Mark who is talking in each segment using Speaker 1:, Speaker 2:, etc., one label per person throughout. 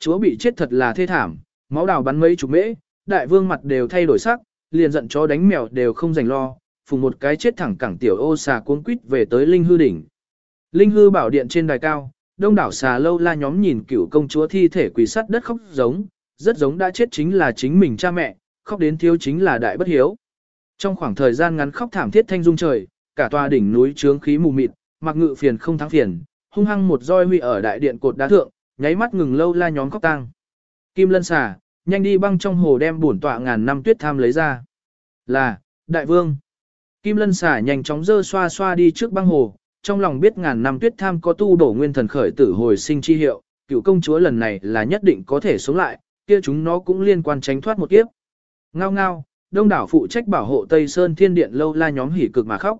Speaker 1: chúa bị chết thật là thê thảm, máu đào bắn mấy chục mễ, đại vương mặt đều thay đổi sắc, liền giận chó đánh mèo đều không dành lo, phùng một cái chết thẳng cẳng tiểu ô xà cuốn quýt về tới linh hư đỉnh. Linh hư bảo điện trên đài cao, đông đảo xà lâu la nhóm nhìn cựu công chúa thi thể quỳ sắt đất khóc giống, rất giống đã chết chính là chính mình cha mẹ, khóc đến thiếu chính là đại bất hiếu. Trong khoảng thời gian ngắn khóc thảm thiết thanh dung trời, cả tòa đỉnh núi trướng khí mù mịt, mặc ngự phiền không thắng phiền, hung hăng một roi huy ở đại điện cột đá thượng, nháy mắt ngừng lâu la nhóm khóc tang. Kim lân xà, nhanh đi băng trong hồ đem bổn tọa ngàn năm tuyết tham lấy ra. Là, đại vương. Kim lân xà nhanh chóng dơ xoa xoa đi trước băng hồ, trong lòng biết ngàn năm tuyết tham có tu đổ nguyên thần khởi tử hồi sinh chi hiệu, cựu công chúa lần này là nhất định có thể sống lại, kia chúng nó cũng liên quan tránh thoát một kiếp. Ngao ngao, đông đảo phụ trách bảo hộ Tây Sơn Thiên Điện lâu la nhóm hỉ cực mà khóc.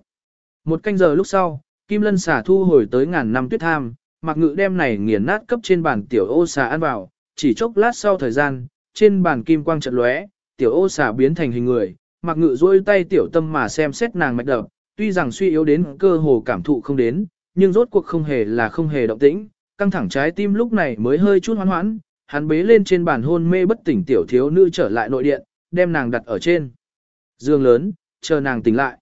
Speaker 1: Một canh giờ lúc sau, Kim Lân xà thu hồi tới ngàn năm tuyết tham, mặc ngự đem này nghiền nát cấp trên bàn tiểu ô xà ăn vào, chỉ chốc lát sau thời gian, trên bàn kim quang trận lóe, tiểu ô xà biến thành hình người, mặc ngự duỗi tay tiểu tâm mà xem xét nàng mạch đập, tuy rằng suy yếu đến cơ hồ cảm thụ không đến, nhưng rốt cuộc không hề là không hề động tĩnh, căng thẳng trái tim lúc này mới hơi chút hoán hoãn, hắn bế lên trên bàn hôn mê bất tỉnh tiểu thiếu nữ trở lại nội điện, đem nàng đặt ở trên giường lớn, chờ nàng tỉnh lại.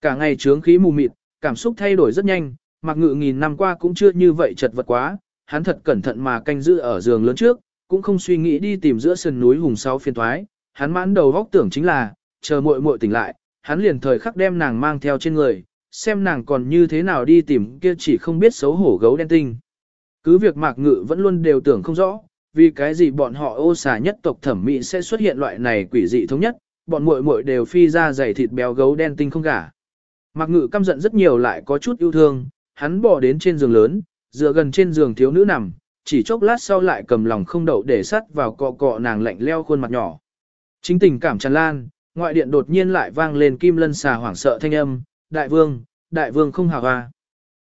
Speaker 1: Cả ngày trướng khí mù mịt, cảm xúc thay đổi rất nhanh, mặc ngự nghìn năm qua cũng chưa như vậy chật vật quá, hắn thật cẩn thận mà canh giữ ở giường lớn trước, cũng không suy nghĩ đi tìm giữa sườn núi hùng sau phiên thoái, hắn mãn đầu góc tưởng chính là, chờ muội muội tỉnh lại, hắn liền thời khắc đem nàng mang theo trên người, xem nàng còn như thế nào đi tìm kia chỉ không biết xấu hổ gấu đen tinh. Cứ việc mạc ngự vẫn luôn đều tưởng không rõ, vì cái gì bọn họ ô xà nhất tộc thẩm mỹ sẽ xuất hiện loại này quỷ dị thống nhất, bọn muội muội đều phi ra dày thịt béo gấu đen tinh không cả. Mạc ngự căm giận rất nhiều lại có chút yêu thương, hắn bỏ đến trên giường lớn, dựa gần trên giường thiếu nữ nằm, chỉ chốc lát sau lại cầm lòng không đậu để sắt vào cọ cọ nàng lạnh leo khuôn mặt nhỏ. Chính tình cảm tràn lan, ngoại điện đột nhiên lại vang lên kim lân xà hoảng sợ thanh âm, đại vương, đại vương không hào à.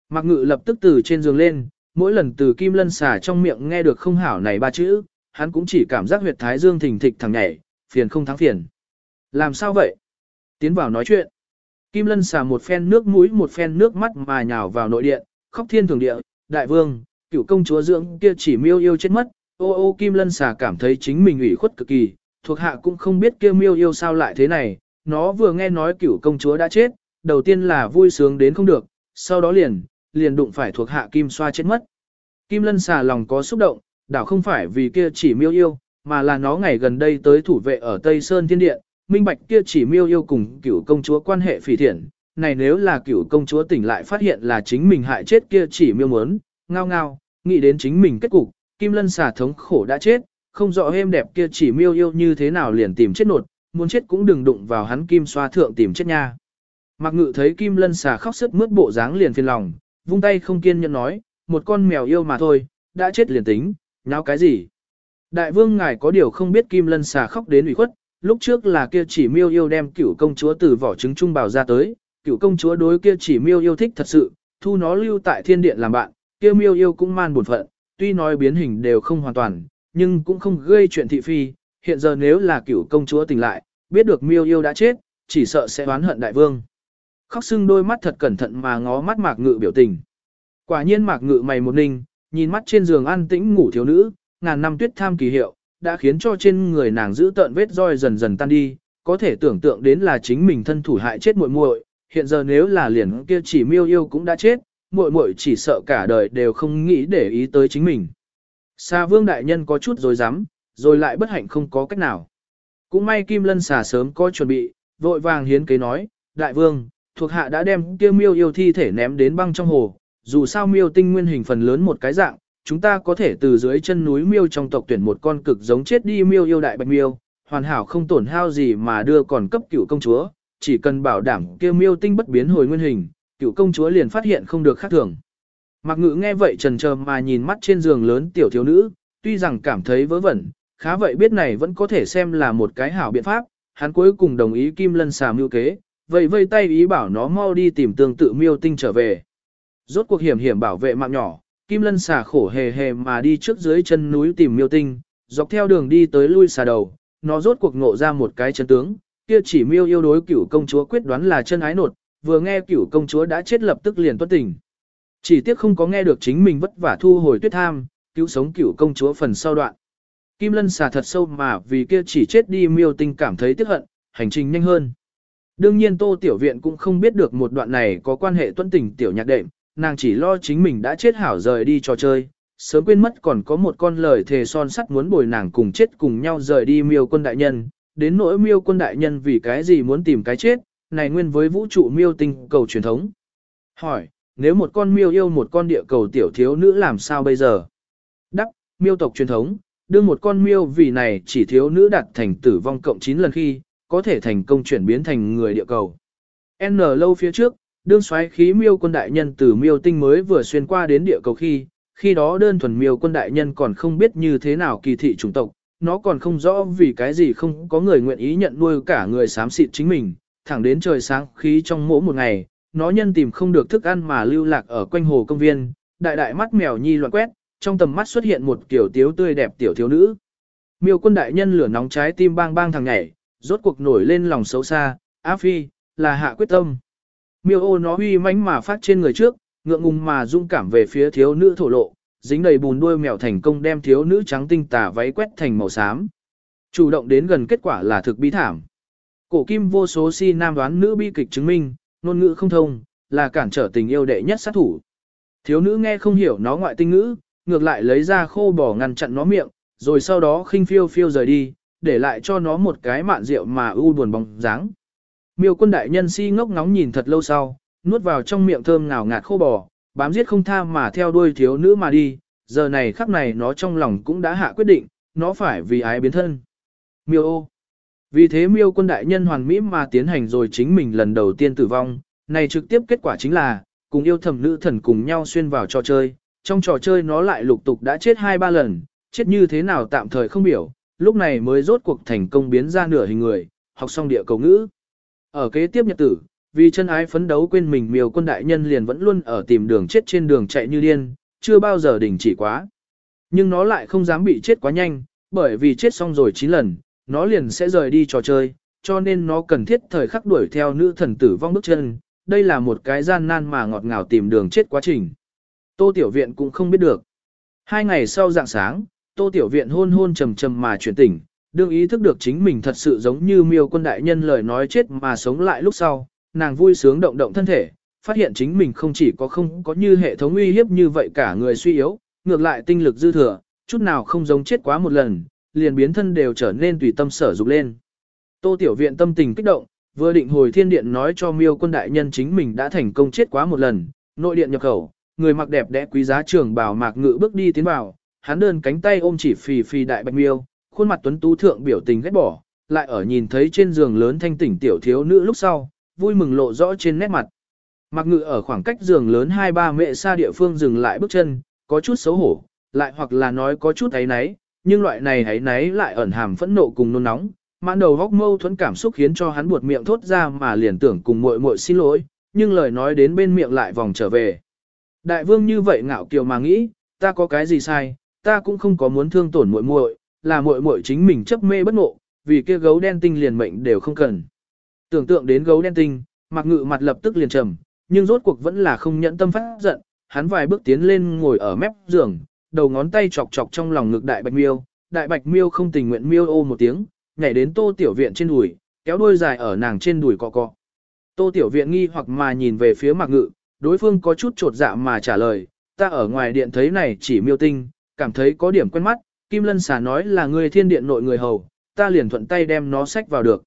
Speaker 1: Mạc ngự lập tức từ trên giường lên, mỗi lần từ kim lân xà trong miệng nghe được không hảo này ba chữ, hắn cũng chỉ cảm giác huyệt thái dương thình thịch thẳng nhảy, phiền không thắng phiền. Làm sao vậy? Tiến vào nói chuyện. Kim lân xả một phen nước mũi một phen nước mắt mà nhào vào nội điện, khóc thiên thường địa, đại vương, cựu công chúa dưỡng kia chỉ miêu yêu chết mất, ô ô kim lân xả cảm thấy chính mình ủy khuất cực kỳ, thuộc hạ cũng không biết kia miêu yêu sao lại thế này, nó vừa nghe nói cựu công chúa đã chết, đầu tiên là vui sướng đến không được, sau đó liền, liền đụng phải thuộc hạ kim xoa chết mất. Kim lân xả lòng có xúc động, đảo không phải vì kia chỉ miêu yêu, mà là nó ngày gần đây tới thủ vệ ở Tây Sơn Thiên Điện, minh bạch kia chỉ miêu yêu cùng cựu công chúa quan hệ phỉ thiện, này nếu là cựu công chúa tỉnh lại phát hiện là chính mình hại chết kia chỉ miêu muốn, ngao ngao, nghĩ đến chính mình kết cục, kim lân xà thống khổ đã chết, không rõ êm đẹp kia chỉ miêu yêu như thế nào liền tìm chết nột, muốn chết cũng đừng đụng vào hắn kim xoa thượng tìm chết nha. Mạc ngự thấy kim lân xà khóc sức mướt bộ dáng liền phiền lòng, vung tay không kiên nhẫn nói, một con mèo yêu mà thôi, đã chết liền tính, nháo cái gì. Đại vương ngài có điều không biết kim lân xà khóc đến ủy khuất, lúc trước là kia chỉ miêu yêu đem cửu công chúa từ vỏ trứng trung bào ra tới, cửu công chúa đối kia chỉ miêu yêu thích thật sự, thu nó lưu tại thiên điện làm bạn, kia miêu yêu cũng man buồn phận, tuy nói biến hình đều không hoàn toàn, nhưng cũng không gây chuyện thị phi, hiện giờ nếu là cửu công chúa tỉnh lại, biết được miêu yêu đã chết, chỉ sợ sẽ oán hận đại vương. Khóc sưng đôi mắt thật cẩn thận mà ngó mắt mạc ngự biểu tình. Quả nhiên mạc ngự mày một ninh, nhìn mắt trên giường an tĩnh ngủ thiếu nữ, ngàn năm tuyết tham kỳ hiệu, đã khiến cho trên người nàng giữ tợn vết roi dần dần tan đi, có thể tưởng tượng đến là chính mình thân thủ hại chết muội muội, hiện giờ nếu là liền kia chỉ miêu yêu cũng đã chết, muội muội chỉ sợ cả đời đều không nghĩ để ý tới chính mình. Sa vương đại nhân có chút rồi dám, rồi lại bất hạnh không có cách nào. Cũng may Kim Lân xà sớm có chuẩn bị, vội vàng hiến kế nói, đại vương, thuộc hạ đã đem kia miêu yêu thi thể ném đến băng trong hồ, dù sao miêu tinh nguyên hình phần lớn một cái dạng, chúng ta có thể từ dưới chân núi miêu trong tộc tuyển một con cực giống chết đi miêu yêu đại bạch miêu, hoàn hảo không tổn hao gì mà đưa còn cấp cựu công chúa, chỉ cần bảo đảm kia miêu tinh bất biến hồi nguyên hình, cựu công chúa liền phát hiện không được khác thường. Mạc ngự nghe vậy trần trờ mà nhìn mắt trên giường lớn tiểu thiếu nữ, tuy rằng cảm thấy vớ vẩn, khá vậy biết này vẫn có thể xem là một cái hảo biện pháp, hắn cuối cùng đồng ý kim lân xà mưu kế, vậy vây tay ý bảo nó mau đi tìm tương tự miêu tinh trở về. Rốt cuộc hiểm hiểm bảo vệ mạng nhỏ, kim lân xà khổ hề hề mà đi trước dưới chân núi tìm miêu tinh, dọc theo đường đi tới lui xà đầu, nó rốt cuộc ngộ ra một cái chân tướng, kia chỉ miêu yêu đối cửu công chúa quyết đoán là chân ái nột, vừa nghe cửu công chúa đã chết lập tức liền tuất tình. Chỉ tiếc không có nghe được chính mình vất vả thu hồi tuyết tham, cứu sống cửu công chúa phần sau đoạn. Kim Lân xà thật sâu mà vì kia chỉ chết đi miêu tinh cảm thấy tiếc hận, hành trình nhanh hơn. Đương nhiên Tô Tiểu Viện cũng không biết được một đoạn này có quan hệ tuân tình tiểu nhạc đệm, nàng chỉ lo chính mình đã chết hảo rời đi trò chơi, sớm quên mất còn có một con lời thề son sắt muốn bồi nàng cùng chết cùng nhau rời đi miêu quân đại nhân, đến nỗi miêu quân đại nhân vì cái gì muốn tìm cái chết, này nguyên với vũ trụ miêu tinh cầu truyền thống. Hỏi, nếu một con miêu yêu một con địa cầu tiểu thiếu nữ làm sao bây giờ? Đắc, miêu tộc truyền thống, đưa một con miêu vì này chỉ thiếu nữ đạt thành tử vong cộng 9 lần khi, có thể thành công chuyển biến thành người địa cầu. N lâu phía trước, đương xoáy khí miêu quân đại nhân từ miêu tinh mới vừa xuyên qua đến địa cầu khi, khi đó đơn thuần miêu quân đại nhân còn không biết như thế nào kỳ thị chủng tộc, nó còn không rõ vì cái gì không có người nguyện ý nhận nuôi cả người xám xịt chính mình, thẳng đến trời sáng khí trong mỗi một ngày, nó nhân tìm không được thức ăn mà lưu lạc ở quanh hồ công viên, đại đại mắt mèo nhi loạn quét, trong tầm mắt xuất hiện một kiểu tiếu tươi đẹp tiểu thiếu nữ. Miêu quân đại nhân lửa nóng trái tim bang bang thằng nhảy, rốt cuộc nổi lên lòng xấu xa, Á Phi, là hạ quyết tâm. Miêu ô nó huy mãnh mà phát trên người trước, ngượng ngùng mà dung cảm về phía thiếu nữ thổ lộ, dính đầy bùn đuôi mèo thành công đem thiếu nữ trắng tinh tà váy quét thành màu xám. Chủ động đến gần kết quả là thực bí thảm. Cổ kim vô số si nam đoán nữ bi kịch chứng minh, ngôn ngữ không thông, là cản trở tình yêu đệ nhất sát thủ. Thiếu nữ nghe không hiểu nó ngoại tinh ngữ, ngược lại lấy ra khô bỏ ngăn chặn nó miệng, rồi sau đó khinh phiêu phiêu rời đi, để lại cho nó một cái mạn rượu mà u buồn bóng dáng. Miêu quân đại nhân si ngốc ngóng nhìn thật lâu sau, nuốt vào trong miệng thơm ngào ngạt khô bò, bám giết không tha mà theo đuôi thiếu nữ mà đi, giờ này khắc này nó trong lòng cũng đã hạ quyết định, nó phải vì ái biến thân. Miêu ô. Vì thế miêu quân đại nhân hoàn mỹ mà tiến hành rồi chính mình lần đầu tiên tử vong, này trực tiếp kết quả chính là, cùng yêu thầm nữ thần cùng nhau xuyên vào trò chơi, trong trò chơi nó lại lục tục đã chết hai ba lần, chết như thế nào tạm thời không biểu, lúc này mới rốt cuộc thành công biến ra nửa hình người, học xong địa cầu ngữ. Ở kế tiếp nhật tử, vì chân ái phấn đấu quên mình miêu quân đại nhân liền vẫn luôn ở tìm đường chết trên đường chạy như điên, chưa bao giờ đình chỉ quá. Nhưng nó lại không dám bị chết quá nhanh, bởi vì chết xong rồi 9 lần, nó liền sẽ rời đi trò chơi, cho nên nó cần thiết thời khắc đuổi theo nữ thần tử vong bước chân. Đây là một cái gian nan mà ngọt ngào tìm đường chết quá trình. Tô Tiểu Viện cũng không biết được. Hai ngày sau dạng sáng, Tô Tiểu Viện hôn hôn trầm trầm mà chuyển tỉnh, đương ý thức được chính mình thật sự giống như miêu quân đại nhân lời nói chết mà sống lại lúc sau, nàng vui sướng động động thân thể, phát hiện chính mình không chỉ có không có như hệ thống uy hiếp như vậy cả người suy yếu, ngược lại tinh lực dư thừa, chút nào không giống chết quá một lần, liền biến thân đều trở nên tùy tâm sở dục lên. Tô Tiểu Viện tâm tình kích động, vừa định hồi thiên điện nói cho miêu quân đại nhân chính mình đã thành công chết quá một lần, nội điện nhập khẩu, người mặc đẹp đẽ quý giá trưởng bảo mạc ngự bước đi tiến vào, hắn đơn cánh tay ôm chỉ phì phì đại bạch miêu, khuôn mặt tuấn tú thượng biểu tình ghét bỏ, lại ở nhìn thấy trên giường lớn thanh tỉnh tiểu thiếu nữ lúc sau, vui mừng lộ rõ trên nét mặt. Mặc ngự ở khoảng cách giường lớn hai ba mẹ xa địa phương dừng lại bước chân, có chút xấu hổ, lại hoặc là nói có chút ấy náy, nhưng loại này ấy náy lại ẩn hàm phẫn nộ cùng nôn nóng, mãn đầu góc mâu thuẫn cảm xúc khiến cho hắn buột miệng thốt ra mà liền tưởng cùng muội muội xin lỗi, nhưng lời nói đến bên miệng lại vòng trở về. Đại vương như vậy ngạo kiều mà nghĩ, ta có cái gì sai, ta cũng không có muốn thương tổn muội muội, là muội muội chính mình chấp mê bất ngộ, vì kia gấu đen tinh liền mệnh đều không cần. Tưởng tượng đến gấu đen tinh, mặc ngự mặt lập tức liền trầm, nhưng rốt cuộc vẫn là không nhẫn tâm phát giận, hắn vài bước tiến lên ngồi ở mép giường, đầu ngón tay chọc chọc trong lòng ngực đại bạch miêu, đại bạch miêu không tình nguyện miêu ô một tiếng, nhảy đến tô tiểu viện trên đùi, kéo đuôi dài ở nàng trên đùi cọ cọ. Tô tiểu viện nghi hoặc mà nhìn về phía mặc ngự, đối phương có chút trột dạ mà trả lời, ta ở ngoài điện thấy này chỉ miêu tinh, cảm thấy có điểm quen mắt, Kim Lân xà nói là người thiên điện nội người hầu, ta liền thuận tay đem nó xách vào được.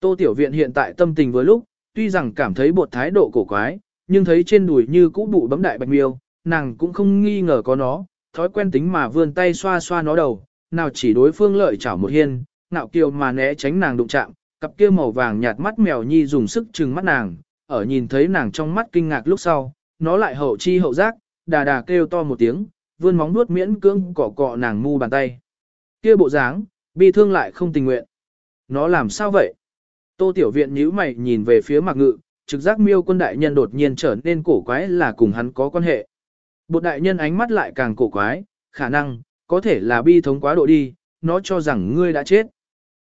Speaker 1: Tô Tiểu Viện hiện tại tâm tình với lúc, tuy rằng cảm thấy bột thái độ cổ quái, nhưng thấy trên đùi như cũ bụ bấm đại bạch miêu, nàng cũng không nghi ngờ có nó, thói quen tính mà vươn tay xoa xoa nó đầu, nào chỉ đối phương lợi chảo một hiên, nạo kiều mà né tránh nàng đụng chạm, cặp kia màu vàng nhạt mắt mèo nhi dùng sức trừng mắt nàng, ở nhìn thấy nàng trong mắt kinh ngạc lúc sau, nó lại hậu chi hậu giác, đà đà kêu to một tiếng, vươn móng nuốt miễn cưỡng cọ cọ nàng mu bàn tay. Kia bộ dáng, bi thương lại không tình nguyện. Nó làm sao vậy? Tô Tiểu Viện nhíu mày nhìn về phía Mạc Ngự, trực giác miêu quân đại nhân đột nhiên trở nên cổ quái là cùng hắn có quan hệ. Bột đại nhân ánh mắt lại càng cổ quái, khả năng, có thể là bi thống quá độ đi, nó cho rằng ngươi đã chết.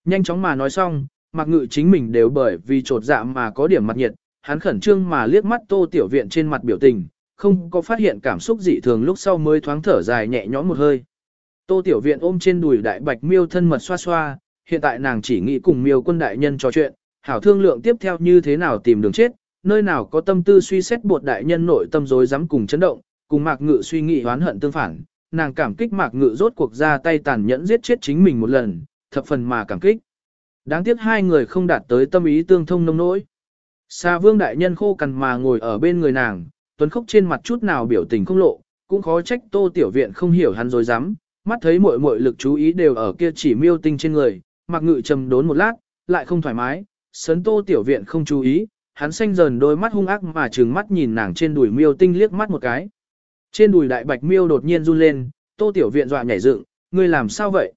Speaker 1: Nhanh chóng mà nói xong, Mạc Ngự chính mình đều bởi vì trột dạ mà có điểm mặt nhiệt, hắn khẩn trương mà liếc mắt Tô Tiểu Viện trên mặt biểu tình, không có phát hiện cảm xúc dị thường lúc sau mới thoáng thở dài nhẹ nhõm một hơi. Tô Tiểu Viện ôm trên đùi đại bạch miêu thân mật xoa xoa, hiện tại nàng chỉ nghĩ cùng miêu quân đại nhân trò chuyện, hảo thương lượng tiếp theo như thế nào tìm đường chết, nơi nào có tâm tư suy xét bột đại nhân nội tâm rối dám cùng chấn động, cùng mạc ngự suy nghĩ oán hận tương phản, nàng cảm kích mạc ngự rốt cuộc ra tay tàn nhẫn giết chết chính mình một lần, thập phần mà cảm kích. Đáng tiếc hai người không đạt tới tâm ý tương thông nông nỗi. Sa vương đại nhân khô cằn mà ngồi ở bên người nàng, tuấn khốc trên mặt chút nào biểu tình không lộ, cũng khó trách tô tiểu viện không hiểu hắn rồi dám, mắt thấy muội muội lực chú ý đều ở kia chỉ miêu tinh trên người, mặc ngự trầm đốn một lát, lại không thoải mái, sấn tô tiểu viện không chú ý, hắn xanh dần đôi mắt hung ác mà trừng mắt nhìn nàng trên đùi miêu tinh liếc mắt một cái. Trên đùi đại bạch miêu đột nhiên run lên, tô tiểu viện dọa nhảy dựng, ngươi làm sao vậy?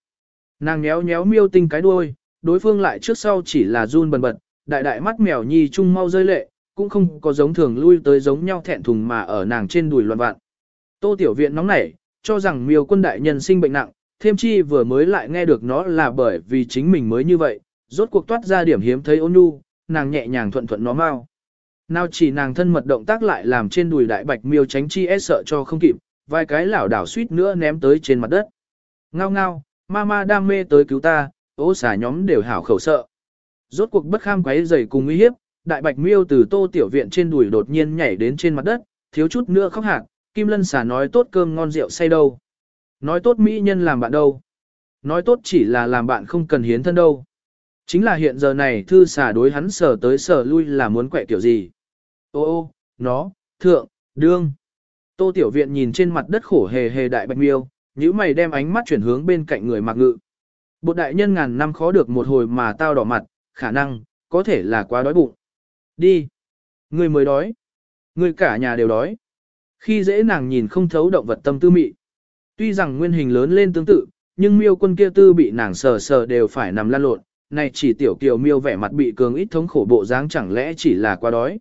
Speaker 1: Nàng nhéo nhéo miêu tinh cái đuôi, đối phương lại trước sau chỉ là run bần bật, đại đại mắt mèo nhi trung mau rơi lệ, cũng không có giống thường lui tới giống nhau thẹn thùng mà ở nàng trên đùi loạn vạn. Tô tiểu viện nóng nảy, cho rằng miêu quân đại nhân sinh bệnh nặng, thêm chi vừa mới lại nghe được nó là bởi vì chính mình mới như vậy, rốt cuộc toát ra điểm hiếm thấy ôn nhu, nàng nhẹ nhàng thuận thuận nó mau. Nào chỉ nàng thân mật động tác lại làm trên đùi đại bạch miêu tránh chi e sợ cho không kịp, vài cái lảo đảo suýt nữa ném tới trên mặt đất. Ngao ngao, mama đam mê tới cứu ta, ố xả nhóm đều hảo khẩu sợ. Rốt cuộc bất kham quấy giày cùng uy hiếp, đại bạch miêu từ tô tiểu viện trên đùi đột nhiên nhảy đến trên mặt đất, thiếu chút nữa khóc hạt, kim lân xà nói tốt cơm ngon rượu say đâu. Nói tốt mỹ nhân làm bạn đâu. Nói tốt chỉ là làm bạn không cần hiến thân đâu. Chính là hiện giờ này thư xà đối hắn sở tới sở lui là muốn quẹ kiểu gì. Ô ô, nó, thượng, đương. Tô tiểu viện nhìn trên mặt đất khổ hề hề đại bạch miêu, nhíu mày đem ánh mắt chuyển hướng bên cạnh người mặc ngự. Bột đại nhân ngàn năm khó được một hồi mà tao đỏ mặt, khả năng, có thể là quá đói bụng. Đi. Người mới đói. Người cả nhà đều đói. Khi dễ nàng nhìn không thấu động vật tâm tư mị. Tuy rằng nguyên hình lớn lên tương tự, nhưng miêu quân kia tư bị nàng sờ sờ đều phải nằm lan lộn, này chỉ tiểu kiều miêu vẻ mặt bị cường ít thống khổ bộ dáng chẳng lẽ chỉ là quá đói.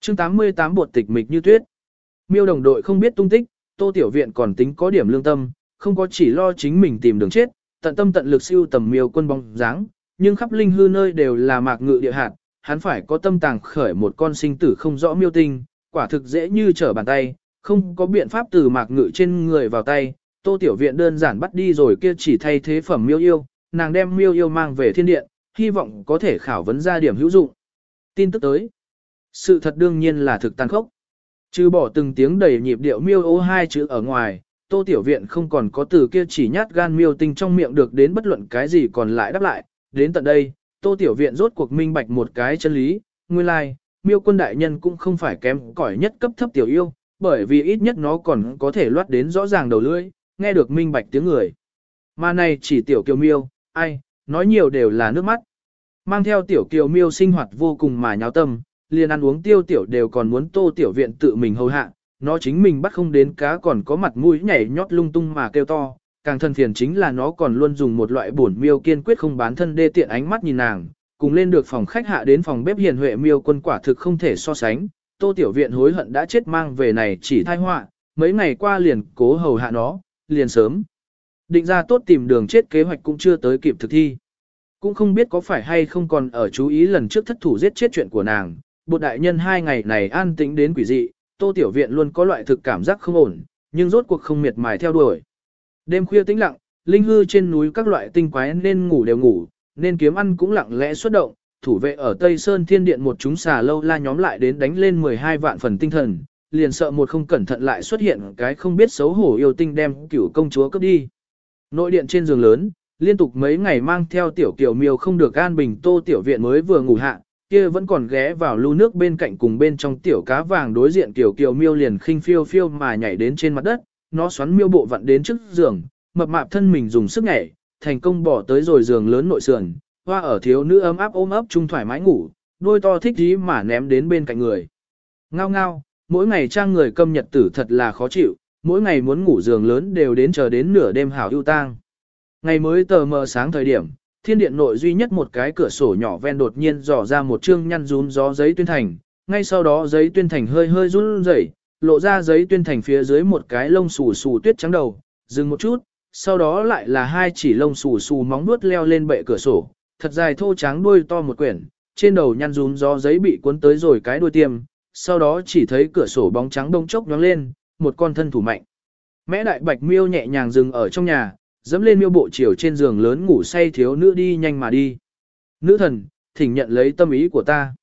Speaker 1: chương 88 bột tịch mịch như tuyết. Miêu đồng đội không biết tung tích, tô tiểu viện còn tính có điểm lương tâm, không có chỉ lo chính mình tìm đường chết, tận tâm tận lực siêu tầm miêu quân bóng dáng, nhưng khắp linh hư nơi đều là mạc ngự địa hạt, hắn phải có tâm tàng khởi một con sinh tử không rõ miêu tinh, quả thực dễ như trở bàn tay, không có biện pháp từ mạc ngự trên người vào tay, tô tiểu viện đơn giản bắt đi rồi kia chỉ thay thế phẩm miêu yêu, nàng đem miêu yêu mang về thiên điện, hy vọng có thể khảo vấn ra điểm hữu dụng. Tin tức tới. Sự thật đương nhiên là thực tàn khốc. Trừ bỏ từng tiếng đầy nhịp điệu miêu ô hai chữ ở ngoài, tô tiểu viện không còn có từ kia chỉ nhát gan miêu tinh trong miệng được đến bất luận cái gì còn lại đáp lại. Đến tận đây, tô tiểu viện rốt cuộc minh bạch một cái chân lý, nguyên lai, like, miêu quân đại nhân cũng không phải kém cỏi nhất cấp thấp tiểu yêu, bởi vì ít nhất nó còn có thể loát đến rõ ràng đầu lưỡi, nghe được minh bạch tiếng người. Mà này chỉ tiểu kiều miêu, ai, nói nhiều đều là nước mắt. Mang theo tiểu kiều miêu sinh hoạt vô cùng mà nháo tâm, liền ăn uống tiêu tiểu đều còn muốn tô tiểu viện tự mình hầu hạ, nó chính mình bắt không đến cá còn có mặt mũi nhảy nhót lung tung mà kêu to, càng thân phiền chính là nó còn luôn dùng một loại bổn miêu kiên quyết không bán thân đê tiện ánh mắt nhìn nàng, cùng lên được phòng khách hạ đến phòng bếp hiền huệ miêu quân quả thực không thể so sánh, tô tiểu viện hối hận đã chết mang về này chỉ thai họa, mấy ngày qua liền cố hầu hạ nó, liền sớm. Định ra tốt tìm đường chết kế hoạch cũng chưa tới kịp thực thi. Cũng không biết có phải hay không còn ở chú ý lần trước thất thủ giết chết chuyện của nàng, bột đại nhân hai ngày này an tĩnh đến quỷ dị, tô tiểu viện luôn có loại thực cảm giác không ổn, nhưng rốt cuộc không miệt mài theo đuổi. Đêm khuya tĩnh lặng, linh hư trên núi các loại tinh quái nên ngủ đều ngủ, nên kiếm ăn cũng lặng lẽ xuất động, thủ vệ ở Tây Sơn Thiên Điện một chúng xà lâu la nhóm lại đến đánh lên 12 vạn phần tinh thần, liền sợ một không cẩn thận lại xuất hiện cái không biết xấu hổ yêu tinh đem cửu công chúa cướp đi. Nội điện trên giường lớn, liên tục mấy ngày mang theo tiểu kiểu miêu không được an bình tô tiểu viện mới vừa ngủ hạ, kia vẫn còn ghé vào lưu nước bên cạnh cùng bên trong tiểu cá vàng đối diện tiểu kiểu miêu liền khinh phiêu phiêu mà nhảy đến trên mặt đất, nó xoắn miêu bộ vặn đến trước giường, mập mạp thân mình dùng sức nhảy, thành công bỏ tới rồi giường lớn nội sườn, hoa ở thiếu nữ ấm áp ôm ấp chung thoải mái ngủ, đôi to thích dí mà ném đến bên cạnh người. Ngao ngao, mỗi ngày trang người câm nhật tử thật là khó chịu, mỗi ngày muốn ngủ giường lớn đều đến chờ đến nửa đêm hảo ưu tang. Ngày mới tờ mờ sáng thời điểm, thiên điện nội duy nhất một cái cửa sổ nhỏ ven đột nhiên dò ra một chương nhăn rún gió giấy tuyên thành, ngay sau đó giấy tuyên thành hơi hơi run rẩy, lộ ra giấy tuyên thành phía dưới một cái lông xù xù tuyết trắng đầu, dừng một chút, sau đó lại là hai chỉ lông xù xù móng vuốt leo lên bệ cửa sổ, thật dài thô trắng đuôi to một quyển, trên đầu nhăn rún gió giấy bị cuốn tới rồi cái đuôi tiêm, sau đó chỉ thấy cửa sổ bóng trắng đông chốc nhoáng lên, một con thân thủ mạnh. Mẽ đại bạch miêu nhẹ nhàng dừng ở trong nhà, dẫm lên miêu bộ chiều trên giường lớn ngủ say thiếu nữ đi nhanh mà đi. Nữ thần, thỉnh nhận lấy tâm ý của ta.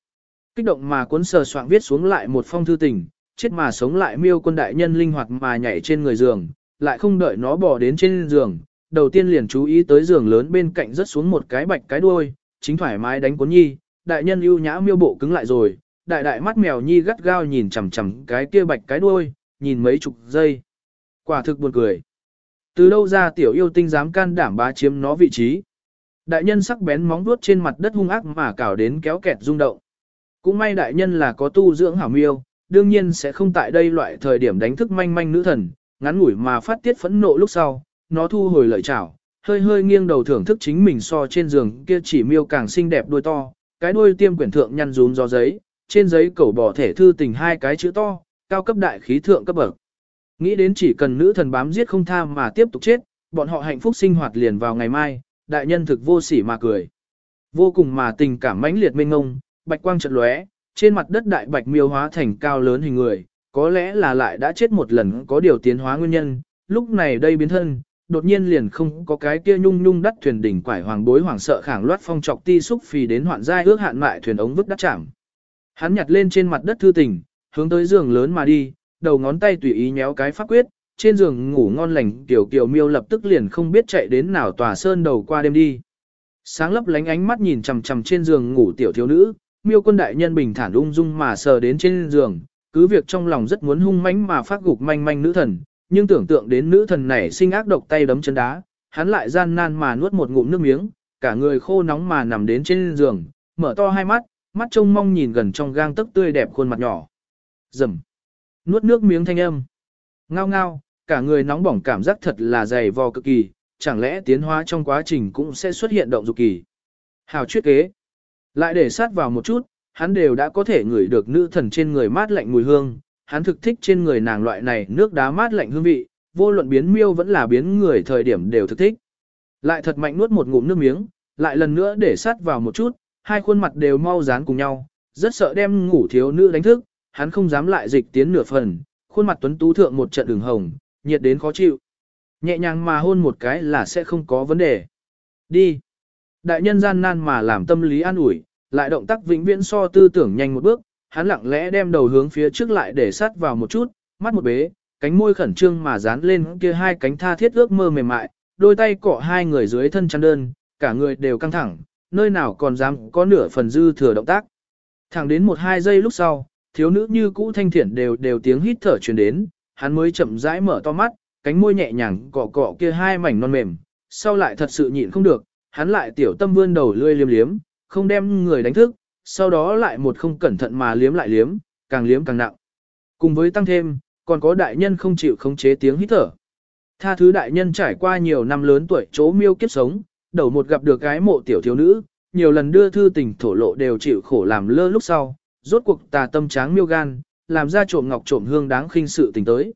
Speaker 1: Kích động mà cuốn sờ soạn viết xuống lại một phong thư tình, chết mà sống lại miêu quân đại nhân linh hoạt mà nhảy trên người giường, lại không đợi nó bò đến trên giường, đầu tiên liền chú ý tới giường lớn bên cạnh rất xuống một cái bạch cái đuôi, chính thoải mái đánh cuốn nhi, đại nhân ưu nhã miêu bộ cứng lại rồi, đại đại mắt mèo nhi gắt gao nhìn chằm chằm cái kia bạch cái đuôi, nhìn mấy chục giây. Quả thực buồn cười. Từ đâu ra tiểu yêu tinh dám can đảm bá chiếm nó vị trí. Đại nhân sắc bén móng vuốt trên mặt đất hung ác mà cào đến kéo kẹt rung động. Cũng may đại nhân là có tu dưỡng hảo miêu, đương nhiên sẽ không tại đây loại thời điểm đánh thức manh manh nữ thần, ngắn ngủi mà phát tiết phẫn nộ lúc sau, nó thu hồi lợi chảo, hơi hơi nghiêng đầu thưởng thức chính mình so trên giường kia chỉ miêu càng xinh đẹp đuôi to, cái đuôi tiêm quyển thượng nhăn rún do giấy, trên giấy cẩu bỏ thể thư tình hai cái chữ to, cao cấp đại khí thượng cấp bậc. Nghĩ đến chỉ cần nữ thần bám giết không tha mà tiếp tục chết, bọn họ hạnh phúc sinh hoạt liền vào ngày mai, đại nhân thực vô sỉ mà cười. Vô cùng mà tình cảm mãnh liệt mênh ngông, bạch quang chợt lóe, trên mặt đất đại bạch miêu hóa thành cao lớn hình người, có lẽ là lại đã chết một lần có điều tiến hóa nguyên nhân, lúc này đây biến thân, đột nhiên liền không có cái kia nhung nhung đắt thuyền đỉnh quải hoàng bối hoàng sợ khảng loát phong trọc ti xúc phì đến hoạn giai ước hạn mại thuyền ống vứt đắt chạm. Hắn nhặt lên trên mặt đất thư tình, hướng tới giường lớn mà đi, đầu ngón tay tùy ý nhéo cái pháp quyết, trên giường ngủ ngon lành tiểu kiều miêu lập tức liền không biết chạy đến nào tòa sơn đầu qua đêm đi. Sáng lấp lánh ánh mắt nhìn chằm chằm trên giường ngủ tiểu thiếu nữ, miêu quân đại nhân bình thản ung dung mà sờ đến trên giường, cứ việc trong lòng rất muốn hung mãnh mà phát gục manh manh nữ thần, nhưng tưởng tượng đến nữ thần này sinh ác độc tay đấm chân đá, hắn lại gian nan mà nuốt một ngụm nước miếng, cả người khô nóng mà nằm đến trên giường, mở to hai mắt, mắt trông mong nhìn gần trong gang tấc tươi đẹp khuôn mặt nhỏ. dầm, Nuốt nước miếng thanh âm. Ngao ngao, cả người nóng bỏng cảm giác thật là dày vò cực kỳ, chẳng lẽ tiến hóa trong quá trình cũng sẽ xuất hiện động dục kỳ. Hào chuyết kế. Lại để sát vào một chút, hắn đều đã có thể ngửi được nữ thần trên người mát lạnh mùi hương, hắn thực thích trên người nàng loại này nước đá mát lạnh hương vị, vô luận biến miêu vẫn là biến người thời điểm đều thực thích. Lại thật mạnh nuốt một ngụm nước miếng, lại lần nữa để sát vào một chút, hai khuôn mặt đều mau dán cùng nhau, rất sợ đem ngủ thiếu nữ đánh thức, hắn không dám lại dịch tiến nửa phần, khuôn mặt tuấn tú thượng một trận đường hồng, nhiệt đến khó chịu. Nhẹ nhàng mà hôn một cái là sẽ không có vấn đề. Đi. Đại nhân gian nan mà làm tâm lý an ủi, lại động tác vĩnh viễn so tư tưởng nhanh một bước, hắn lặng lẽ đem đầu hướng phía trước lại để sát vào một chút, mắt một bế, cánh môi khẩn trương mà dán lên kia hai cánh tha thiết ước mơ mềm mại, đôi tay cọ hai người dưới thân chăn đơn, cả người đều căng thẳng, nơi nào còn dám có nửa phần dư thừa động tác. Thẳng đến một hai giây lúc sau, thiếu nữ như cũ thanh thiển đều đều tiếng hít thở truyền đến, hắn mới chậm rãi mở to mắt, cánh môi nhẹ nhàng cọ cọ kia hai mảnh non mềm, sau lại thật sự nhịn không được, hắn lại tiểu tâm vươn đầu lươi liếm liếm, không đem người đánh thức, sau đó lại một không cẩn thận mà liếm lại liếm, càng liếm càng nặng. Cùng với tăng thêm, còn có đại nhân không chịu khống chế tiếng hít thở. Tha thứ đại nhân trải qua nhiều năm lớn tuổi chỗ miêu kiếp sống, đầu một gặp được gái mộ tiểu thiếu nữ, nhiều lần đưa thư tình thổ lộ đều chịu khổ làm lơ lúc sau, rốt cuộc tà tâm tráng miêu gan, làm ra trộm ngọc trộm hương đáng khinh sự tình tới.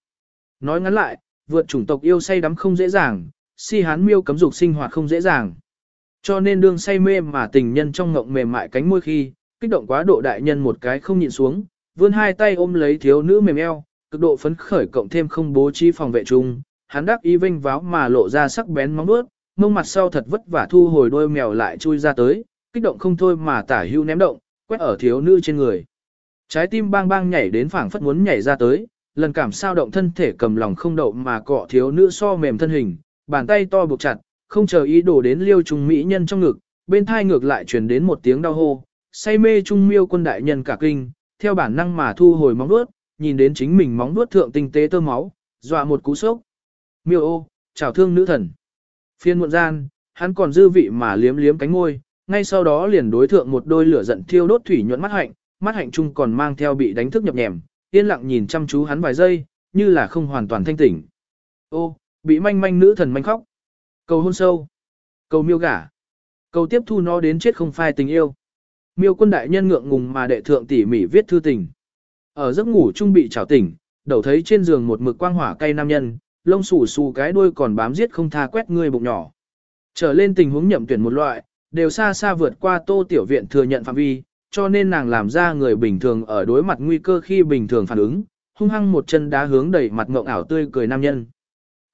Speaker 1: Nói ngắn lại, vượt chủng tộc yêu say đắm không dễ dàng, si hán miêu cấm dục sinh hoạt không dễ dàng. Cho nên đương say mê mà tình nhân trong ngộng mềm mại cánh môi khi, kích động quá độ đại nhân một cái không nhịn xuống, vươn hai tay ôm lấy thiếu nữ mềm eo, cực độ phấn khởi cộng thêm không bố trí phòng vệ chung, hắn đắc ý vinh váo mà lộ ra sắc bén móng vuốt, mông mặt sau thật vất vả thu hồi đôi mèo lại chui ra tới, kích động không thôi mà tả hưu ném động, quét ở thiếu nữ trên người. Trái tim bang bang nhảy đến phảng phất muốn nhảy ra tới, lần cảm sao động thân thể cầm lòng không đậu mà cọ thiếu nữ so mềm thân hình, bàn tay to buộc chặt, không chờ ý đồ đến liêu trùng mỹ nhân trong ngực, bên thai ngược lại truyền đến một tiếng đau hô, say mê trung miêu quân đại nhân cả kinh, theo bản năng mà thu hồi móng vuốt, nhìn đến chính mình móng vuốt thượng tinh tế tơ máu, dọa một cú sốc. Miêu ô, chào thương nữ thần. Phiên muộn gian, hắn còn dư vị mà liếm liếm cánh môi, ngay sau đó liền đối thượng một đôi lửa giận thiêu đốt thủy nhuận mắt hạnh, mắt hạnh chung còn mang theo bị đánh thức nhập nhèm, yên lặng nhìn chăm chú hắn vài giây, như là không hoàn toàn thanh tỉnh. Ô, bị manh manh nữ thần manh khóc. Cầu hôn sâu. Cầu miêu gả. Cầu tiếp thu nó đến chết không phai tình yêu. Miêu quân đại nhân ngượng ngùng mà đệ thượng tỉ mỉ viết thư tình. Ở giấc ngủ trung bị trào tỉnh, đầu thấy trên giường một mực quang hỏa cây nam nhân, lông xù xù cái đuôi còn bám giết không tha quét người bụng nhỏ. Trở lên tình huống nhậm tuyển một loại, đều xa xa vượt qua tô tiểu viện thừa nhận phạm vi, cho nên nàng làm ra người bình thường ở đối mặt nguy cơ khi bình thường phản ứng, hung hăng một chân đá hướng đẩy mặt ngộng ảo tươi cười nam nhân.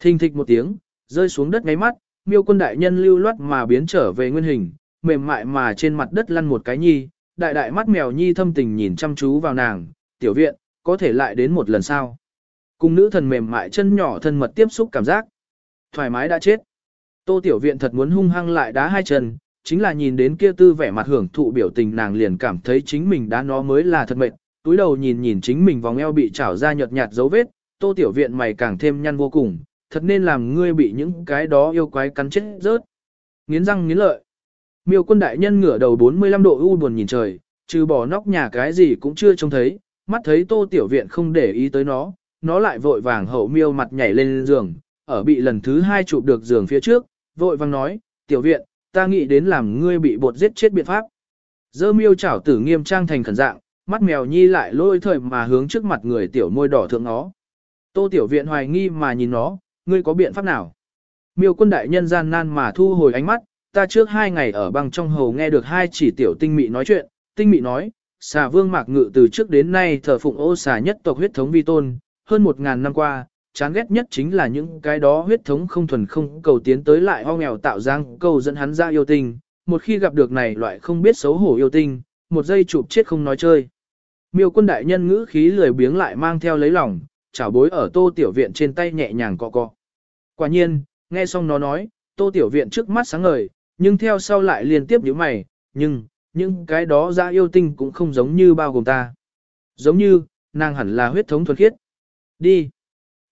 Speaker 1: Thình thịch một tiếng, rơi xuống đất ngáy mắt, miêu quân đại nhân lưu loát mà biến trở về nguyên hình, mềm mại mà trên mặt đất lăn một cái nhi, đại đại mắt mèo nhi thâm tình nhìn chăm chú vào nàng, tiểu viện, có thể lại đến một lần sau. Cùng nữ thần mềm mại chân nhỏ thân mật tiếp xúc cảm giác. Thoải mái đã chết. Tô tiểu viện thật muốn hung hăng lại đá hai chân, chính là nhìn đến kia tư vẻ mặt hưởng thụ biểu tình nàng liền cảm thấy chính mình đã nó mới là thật mệnh, túi đầu nhìn nhìn chính mình vòng eo bị chảo ra nhợt nhạt dấu vết, tô tiểu viện mày càng thêm nhăn vô cùng, thật nên làm ngươi bị những cái đó yêu quái cắn chết rớt. Nghiến răng nghiến lợi. Miêu quân đại nhân ngửa đầu 45 độ u buồn nhìn trời, trừ bỏ nóc nhà cái gì cũng chưa trông thấy, mắt thấy tô tiểu viện không để ý tới nó, nó lại vội vàng hậu miêu mặt nhảy lên giường, ở bị lần thứ hai chụp được giường phía trước, vội vàng nói, tiểu viện, ta nghĩ đến làm ngươi bị bột giết chết biện pháp. Dơ miêu chảo tử nghiêm trang thành khẩn dạng, mắt mèo nhi lại lôi thời mà hướng trước mặt người tiểu môi đỏ thượng nó. Tô tiểu viện hoài nghi mà nhìn nó, ngươi có biện pháp nào? Miêu quân đại nhân gian nan mà thu hồi ánh mắt, ta trước hai ngày ở băng trong hầu nghe được hai chỉ tiểu tinh mị nói chuyện, tinh mị nói, xà vương mạc ngự từ trước đến nay thờ phụng ô xà nhất tộc huyết thống vi tôn, hơn một ngàn năm qua, chán ghét nhất chính là những cái đó huyết thống không thuần không cầu tiến tới lại ho nghèo tạo giang cầu dẫn hắn ra yêu tinh, một khi gặp được này loại không biết xấu hổ yêu tinh, một giây chụp chết không nói chơi. Miêu quân đại nhân ngữ khí lười biếng lại mang theo lấy lòng, chảo bối ở tô tiểu viện trên tay nhẹ nhàng cọ cọ. Quả nhiên, nghe xong nó nói, tô tiểu viện trước mắt sáng ngời, nhưng theo sau lại liên tiếp nhíu mày, nhưng, nhưng cái đó ra yêu tinh cũng không giống như bao gồm ta. Giống như, nàng hẳn là huyết thống thuần khiết. Đi.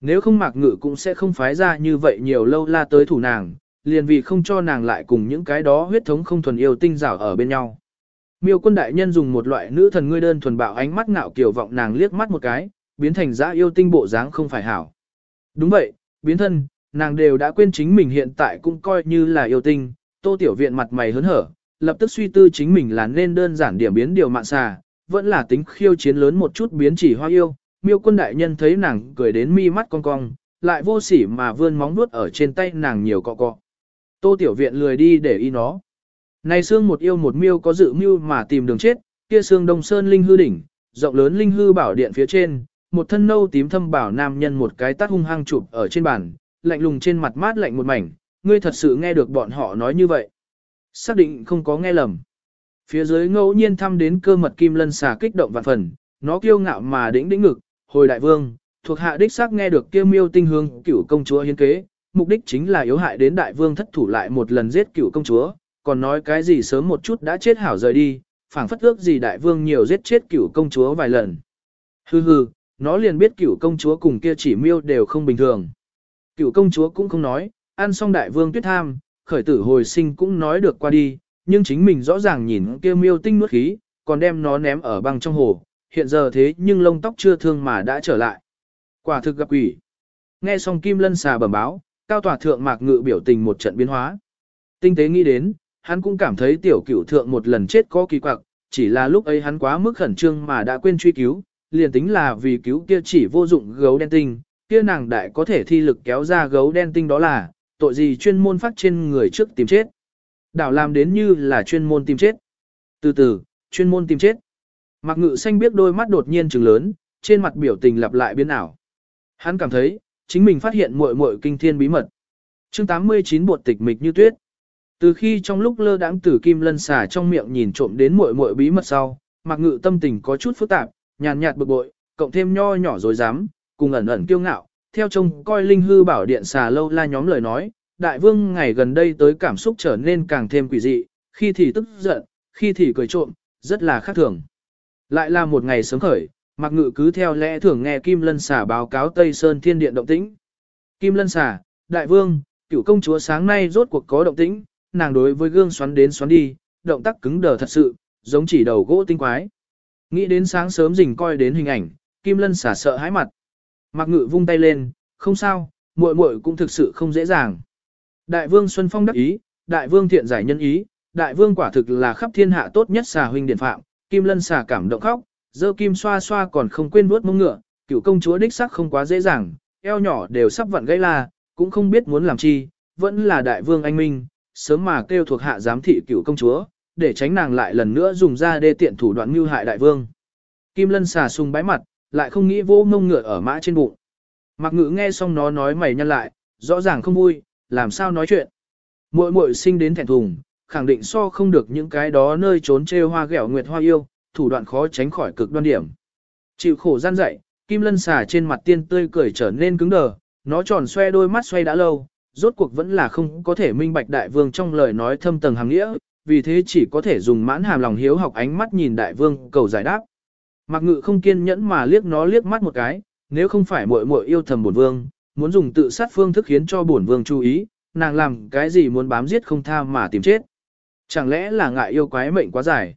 Speaker 1: Nếu không mạc ngự cũng sẽ không phái ra như vậy nhiều lâu la tới thủ nàng, liền vì không cho nàng lại cùng những cái đó huyết thống không thuần yêu tinh rảo ở bên nhau. Miêu quân đại nhân dùng một loại nữ thần ngươi đơn thuần bạo ánh mắt ngạo kiều vọng nàng liếc mắt một cái, biến thành dã yêu tinh bộ dáng không phải hảo. Đúng vậy, biến thân, nàng đều đã quên chính mình hiện tại cũng coi như là yêu tinh, tô tiểu viện mặt mày hớn hở, lập tức suy tư chính mình là nên đơn giản điểm biến điều mạng xà, vẫn là tính khiêu chiến lớn một chút biến chỉ hoa yêu. Miêu quân đại nhân thấy nàng cười đến mi mắt cong cong, lại vô sỉ mà vươn móng vuốt ở trên tay nàng nhiều cọ cọ. Tô tiểu viện lười đi để ý nó. Này xương một yêu một miêu có dự mưu mà tìm đường chết, kia xương đông sơn linh hư đỉnh, rộng lớn linh hư bảo điện phía trên, một thân nâu tím thâm bảo nam nhân một cái tát hung hăng chụp ở trên bàn, lạnh lùng trên mặt mát lạnh một mảnh, ngươi thật sự nghe được bọn họ nói như vậy. Xác định không có nghe lầm. Phía dưới ngẫu nhiên thăm đến cơ mật kim lân xà kích động vạn phần, nó kiêu ngạo mà đĩnh đĩnh ngực, hồi đại vương, thuộc hạ đích xác nghe được kêu miêu tinh hương cửu công chúa hiến kế, mục đích chính là yếu hại đến đại vương thất thủ lại một lần giết cửu công chúa, còn nói cái gì sớm một chút đã chết hảo rời đi, phảng phất ước gì đại vương nhiều giết chết cửu công chúa vài lần. Hừ hừ, nó liền biết cựu công chúa cùng kia chỉ miêu đều không bình thường. cựu công chúa cũng không nói, ăn xong đại vương tuyết tham, khởi tử hồi sinh cũng nói được qua đi, nhưng chính mình rõ ràng nhìn kia miêu tinh nuốt khí, còn đem nó ném ở băng trong hồ, hiện giờ thế nhưng lông tóc chưa thương mà đã trở lại. Quả thực gặp quỷ. Nghe xong Kim Lân xà bẩm báo, cao tòa thượng mạc ngự biểu tình một trận biến hóa. Tinh tế nghĩ đến, hắn cũng cảm thấy tiểu cửu thượng một lần chết có kỳ quặc, chỉ là lúc ấy hắn quá mức khẩn trương mà đã quên truy cứu, liền tính là vì cứu kia chỉ vô dụng gấu đen tinh, kia nàng đại có thể thi lực kéo ra gấu đen tinh đó là, tội gì chuyên môn phát trên người trước tìm chết. Đảo làm đến như là chuyên môn tìm chết. Từ từ, chuyên môn tìm chết. Mạc ngự xanh biết đôi mắt đột nhiên trừng lớn, trên mặt biểu tình lặp lại biến ảo. Hắn cảm thấy, chính mình phát hiện muội muội kinh thiên bí mật. chương 89 bột tịch mịch như tuyết. Từ khi trong lúc lơ đãng tử kim lân xả trong miệng nhìn trộm đến muội muội bí mật sau, Mạc Ngự tâm tình có chút phức tạp, nhàn nhạt bực bội, cộng thêm nho nhỏ rồi dám, cùng ẩn ẩn kiêu ngạo, theo trông coi linh hư bảo điện xà lâu la nhóm lời nói, đại vương ngày gần đây tới cảm xúc trở nên càng thêm quỷ dị, khi thì tức giận, khi thì cười trộm, rất là khác thường. Lại là một ngày sớm khởi, Mạc Ngự cứ theo lẽ thường nghe Kim Lân xà báo cáo Tây Sơn Thiên Điện động tĩnh. Kim Lân xà, đại vương, cựu công chúa sáng nay rốt cuộc có động tĩnh, nàng đối với gương xoắn đến xoắn đi, động tác cứng đờ thật sự, giống chỉ đầu gỗ tinh quái. Nghĩ đến sáng sớm rình coi đến hình ảnh, Kim Lân xả sợ hãi mặt. Mạc Ngự vung tay lên, không sao, muội muội cũng thực sự không dễ dàng. Đại vương Xuân Phong đắc ý, đại vương thiện giải nhân ý, đại vương quả thực là khắp thiên hạ tốt nhất xà huynh điện phạm, Kim Lân xả cảm động khóc, dơ kim xoa xoa còn không quên vuốt mông ngựa, cựu công chúa đích sắc không quá dễ dàng, eo nhỏ đều sắp vặn gãy la, cũng không biết muốn làm chi, vẫn là đại vương anh minh, sớm mà kêu thuộc hạ giám thị cựu công chúa, để tránh nàng lại lần nữa dùng ra đê tiện thủ đoạn mưu hại đại vương. Kim lân xà sung bái mặt, lại không nghĩ vô ngông ngựa ở mã trên bụng. Mặc ngữ nghe xong nó nói mày nhăn lại, rõ ràng không vui, làm sao nói chuyện. muội muội sinh đến thẹn thùng, khẳng định so không được những cái đó nơi trốn trêu hoa ghẹo nguyệt hoa yêu, thủ đoạn khó tránh khỏi cực đoan điểm. Chịu khổ gian dạy, kim lân xà trên mặt tiên tươi cười trở nên cứng đờ, nó tròn xoe đôi mắt xoay đã lâu, rốt cuộc vẫn là không có thể minh bạch đại vương trong lời nói thâm tầng hàng nghĩa, vì thế chỉ có thể dùng mãn hàm lòng hiếu học ánh mắt nhìn đại vương cầu giải đáp. Mạc ngự không kiên nhẫn mà liếc nó liếc mắt một cái, nếu không phải muội muội yêu thầm bổn vương, muốn dùng tự sát phương thức khiến cho bổn vương chú ý, nàng làm cái gì muốn bám giết không tha mà tìm chết. Chẳng lẽ là ngại yêu quái mệnh quá dài?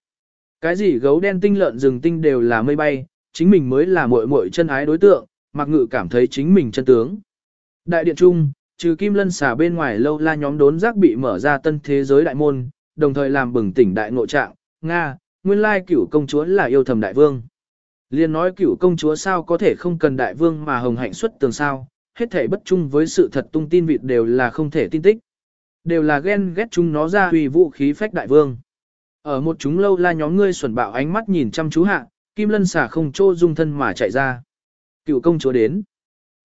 Speaker 1: Cái gì gấu đen tinh lợn rừng tinh đều là mây bay, chính mình mới là muội muội chân ái đối tượng, Mạc Ngự cảm thấy chính mình chân tướng. Đại điện trung, trừ Kim Lân xà bên ngoài lâu la nhóm đốn giác bị mở ra tân thế giới đại môn, đồng thời làm bừng tỉnh đại ngộ trạng, Nga, nguyên lai cửu công chúa là yêu thầm đại vương. Liên nói cửu công chúa sao có thể không cần đại vương mà hồng hạnh xuất tường sao, hết thể bất chung với sự thật tung tin vịt đều là không thể tin tích. Đều là ghen ghét chúng nó ra tùy vũ khí phách đại vương. Ở một chúng lâu la nhóm ngươi xuẩn bạo ánh mắt nhìn chăm chú hạ, kim lân xả không trô dung thân mà chạy ra. Cựu công chúa đến.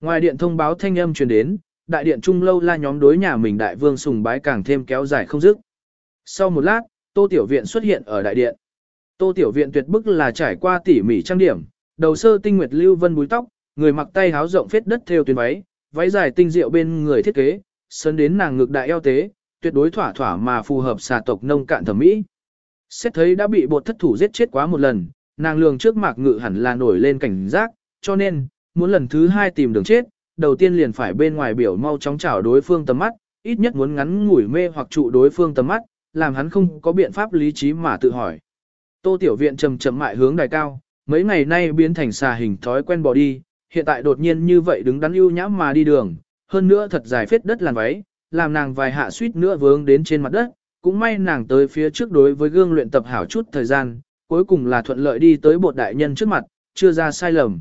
Speaker 1: Ngoài điện thông báo thanh âm truyền đến, đại điện trung lâu la nhóm đối nhà mình đại vương sùng bái càng thêm kéo dài không dứt. Sau một lát, tô tiểu viện xuất hiện ở đại điện. Tô tiểu viện tuyệt bức là trải qua tỉ mỉ trang điểm, đầu sơ tinh nguyệt lưu vân búi tóc, người mặc tay háo rộng phết đất theo tuyến váy, váy dài tinh diệu bên người thiết kế, sơn đến nàng ngực đại eo tế, tuyệt đối thỏa thỏa mà phù hợp xà tộc nông cạn thẩm mỹ. Xét thấy đã bị bột thất thủ giết chết quá một lần, nàng lường trước mạc ngự hẳn là nổi lên cảnh giác, cho nên, muốn lần thứ hai tìm đường chết, đầu tiên liền phải bên ngoài biểu mau chóng chảo đối phương tầm mắt, ít nhất muốn ngắn ngủi mê hoặc trụ đối phương tầm mắt, làm hắn không có biện pháp lý trí mà tự hỏi. Tô Tiểu Viện trầm chậm mại hướng đài cao, mấy ngày nay biến thành xà hình thói quen bỏ đi, hiện tại đột nhiên như vậy đứng đắn ưu nhãm mà đi đường, hơn nữa thật dài phết đất làn váy, làm nàng vài hạ suýt nữa vướng đến trên mặt đất, cũng may nàng tới phía trước đối với gương luyện tập hảo chút thời gian, cuối cùng là thuận lợi đi tới bột đại nhân trước mặt, chưa ra sai lầm.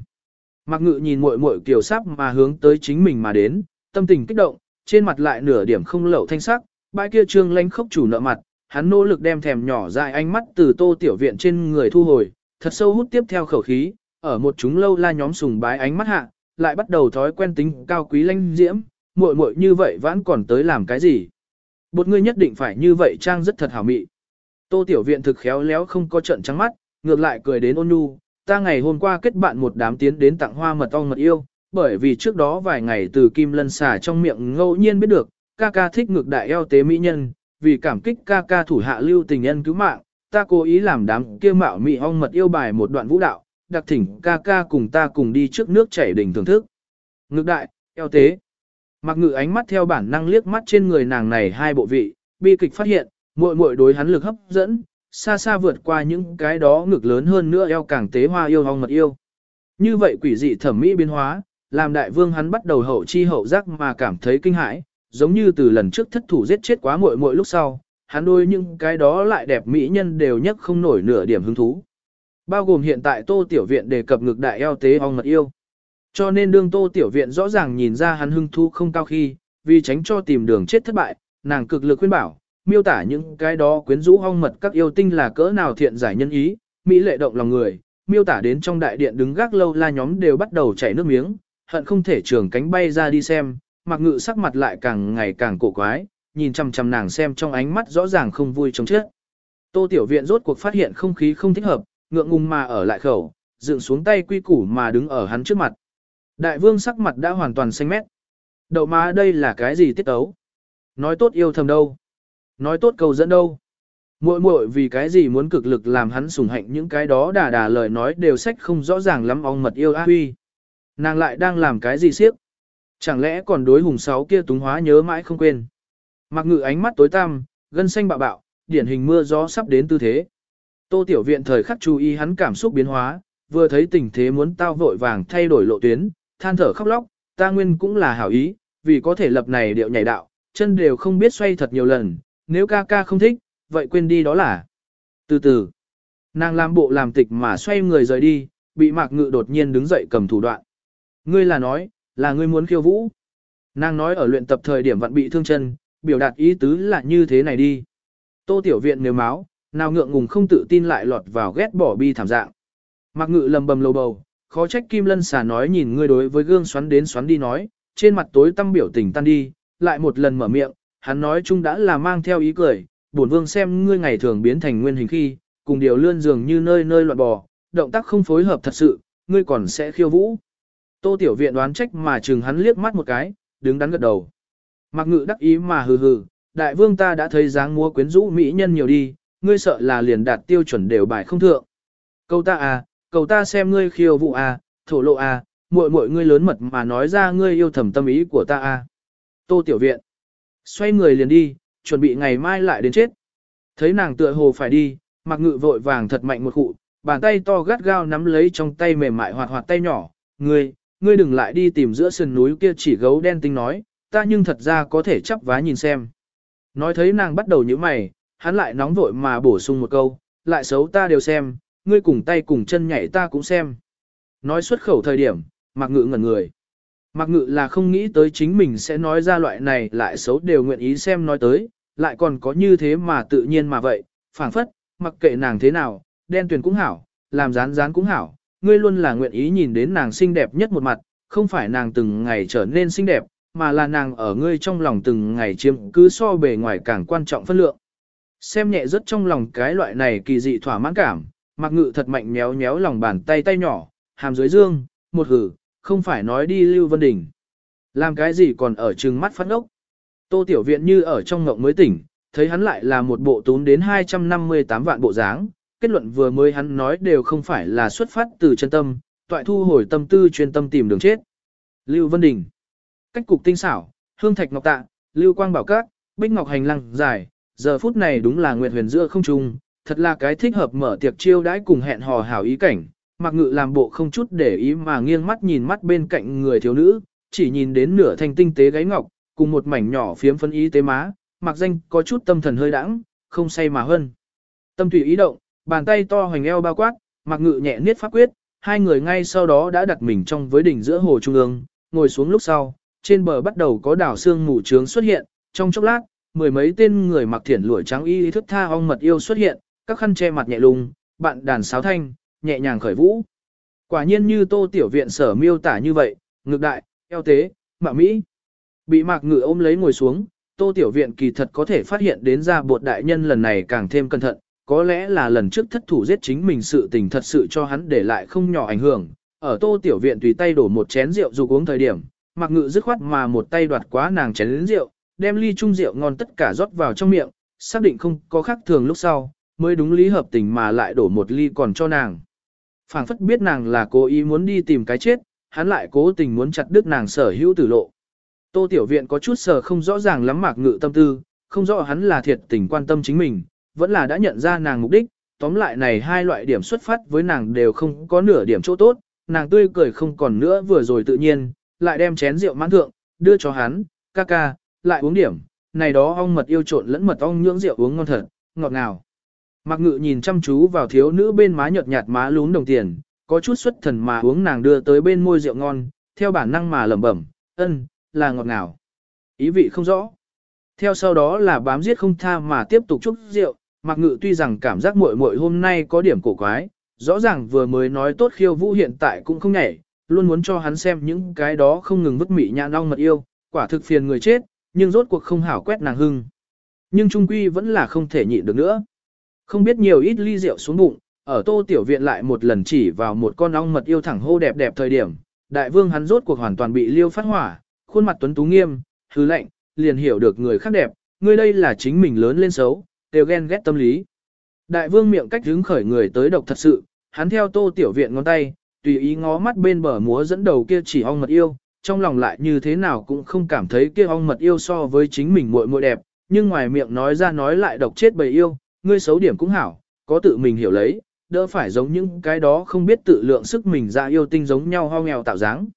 Speaker 1: Mạc Ngự nhìn muội muội kiều sắp mà hướng tới chính mình mà đến, tâm tình kích động, trên mặt lại nửa điểm không lậu thanh sắc, bãi kia trương lanh khốc chủ nợ mặt, hắn nỗ lực đem thèm nhỏ dài ánh mắt từ tô tiểu viện trên người thu hồi, thật sâu hút tiếp theo khẩu khí, ở một chúng lâu la nhóm sùng bái ánh mắt hạ, lại bắt đầu thói quen tính cao quý lanh diễm, muội muội như vậy vẫn còn tới làm cái gì. Bột ngươi nhất định phải như vậy trang rất thật hảo mị. Tô tiểu viện thực khéo léo không có trận trắng mắt, ngược lại cười đến ôn nhu, ta ngày hôm qua kết bạn một đám tiến đến tặng hoa mật ong mật yêu, bởi vì trước đó vài ngày từ kim lân xả trong miệng ngẫu nhiên biết được, ca ca thích ngược đại eo tế mỹ nhân, vì cảm kích ca ca thủ hạ lưu tình nhân cứu mạng, ta cố ý làm đám kia mạo mị ong mật yêu bài một đoạn vũ đạo, đặc thỉnh ca ca cùng ta cùng đi trước nước chảy đỉnh thưởng thức. Ngược đại, eo tế. Mặc ngự ánh mắt theo bản năng liếc mắt trên người nàng này hai bộ vị, bi kịch phát hiện, muội muội đối hắn lực hấp dẫn, xa xa vượt qua những cái đó ngực lớn hơn nữa eo càng tế hoa yêu ong mật yêu. Như vậy quỷ dị thẩm mỹ biến hóa, làm đại vương hắn bắt đầu hậu chi hậu giác mà cảm thấy kinh hãi, giống như từ lần trước thất thủ giết chết quá muội muội lúc sau, hắn đôi những cái đó lại đẹp mỹ nhân đều nhất không nổi nửa điểm hứng thú. Bao gồm hiện tại Tô Tiểu Viện đề cập ngược đại eo tế ong mật yêu. Cho nên đương Tô Tiểu Viện rõ ràng nhìn ra hắn hứng thú không cao khi, vì tránh cho tìm đường chết thất bại, nàng cực lực khuyên bảo, miêu tả những cái đó quyến rũ ong mật các yêu tinh là cỡ nào thiện giải nhân ý, mỹ lệ động lòng người, miêu tả đến trong đại điện đứng gác lâu la nhóm đều bắt đầu chảy nước miếng, hận không thể trường cánh bay ra đi xem, mặc ngự sắc mặt lại càng ngày càng cổ quái, nhìn chằm chằm nàng xem trong ánh mắt rõ ràng không vui chống chết. Tô Tiểu Viện rốt cuộc phát hiện không khí không thích hợp, ngượng ngùng mà ở lại khẩu, dựng xuống tay quy củ mà đứng ở hắn trước mặt. Đại vương sắc mặt đã hoàn toàn xanh mét. Đậu má đây là cái gì tiết ấu? Nói tốt yêu thầm đâu? Nói tốt cầu dẫn đâu? Muội muội vì cái gì muốn cực lực làm hắn sủng hạnh những cái đó đà đà lời nói đều sách không rõ ràng lắm ong mật yêu a huy. Nàng lại đang làm cái gì siếp? Chẳng lẽ còn đối hùng sáu kia túng hóa nhớ mãi không quên? Mặc ngự ánh mắt tối tăm, gân xanh bạo bạo, điển hình mưa gió sắp đến tư thế. Tô Tiểu Viện thời khắc chú ý hắn cảm xúc biến hóa, vừa thấy tình thế muốn tao vội vàng thay đổi lộ tuyến, than thở khóc lóc, ta nguyên cũng là hảo ý, vì có thể lập này điệu nhảy đạo, chân đều không biết xoay thật nhiều lần, nếu ca ca không thích, vậy quên đi đó là. Từ từ, nàng làm bộ làm tịch mà xoay người rời đi, bị mạc ngự đột nhiên đứng dậy cầm thủ đoạn. Ngươi là nói, là ngươi muốn khiêu vũ. Nàng nói ở luyện tập thời điểm vẫn bị thương chân, biểu đạt ý tứ là như thế này đi. Tô Tiểu Viện nếu máu, nào ngượng ngùng không tự tin lại lọt vào ghét bỏ bi thảm dạng. Mạc Ngự lầm bầm lầu bầu, khó trách Kim Lân xà nói nhìn ngươi đối với gương xoắn đến xoắn đi nói, trên mặt tối tâm biểu tình tan đi, lại một lần mở miệng, hắn nói chung đã là mang theo ý cười, bổn vương xem ngươi ngày thường biến thành nguyên hình khi, cùng điều lươn dường như nơi nơi loạn bò, động tác không phối hợp thật sự, ngươi còn sẽ khiêu vũ. Tô Tiểu Viện đoán trách mà chừng hắn liếc mắt một cái, đứng đắn gật đầu. Mặc ngự đắc ý mà hừ hừ, đại vương ta đã thấy dáng múa quyến rũ mỹ nhân nhiều đi, ngươi sợ là liền đạt tiêu chuẩn đều bài không thượng. Cầu ta à, cầu ta xem ngươi khiêu vũ à, thổ lộ à, muội muội ngươi lớn mật mà nói ra ngươi yêu thầm tâm ý của ta à. Tô Tiểu Viện. Xoay người liền đi, chuẩn bị ngày mai lại đến chết. Thấy nàng tựa hồ phải đi, mặc ngự vội vàng thật mạnh một cụ, bàn tay to gắt gao nắm lấy trong tay mềm mại hoạt hoạt tay nhỏ. Ngươi, ngươi đừng lại đi tìm giữa sườn núi kia chỉ gấu đen tinh nói, ta nhưng thật ra có thể chấp vá nhìn xem. Nói thấy nàng bắt đầu như mày, hắn lại nóng vội mà bổ sung một câu, lại xấu ta đều xem, ngươi cùng tay cùng chân nhảy ta cũng xem. Nói xuất khẩu thời điểm, mặc ngự ngẩn người. Mặc ngự là không nghĩ tới chính mình sẽ nói ra loại này lại xấu đều nguyện ý xem nói tới, lại còn có như thế mà tự nhiên mà vậy, phảng phất, mặc kệ nàng thế nào, đen tuyền cũng hảo, làm rán rán cũng hảo, ngươi luôn là nguyện ý nhìn đến nàng xinh đẹp nhất một mặt, không phải nàng từng ngày trở nên xinh đẹp, mà là nàng ở ngươi trong lòng từng ngày chiếm cứ so bề ngoài càng quan trọng phân lượng. Xem nhẹ rất trong lòng cái loại này kỳ dị thỏa mãn cảm, mặc ngự thật mạnh méo méo lòng bàn tay tay nhỏ, hàm dưới dương, một hử, không phải nói đi Lưu Vân Đình. Làm cái gì còn ở trừng mắt phát ốc. Tô Tiểu Viện như ở trong ngộng mới tỉnh, thấy hắn lại là một bộ tún đến 258 vạn bộ dáng, kết luận vừa mới hắn nói đều không phải là xuất phát từ chân tâm, toại thu hồi tâm tư chuyên tâm tìm đường chết. Lưu Vân Đình Cách cục tinh xảo, hương thạch ngọc tạ, lưu quang bảo các, bích ngọc hành lăng dài, giờ phút này đúng là nguyệt huyền giữa không trung, thật là cái thích hợp mở tiệc chiêu đãi cùng hẹn hò hảo ý cảnh. Mặc ngự làm bộ không chút để ý mà nghiêng mắt nhìn mắt bên cạnh người thiếu nữ, chỉ nhìn đến nửa thanh tinh tế gáy ngọc, cùng một mảnh nhỏ phiếm phân ý tế má, mặc danh có chút tâm thần hơi đãng, không say mà hơn. Tâm tùy ý động, bàn tay to hoành eo bao quát, mặc ngự nhẹ niết pháp quyết, hai người ngay sau đó đã đặt mình trong với đỉnh giữa hồ trung ương, ngồi xuống lúc sau, trên bờ bắt đầu có đảo xương mù trướng xuất hiện, trong chốc lát, mười mấy tên người mặc thiển lụa trắng y thức tha ong mật yêu xuất hiện, các khăn che mặt nhẹ lùng, bạn đàn sáo thanh, nhẹ nhàng khởi vũ. Quả nhiên như tô tiểu viện sở miêu tả như vậy, ngược đại, eo tế, mạ mỹ. Bị mạc ngự ôm lấy ngồi xuống, tô tiểu viện kỳ thật có thể phát hiện đến ra bột đại nhân lần này càng thêm cẩn thận, có lẽ là lần trước thất thủ giết chính mình sự tình thật sự cho hắn để lại không nhỏ ảnh hưởng. Ở tô tiểu viện tùy tay đổ một chén rượu dù uống thời điểm, mặc Ngự dứt khoát mà một tay đoạt quá nàng chén lớn rượu, đem ly chung rượu ngon tất cả rót vào trong miệng, xác định không có khác thường lúc sau, mới đúng lý hợp tình mà lại đổ một ly còn cho nàng. Phảng phất biết nàng là cố ý muốn đi tìm cái chết, hắn lại cố tình muốn chặt đứt nàng sở hữu tử lộ. Tô Tiểu Viện có chút sở không rõ ràng lắm Mạc Ngự tâm tư, không rõ hắn là thiệt tình quan tâm chính mình, vẫn là đã nhận ra nàng mục đích, tóm lại này hai loại điểm xuất phát với nàng đều không có nửa điểm chỗ tốt, nàng tươi cười không còn nữa vừa rồi tự nhiên, lại đem chén rượu mãn thượng, đưa cho hắn, ca ca, lại uống điểm, này đó ong mật yêu trộn lẫn mật ong nhưỡng rượu uống ngon thật, ngọt ngào. Mạc Ngự nhìn chăm chú vào thiếu nữ bên má nhợt nhạt má lún đồng tiền, có chút xuất thần mà uống nàng đưa tới bên môi rượu ngon, theo bản năng mà lẩm bẩm, ân, là ngọt ngào. Ý vị không rõ. Theo sau đó là bám giết không tha mà tiếp tục chúc rượu, Mạc Ngự tuy rằng cảm giác muội muội hôm nay có điểm cổ quái, rõ ràng vừa mới nói tốt khiêu vũ hiện tại cũng không nhảy, luôn muốn cho hắn xem những cái đó không ngừng vứt mị nhãn ong mật yêu, quả thực phiền người chết, nhưng rốt cuộc không hảo quét nàng hưng. Nhưng trung quy vẫn là không thể nhịn được nữa. Không biết nhiều ít ly rượu xuống bụng, ở tô tiểu viện lại một lần chỉ vào một con ong mật yêu thẳng hô đẹp đẹp thời điểm, đại vương hắn rốt cuộc hoàn toàn bị liêu phát hỏa, khuôn mặt tuấn tú nghiêm, hư lạnh, liền hiểu được người khác đẹp, người đây là chính mình lớn lên xấu, đều ghen ghét tâm lý. Đại vương miệng cách hứng khởi người tới độc thật sự, hắn theo tô tiểu viện ngón tay, tùy ý ngó mắt bên bờ múa dẫn đầu kia chỉ ong mật yêu, trong lòng lại như thế nào cũng không cảm thấy kia ong mật yêu so với chính mình muội muội đẹp, nhưng ngoài miệng nói ra nói lại độc chết bầy yêu, ngươi xấu điểm cũng hảo, có tự mình hiểu lấy, đỡ phải giống những cái đó không biết tự lượng sức mình ra yêu tinh giống nhau ho nghèo tạo dáng.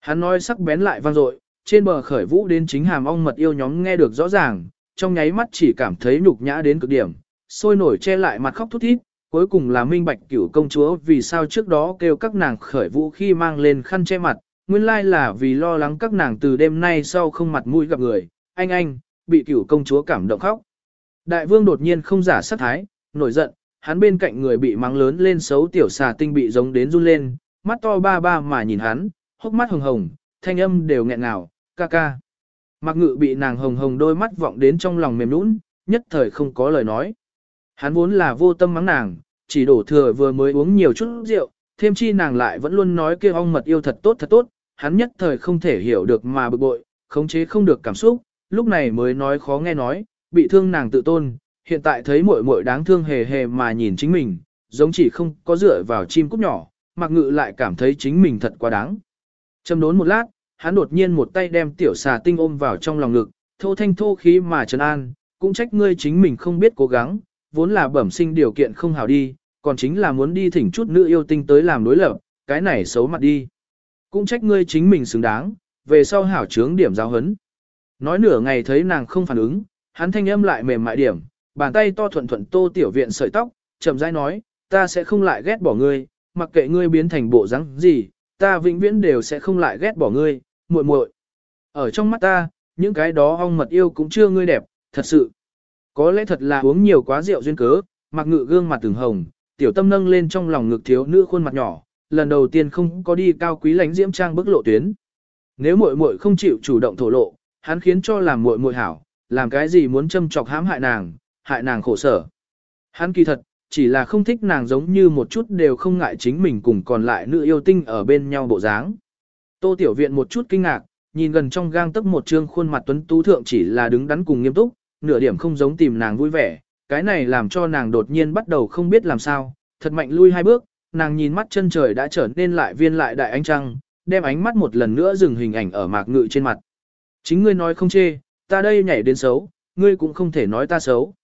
Speaker 1: Hắn nói sắc bén lại vang dội, trên bờ khởi vũ đến chính hàm ong mật yêu nhóm nghe được rõ ràng, trong nháy mắt chỉ cảm thấy nhục nhã đến cực điểm, sôi nổi che lại mặt khóc thút thít, cuối cùng là minh bạch cửu công chúa vì sao trước đó kêu các nàng khởi vũ khi mang lên khăn che mặt, nguyên lai là vì lo lắng các nàng từ đêm nay sau không mặt mũi gặp người, anh anh, bị cửu công chúa cảm động khóc. Đại vương đột nhiên không giả sát thái, nổi giận, hắn bên cạnh người bị mắng lớn lên xấu tiểu xà tinh bị giống đến run lên, mắt to ba ba mà nhìn hắn, hốc mắt hồng hồng, thanh âm đều nghẹn ngào, ca ca. Mạc ngự bị nàng hồng hồng đôi mắt vọng đến trong lòng mềm nũng, nhất thời không có lời nói. Hắn vốn là vô tâm mắng nàng, chỉ đổ thừa vừa mới uống nhiều chút rượu, thêm chi nàng lại vẫn luôn nói kia ong mật yêu thật tốt thật tốt, hắn nhất thời không thể hiểu được mà bực bội, khống chế không được cảm xúc, lúc này mới nói khó nghe nói, bị thương nàng tự tôn, hiện tại thấy muội muội đáng thương hề hề mà nhìn chính mình, giống chỉ không có dựa vào chim cúc nhỏ, Mạc ngự lại cảm thấy chính mình thật quá đáng. Châm đốn một lát, hắn đột nhiên một tay đem tiểu xà tinh ôm vào trong lòng ngực, thô thanh thô khí mà trấn an, cũng trách ngươi chính mình không biết cố gắng, vốn là bẩm sinh điều kiện không hảo đi, còn chính là muốn đi thỉnh chút nữ yêu tinh tới làm đối lập, cái này xấu mặt đi. Cũng trách ngươi chính mình xứng đáng, về sau hảo trướng điểm giáo hấn. Nói nửa ngày thấy nàng không phản ứng, hắn thanh âm lại mềm mại điểm, bàn tay to thuận thuận tô tiểu viện sợi tóc, chậm rãi nói, ta sẽ không lại ghét bỏ ngươi, mặc kệ ngươi biến thành bộ dáng gì, ta vĩnh viễn đều sẽ không lại ghét bỏ ngươi, muội muội. Ở trong mắt ta, những cái đó ong mật yêu cũng chưa ngươi đẹp, thật sự. Có lẽ thật là uống nhiều quá rượu duyên cớ, mặc ngự gương mặt từng hồng, tiểu tâm nâng lên trong lòng ngực thiếu nữ khuôn mặt nhỏ, lần đầu tiên không có đi cao quý lãnh diễm trang bức lộ tuyến. Nếu muội muội không chịu chủ động thổ lộ, hắn khiến cho làm muội muội hảo, làm cái gì muốn châm chọc hãm hại nàng, hại nàng khổ sở. Hắn kỳ thật, chỉ là không thích nàng giống như một chút đều không ngại chính mình cùng còn lại nữ yêu tinh ở bên nhau bộ dáng. Tô Tiểu Viện một chút kinh ngạc, nhìn gần trong gang tấc một trương khuôn mặt tuấn tú thượng chỉ là đứng đắn cùng nghiêm túc, nửa điểm không giống tìm nàng vui vẻ, cái này làm cho nàng đột nhiên bắt đầu không biết làm sao, thật mạnh lui hai bước, nàng nhìn mắt chân trời đã trở nên lại viên lại đại ánh trăng, đem ánh mắt một lần nữa dừng hình ảnh ở mạc ngự trên mặt. Chính ngươi nói không chê, ta đây nhảy đến xấu, ngươi cũng không thể nói ta xấu.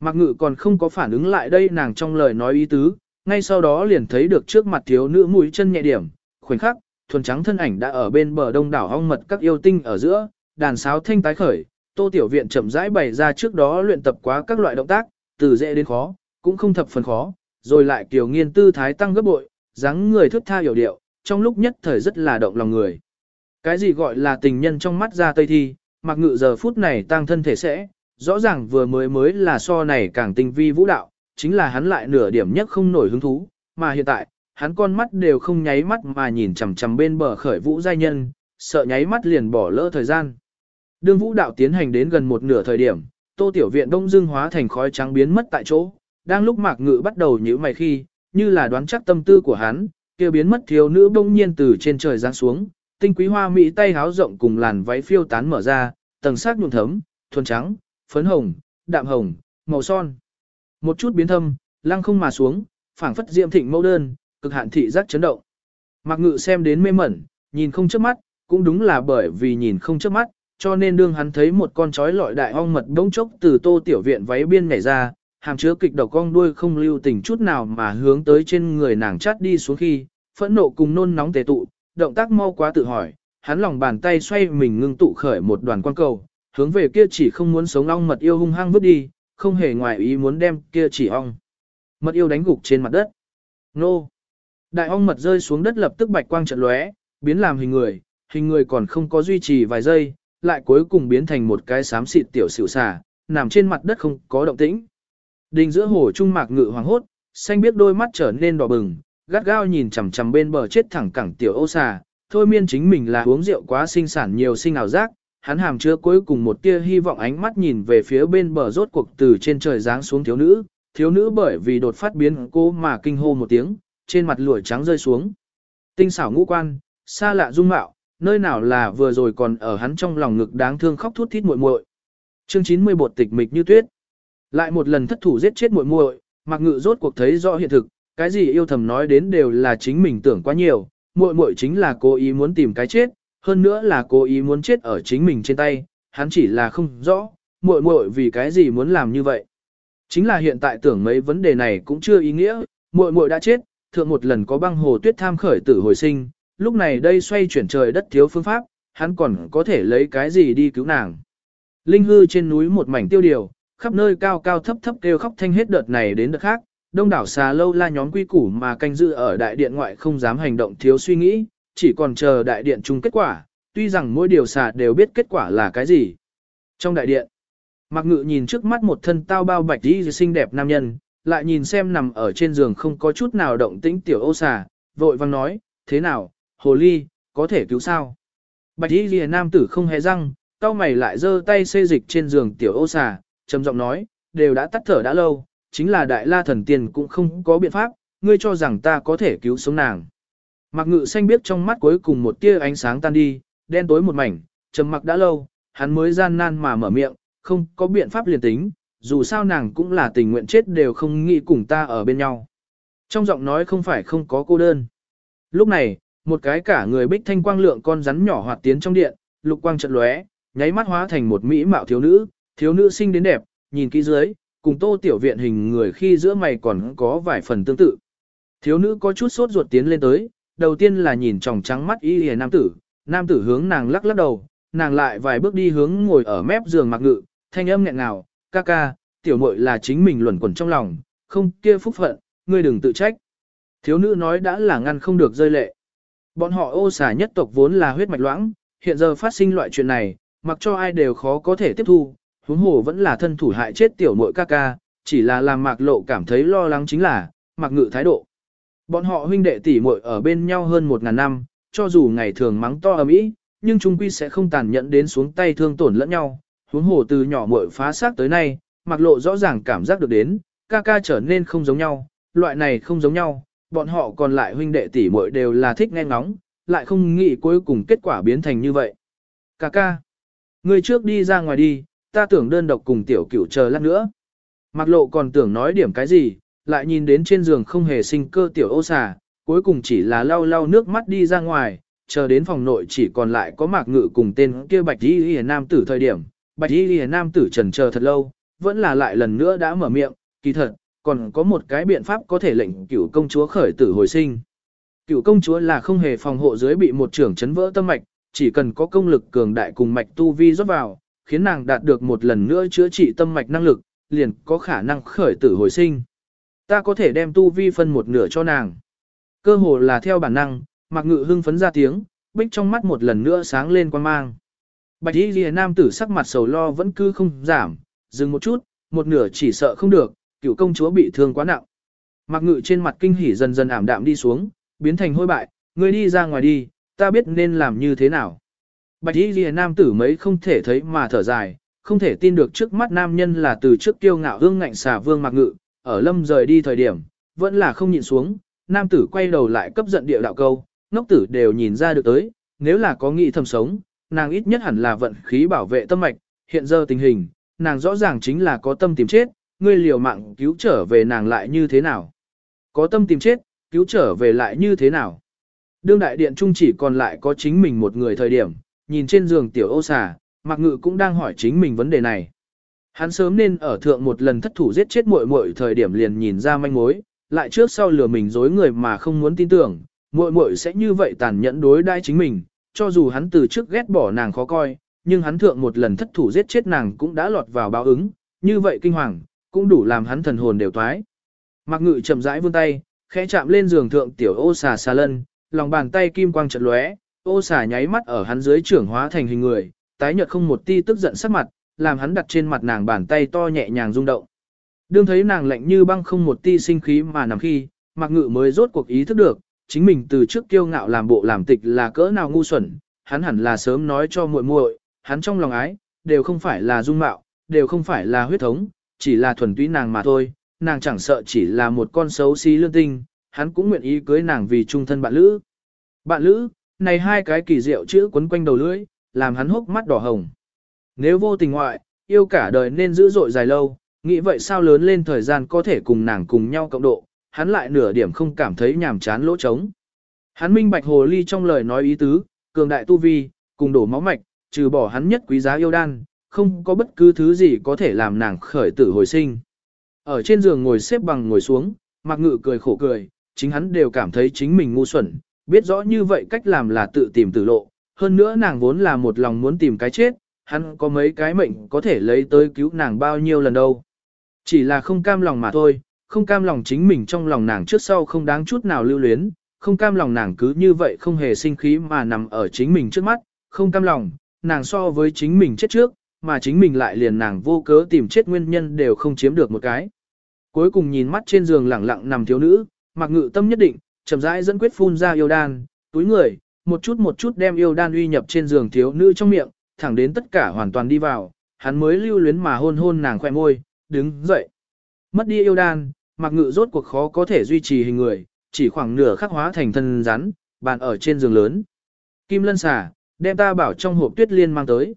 Speaker 1: Mạc ngự còn không có phản ứng lại đây nàng trong lời nói ý tứ, ngay sau đó liền thấy được trước mặt thiếu nữ mũi chân nhẹ điểm, khoảnh khắc, thuần trắng thân ảnh đã ở bên bờ đông đảo hong mật các yêu tinh ở giữa, đàn sáo thanh tái khởi, tô tiểu viện chậm rãi bày ra trước đó luyện tập quá các loại động tác, từ dễ đến khó, cũng không thập phần khó, rồi lại kiều nghiên tư thái tăng gấp bội, dáng người thước tha hiểu điệu, trong lúc nhất thời rất là động lòng người. Cái gì gọi là tình nhân trong mắt ra tây thi, mặc ngự giờ phút này tăng thân thể sẽ, rõ ràng vừa mới mới là so này càng tinh vi vũ đạo, chính là hắn lại nửa điểm nhất không nổi hứng thú, mà hiện tại, hắn con mắt đều không nháy mắt mà nhìn chằm chằm bên bờ khởi vũ giai nhân, sợ nháy mắt liền bỏ lỡ thời gian. Đương vũ đạo tiến hành đến gần một nửa thời điểm, tô tiểu viện đông dương hóa thành khói trắng biến mất tại chỗ, đang lúc mạc ngự bắt đầu nhíu mày khi, như là đoán chắc tâm tư của hắn, kia biến mất thiếu nữ bỗng nhiên từ trên trời giáng xuống, tinh quý hoa mỹ tay háo rộng cùng làn váy phiêu tán mở ra, tầng sắc nhuộm thấm, thuần trắng, phấn hồng, đạm hồng, màu son. Một chút biến thâm, lăng không mà xuống, phảng phất diệm thịnh mẫu đơn, cực hạn thị giác chấn động. Mạc Ngự xem đến mê mẩn, nhìn không chớp mắt, cũng đúng là bởi vì nhìn không chớp mắt, cho nên đương hắn thấy một con chói lọi đại ong mật bỗng chốc từ Tô tiểu viện váy biên nhảy ra, hàm chứa kịch độc cong đuôi không lưu tình chút nào mà hướng tới trên người nàng chát đi xuống khi, phẫn nộ cùng nôn nóng tề tụ, động tác mau quá tự hỏi, hắn lòng bàn tay xoay mình ngưng tụ khởi một đoàn quan cầu, hướng về kia chỉ không muốn sống ong mật yêu hung hăng vứt đi, không hề ngoài ý muốn đem kia chỉ ong. Mật yêu đánh gục trên mặt đất. Nô! Đại ong mật rơi xuống đất lập tức bạch quang trận lóe, biến làm hình người, hình người còn không có duy trì vài giây, lại cuối cùng biến thành một cái xám xịt tiểu xỉu xà, nằm trên mặt đất không có động tĩnh. Đình giữa hồ trung mạc ngự hoàng hốt, xanh biết đôi mắt trở nên đỏ bừng, gắt gao nhìn chằm chằm bên bờ chết thẳng cẳng tiểu ô xà, thôi miên chính mình là uống rượu quá sinh sản nhiều sinh ảo giác, hắn hàm chứa cuối cùng một tia hy vọng ánh mắt nhìn về phía bên bờ rốt cuộc từ trên trời giáng xuống thiếu nữ, thiếu nữ bởi vì đột phát biến cô mà kinh hô một tiếng, trên mặt lụa trắng rơi xuống. Tinh xảo ngũ quan, xa lạ dung mạo, nơi nào là vừa rồi còn ở hắn trong lòng ngực đáng thương khóc thút thít muội muội. Chương 90 bột tịch mịch như tuyết. Lại một lần thất thủ giết chết muội muội, Mạc Ngự rốt cuộc thấy rõ hiện thực, cái gì yêu thầm nói đến đều là chính mình tưởng quá nhiều, muội muội chính là cố ý muốn tìm cái chết, hơn nữa là cố ý muốn chết ở chính mình trên tay, hắn chỉ là không rõ, muội muội vì cái gì muốn làm như vậy. Chính là hiện tại tưởng mấy vấn đề này cũng chưa ý nghĩa, muội muội đã chết, thượng một lần có băng hồ tuyết tham khởi tử hồi sinh, lúc này đây xoay chuyển trời đất thiếu phương pháp, hắn còn có thể lấy cái gì đi cứu nàng. Linh hư trên núi một mảnh tiêu điều, khắp nơi cao cao thấp thấp kêu khóc thanh hết đợt này đến đợt khác, đông đảo xà lâu la nhóm quy củ mà canh giữ ở đại điện ngoại không dám hành động thiếu suy nghĩ, chỉ còn chờ đại điện chung kết quả, tuy rằng mỗi điều xà đều biết kết quả là cái gì. Trong đại điện, Mạc Ngự nhìn trước mắt một thân tao bao bạch đi xinh đẹp nam nhân, lại nhìn xem nằm ở trên giường không có chút nào động tĩnh tiểu ô xà, vội vang nói, thế nào, hồ ly, có thể cứu sao? Bạch y lìa nam tử không hề răng, cao mày lại giơ tay xê dịch trên giường tiểu ô xà, trầm giọng nói, đều đã tắt thở đã lâu, chính là đại la thần tiên cũng không có biện pháp, ngươi cho rằng ta có thể cứu sống nàng. Mạc ngự xanh biết trong mắt cuối cùng một tia ánh sáng tan đi, đen tối một mảnh, trầm mặc đã lâu, hắn mới gian nan mà mở miệng, không có biện pháp liền tính, dù sao nàng cũng là tình nguyện chết đều không nghĩ cùng ta ở bên nhau. Trong giọng nói không phải không có cô đơn. Lúc này, một cái cả người bích thanh quang lượng con rắn nhỏ hoạt tiến trong điện, lục quang trận lóe, nháy mắt hóa thành một mỹ mạo thiếu nữ, thiếu nữ xinh đến đẹp, nhìn kỹ dưới, cùng tô tiểu viện hình người khi giữa mày còn có vài phần tương tự. Thiếu nữ có chút sốt ruột tiến lên tới, đầu tiên là nhìn tròng trắng mắt y hề nam tử, nam tử hướng nàng lắc lắc đầu, nàng lại vài bước đi hướng ngồi ở mép giường mặc ngự, thanh âm nghẹn ngào, ca ca, tiểu muội là chính mình luẩn quẩn trong lòng, không kia phúc phận, ngươi đừng tự trách. Thiếu nữ nói đã là ngăn không được rơi lệ. Bọn họ ô xả nhất tộc vốn là huyết mạch loãng, hiện giờ phát sinh loại chuyện này, mặc cho ai đều khó có thể tiếp thu, huống hồ vẫn là thân thủ hại chết tiểu muội ca ca, chỉ là làm mạc lộ cảm thấy lo lắng chính là, mạc ngự thái độ. Bọn họ huynh đệ tỷ muội ở bên nhau hơn một ngàn năm, cho dù ngày thường mắng to ầm ĩ, nhưng chung quy sẽ không tàn nhẫn đến xuống tay thương tổn lẫn nhau. Huống hồ từ nhỏ muội phá xác tới nay, mặc Lộ rõ ràng cảm giác được đến, ca ca trở nên không giống nhau, loại này không giống nhau, bọn họ còn lại huynh đệ tỷ muội đều là thích nghe ngóng, lại không nghĩ cuối cùng kết quả biến thành như vậy. Ca ca, người trước đi ra ngoài đi, ta tưởng đơn độc cùng tiểu cửu chờ lát nữa. Mặc Lộ còn tưởng nói điểm cái gì, lại nhìn đến trên giường không hề sinh cơ tiểu ô xà, cuối cùng chỉ là lau lau nước mắt đi ra ngoài, chờ đến phòng nội chỉ còn lại có mạc ngự cùng tên kia bạch y hề nam tử thời điểm. Bạch y hề nam tử trần chờ thật lâu, vẫn là lại lần nữa đã mở miệng, kỳ thật, còn có một cái biện pháp có thể lệnh cửu công chúa khởi tử hồi sinh. Cửu công chúa là không hề phòng hộ dưới bị một trưởng chấn vỡ tâm mạch, chỉ cần có công lực cường đại cùng mạch tu vi rót vào, khiến nàng đạt được một lần nữa chữa trị tâm mạch năng lực, liền có khả năng khởi tử hồi sinh. Ta có thể đem tu vi phân một nửa cho nàng. Cơ hồ là theo bản năng, mặc ngự hưng phấn ra tiếng, bích trong mắt một lần nữa sáng lên quan mang. Bạch y ghi nam tử sắc mặt sầu lo vẫn cứ không giảm, dừng một chút, một nửa chỉ sợ không được, cựu công chúa bị thương quá nặng. Mặc ngự trên mặt kinh hỉ dần dần ảm đạm đi xuống, biến thành hôi bại, ngươi đi ra ngoài đi, ta biết nên làm như thế nào. Bạch y ghi nam tử mấy không thể thấy mà thở dài, không thể tin được trước mắt nam nhân là từ trước kiêu ngạo hương ngạnh xà vương mặc ngự, ở lâm rời đi thời điểm, vẫn là không nhịn xuống, nam tử quay đầu lại cấp giận địa đạo câu, ngốc tử đều nhìn ra được tới, nếu là có nghị thầm sống, nàng ít nhất hẳn là vận khí bảo vệ tâm mạch, hiện giờ tình hình, nàng rõ ràng chính là có tâm tìm chết, ngươi liều mạng cứu trở về nàng lại như thế nào. Có tâm tìm chết, cứu trở về lại như thế nào. Đương đại điện trung chỉ còn lại có chính mình một người thời điểm, nhìn trên giường tiểu ô xà, Mạc Ngự cũng đang hỏi chính mình vấn đề này. Hắn sớm nên ở thượng một lần thất thủ giết chết muội muội thời điểm liền nhìn ra manh mối, lại trước sau lừa mình dối người mà không muốn tin tưởng, muội muội sẽ như vậy tàn nhẫn đối đãi chính mình, cho dù hắn từ trước ghét bỏ nàng khó coi, nhưng hắn thượng một lần thất thủ giết chết nàng cũng đã lọt vào báo ứng, như vậy kinh hoàng, cũng đủ làm hắn thần hồn đều toái. Mạc Ngự chậm rãi vươn tay, khẽ chạm lên giường thượng tiểu ô xà xà lân, lòng bàn tay kim quang chợt lóe, ô xà nháy mắt ở hắn dưới trưởng hóa thành hình người, tái nhợt không một ti tức giận sắc mặt, làm hắn đặt trên mặt nàng bàn tay to nhẹ nhàng rung động. Đương thấy nàng lạnh như băng không một ti sinh khí mà nằm khi, Mạc Ngự mới rốt cuộc ý thức được, chính mình từ trước kiêu ngạo làm bộ làm tịch là cỡ nào ngu xuẩn, hắn hẳn là sớm nói cho muội muội, hắn trong lòng ái, đều không phải là dung mạo, đều không phải là huyết thống, chỉ là thuần túy nàng mà thôi, nàng chẳng sợ chỉ là một con xấu xí lương tinh, hắn cũng nguyện ý cưới nàng vì trung thân bạn lữ. Bạn lữ, này hai cái kỳ diệu chữ quấn quanh đầu lưỡi, làm hắn hốc mắt đỏ hồng. Nếu vô tình ngoại, yêu cả đời nên giữ dội dài lâu, nghĩ vậy sao lớn lên thời gian có thể cùng nàng cùng nhau cộng độ, hắn lại nửa điểm không cảm thấy nhàm chán lỗ trống. Hắn minh bạch hồ ly trong lời nói ý tứ, cường đại tu vi, cùng đổ máu mạch, trừ bỏ hắn nhất quý giá yêu đan, không có bất cứ thứ gì có thể làm nàng khởi tử hồi sinh. Ở trên giường ngồi xếp bằng ngồi xuống, mặc ngự cười khổ cười, chính hắn đều cảm thấy chính mình ngu xuẩn, biết rõ như vậy cách làm là tự tìm tử lộ, hơn nữa nàng vốn là một lòng muốn tìm cái chết, hắn có mấy cái mệnh có thể lấy tới cứu nàng bao nhiêu lần đâu. Chỉ là không cam lòng mà thôi, không cam lòng chính mình trong lòng nàng trước sau không đáng chút nào lưu luyến, không cam lòng nàng cứ như vậy không hề sinh khí mà nằm ở chính mình trước mắt, không cam lòng, nàng so với chính mình chết trước, mà chính mình lại liền nàng vô cớ tìm chết nguyên nhân đều không chiếm được một cái. Cuối cùng nhìn mắt trên giường lẳng lặng nằm thiếu nữ, mặc ngự tâm nhất định, chậm rãi dẫn quyết phun ra yêu đan, túi người, một chút một chút đem yêu đan uy nhập trên giường thiếu nữ trong miệng, thẳng đến tất cả hoàn toàn đi vào, hắn mới lưu luyến mà hôn hôn nàng khoe môi, đứng dậy. Mất đi yêu đan, mặc ngự rốt cuộc khó có thể duy trì hình người, chỉ khoảng nửa khắc hóa thành thân rắn, bàn ở trên giường lớn. Kim lân xà, đem ta bảo trong hộp tuyết liên mang tới.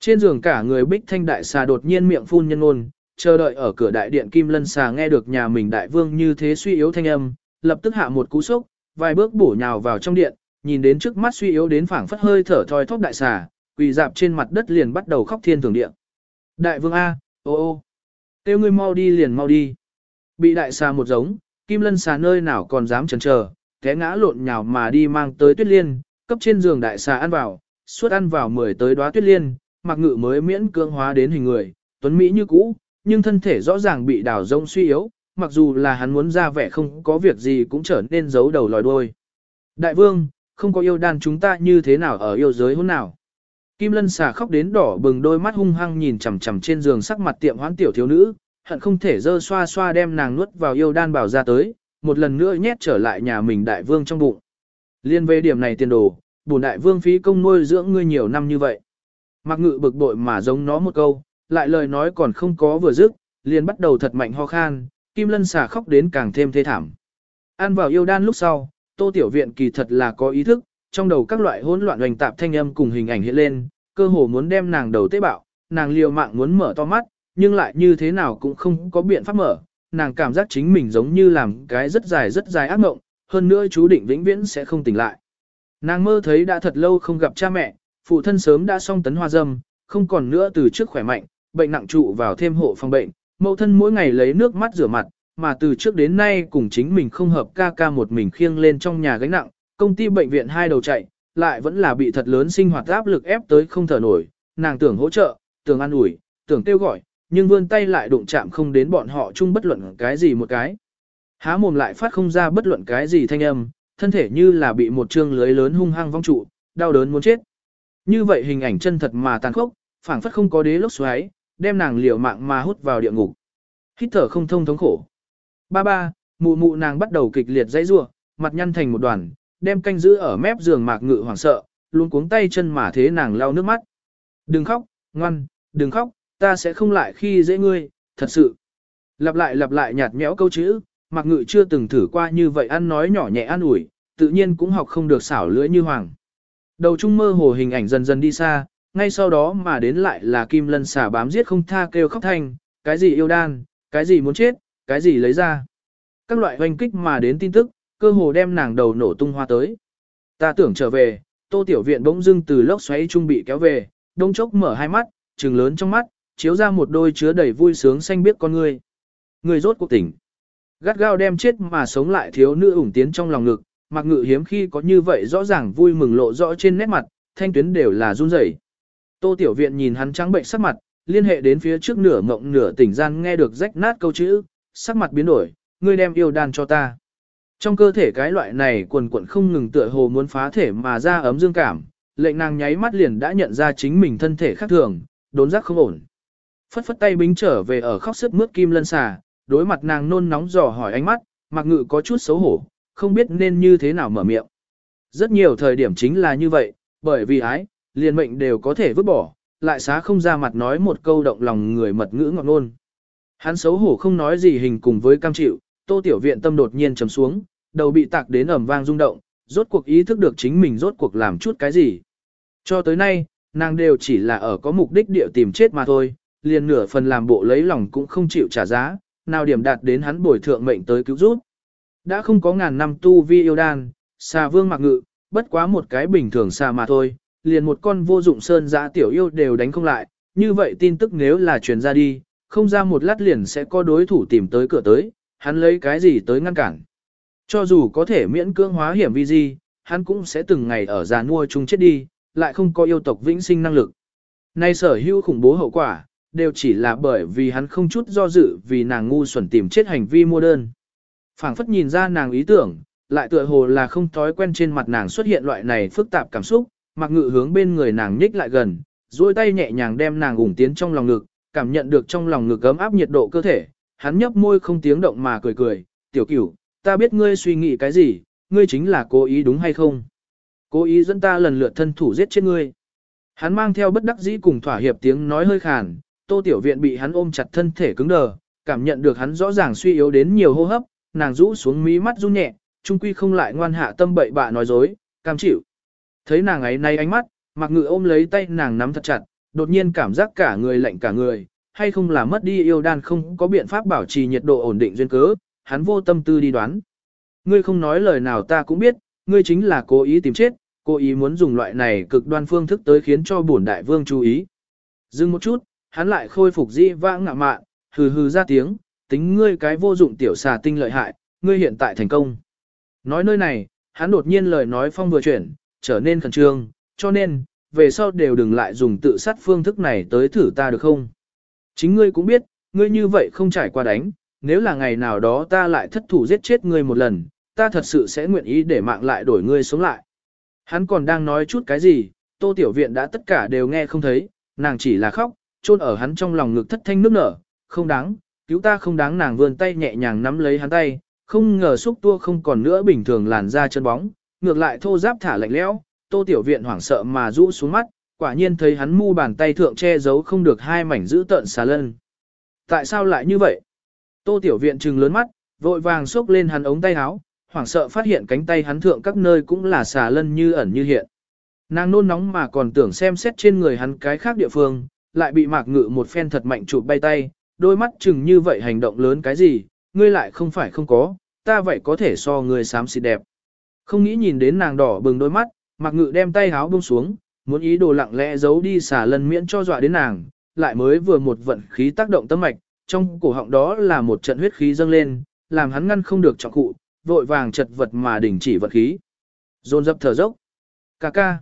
Speaker 1: Trên giường cả người bích thanh đại xà đột nhiên miệng phun nhân ngôn, chờ đợi ở cửa đại điện Kim lân xà nghe được nhà mình đại vương như thế suy yếu thanh âm, lập tức hạ một cú sốc, vài bước bổ nhào vào trong điện, nhìn đến trước mắt suy yếu đến phảng phất hơi thở thoi thóp đại xà, quỳ dạp trên mặt đất liền bắt đầu khóc thiên thường địa. Đại vương A, ô ô, kêu ngươi mau đi liền mau đi. Bị đại xà một giống, kim lân xà nơi nào còn dám chần chờ, té ngã lộn nhào mà đi mang tới tuyết liên, cấp trên giường đại xà ăn vào, suốt ăn vào mười tới đóa tuyết liên, mặc ngự mới miễn cưỡng hóa đến hình người, tuấn mỹ như cũ, nhưng thân thể rõ ràng bị đảo rông suy yếu, mặc dù là hắn muốn ra vẻ không có việc gì cũng trở nên giấu đầu lòi đuôi. Đại vương, không có yêu đan chúng ta như thế nào ở yêu giới hôn nào. Kim lân xà khóc đến đỏ bừng đôi mắt hung hăng nhìn chằm chằm trên giường sắc mặt tiệm hoãn tiểu thiếu nữ, hận không thể dơ xoa xoa đem nàng nuốt vào yêu đan bảo ra tới, một lần nữa nhét trở lại nhà mình đại vương trong bụng. Liên về điểm này tiền đồ, bổn đại vương phí công nuôi dưỡng ngươi nhiều năm như vậy. Mặc ngự bực bội mà giống nó một câu, lại lời nói còn không có vừa dứt, liền bắt đầu thật mạnh ho khan, kim lân xà khóc đến càng thêm thê thảm. Ăn vào yêu đan lúc sau, tô tiểu viện kỳ thật là có ý thức, trong đầu các loại hỗn loạn hoành tạp thanh âm cùng hình ảnh hiện lên, cơ hồ muốn đem nàng đầu tế bạo, nàng liều mạng muốn mở to mắt, nhưng lại như thế nào cũng không có biện pháp mở, nàng cảm giác chính mình giống như làm cái rất dài rất dài ác mộng, hơn nữa chú định vĩnh viễn sẽ không tỉnh lại. Nàng mơ thấy đã thật lâu không gặp cha mẹ, phụ thân sớm đã xong tấn hoa dâm, không còn nữa từ trước khỏe mạnh, bệnh nặng trụ vào thêm hộ phòng bệnh, mẫu thân mỗi ngày lấy nước mắt rửa mặt, mà từ trước đến nay cùng chính mình không hợp ca ca một mình khiêng lên trong nhà gánh nặng, công ty bệnh viện hai đầu chạy, lại vẫn là bị thật lớn sinh hoạt áp lực ép tới không thở nổi, nàng tưởng hỗ trợ, tưởng an ủi, tưởng kêu gọi, nhưng vươn tay lại đụng chạm không đến bọn họ chung bất luận cái gì một cái. Há mồm lại phát không ra bất luận cái gì thanh âm, thân thể như là bị một trương lưới lớn hung hăng vong trụ, đau đớn muốn chết. Như vậy hình ảnh chân thật mà tàn khốc, phảng phất không có đế lốc xoáy, đem nàng liều mạng mà hút vào địa ngục. Hít thở không thông thống khổ. Ba ba, mụ mụ nàng bắt đầu kịch liệt dãy rủa, mặt nhăn thành một đoàn, đem canh giữ ở mép giường mạc ngự hoảng sợ, luôn cuống tay chân mà thế nàng lau nước mắt. Đừng khóc, ngoan, đừng khóc, ta sẽ không lại khi dễ ngươi, thật sự. Lặp lại lặp lại nhạt nhẽo câu chữ, mạc ngự chưa từng thử qua như vậy ăn nói nhỏ nhẹ an ủi, tự nhiên cũng học không được xảo lưỡi như hoàng. Đầu trung mơ hồ hình ảnh dần dần đi xa, ngay sau đó mà đến lại là kim lân xả bám giết không tha kêu khóc thanh, cái gì yêu đan, cái gì muốn chết, cái gì lấy ra. Các loại hoành kích mà đến tin tức, cơ hồ đem nàng đầu nổ tung hoa tới. Ta tưởng trở về, tô tiểu viện bỗng dưng từ lốc xoáy trung bị kéo về, đông chốc mở hai mắt, trừng lớn trong mắt, chiếu ra một đôi chứa đầy vui sướng xanh biết con ngươi. Người rốt cuộc tỉnh. Gắt gao đem chết mà sống lại thiếu nữ ủng tiến trong lòng ngực, mặc ngự hiếm khi có như vậy rõ ràng vui mừng lộ rõ trên nét mặt, thanh tuyến đều là run rẩy. Tô tiểu viện nhìn hắn trắng bệnh sắc mặt, liên hệ đến phía trước nửa mộng nửa tỉnh gian nghe được rách nát câu chữ, sắc mặt biến đổi, ngươi đem yêu đan cho ta. Trong cơ thể cái loại này quần quần không ngừng tựa hồ muốn phá thể mà ra ấm dương cảm, lệnh nàng nháy mắt liền đã nhận ra chính mình thân thể khác thường, đốn giác không ổn. Phất phất tay bính trở về ở khóc sức mướt kim lân xà, đối mặt nàng nôn nóng dò hỏi ánh mắt, mặc ngự có chút xấu hổ, không biết nên như thế nào mở miệng. Rất nhiều thời điểm chính là như vậy, bởi vì ái, liền mệnh đều có thể vứt bỏ, lại xá không ra mặt nói một câu động lòng người mật ngữ ngọt ngôn. Hắn xấu hổ không nói gì hình cùng với cam chịu, tô tiểu viện tâm đột nhiên trầm xuống, đầu bị tạc đến ẩm vang rung động, rốt cuộc ý thức được chính mình rốt cuộc làm chút cái gì. Cho tới nay, nàng đều chỉ là ở có mục đích địa tìm chết mà thôi, liền nửa phần làm bộ lấy lòng cũng không chịu trả giá, nào điểm đạt đến hắn bồi thượng mệnh tới cứu giúp. Đã không có ngàn năm tu vi yêu đan, xà vương mặc ngự, bất quá một cái bình thường xà mà thôi, liền một con vô dụng sơn giã tiểu yêu đều đánh không lại, như vậy tin tức nếu là truyền ra đi, không ra một lát liền sẽ có đối thủ tìm tới cửa tới, hắn lấy cái gì tới ngăn cản. Cho dù có thể miễn cưỡng hóa hiểm vi di, hắn cũng sẽ từng ngày ở già nua chung chết đi, lại không có yêu tộc vĩnh sinh năng lực. Nay sở hữu khủng bố hậu quả, đều chỉ là bởi vì hắn không chút do dự vì nàng ngu xuẩn tìm chết hành vi mua đơn. phảng phất nhìn ra nàng ý tưởng, lại tựa hồ là không thói quen trên mặt nàng xuất hiện loại này phức tạp cảm xúc, mặc ngự hướng bên người nàng nhích lại gần, duỗi tay nhẹ nhàng đem nàng ủng tiến trong lòng ngực, cảm nhận được trong lòng ngực ấm áp nhiệt độ cơ thể, hắn nhấp môi không tiếng động mà cười cười, tiểu cửu, ta biết ngươi suy nghĩ cái gì, ngươi chính là cố ý đúng hay không? Cố ý dẫn ta lần lượt thân thủ giết chết ngươi. Hắn mang theo bất đắc dĩ cùng thỏa hiệp tiếng nói hơi khàn, tô tiểu viện bị hắn ôm chặt thân thể cứng đờ, cảm nhận được hắn rõ ràng suy yếu đến nhiều hô hấp, nàng rũ xuống mí mắt run nhẹ, trung quy không lại ngoan hạ tâm bậy bạ nói dối, cam chịu. Thấy nàng ấy nay ánh mắt, mặc ngự ôm lấy tay nàng nắm thật chặt, đột nhiên cảm giác cả người lạnh cả người, hay không là mất đi yêu đan không có biện pháp bảo trì nhiệt độ ổn định duyên cớ, hắn vô tâm tư đi đoán. Ngươi không nói lời nào ta cũng biết, ngươi chính là cố ý tìm chết, cố ý muốn dùng loại này cực đoan phương thức tới khiến cho bổn đại vương chú ý. Dừng một chút, hắn lại khôi phục di vãng ngạ mạn, hừ hừ ra tiếng, tính ngươi cái vô dụng tiểu xà tinh lợi hại, ngươi hiện tại thành công. Nói nơi này, hắn đột nhiên lời nói phong vừa chuyển, trở nên khẩn trương, cho nên, về sau đều đừng lại dùng tự sát phương thức này tới thử ta được không? Chính ngươi cũng biết, ngươi như vậy không trải qua đánh, nếu là ngày nào đó ta lại thất thủ giết chết ngươi một lần, ta thật sự sẽ nguyện ý để mạng lại đổi ngươi sống lại. Hắn còn đang nói chút cái gì, tô tiểu viện đã tất cả đều nghe không thấy, nàng chỉ là khóc, chôn ở hắn trong lòng ngực thất thanh nước nở, không đáng, cứu ta không đáng nàng vươn tay nhẹ nhàng nắm lấy hắn tay, không ngờ xúc tua không còn nữa bình thường làn da chân bóng, ngược lại thô giáp thả lạnh lẽo, tô tiểu viện hoảng sợ mà rũ xuống mắt, quả nhiên thấy hắn mu bàn tay thượng che giấu không được hai mảnh giữ tợn xà lân. Tại sao lại như vậy? Tô tiểu viện trừng lớn mắt, vội vàng xốc lên hắn ống tay áo, hoảng sợ phát hiện cánh tay hắn thượng các nơi cũng là xà lân như ẩn như hiện. Nàng nôn nóng mà còn tưởng xem xét trên người hắn cái khác địa phương, lại bị mạc ngự một phen thật mạnh chụp bay tay, đôi mắt chừng như vậy hành động lớn cái gì, ngươi lại không phải không có, ta vậy có thể so ngươi xám xịt đẹp. Không nghĩ nhìn đến nàng đỏ bừng đôi mắt, mạc ngự đem tay háo buông xuống, muốn ý đồ lặng lẽ giấu đi xả lần miễn cho dọa đến nàng, lại mới vừa một vận khí tác động tâm mạch, trong cổ họng đó là một trận huyết khí dâng lên, làm hắn ngăn không được trọng cụ, vội vàng chật vật mà đình chỉ vật khí. Dồn dập thở dốc. Ca ca.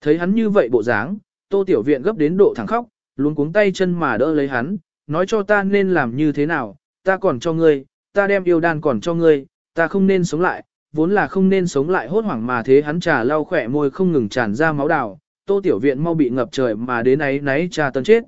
Speaker 1: Thấy hắn như vậy bộ dáng, tô tiểu viện gấp đến độ thẳng khóc, luôn cuống tay chân mà đỡ lấy hắn, nói cho ta nên làm như thế nào, ta còn cho ngươi, ta đem yêu đan còn cho ngươi, ta không nên sống lại, vốn là không nên sống lại hốt hoảng mà thế hắn trà lau khỏe môi không ngừng tràn ra máu đào, tô tiểu viện mau bị ngập trời mà đến ấy náy trà tấn chết.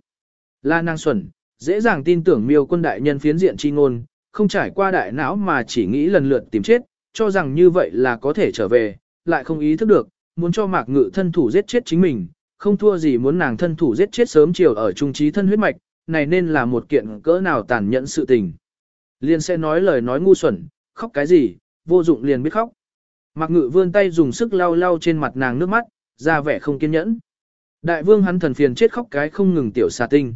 Speaker 1: La năng xuẩn, dễ dàng tin tưởng miêu quân đại nhân phiến diện chi ngôn, không trải qua đại não mà chỉ nghĩ lần lượt tìm chết, cho rằng như vậy là có thể trở về, lại không ý thức được, muốn cho mạc ngự thân thủ giết chết chính mình, không thua gì muốn nàng thân thủ giết chết sớm chiều ở trung trí thân huyết mạch, này nên là một kiện cỡ nào tàn nhẫn sự tình. Liên sẽ nói lời nói ngu xuẩn, khóc cái gì, vô dụng liền biết khóc. Mạc ngự vươn tay dùng sức lau lau trên mặt nàng nước mắt, ra vẻ không kiên nhẫn. Đại vương hắn thần phiền chết khóc cái không ngừng tiểu xà tinh.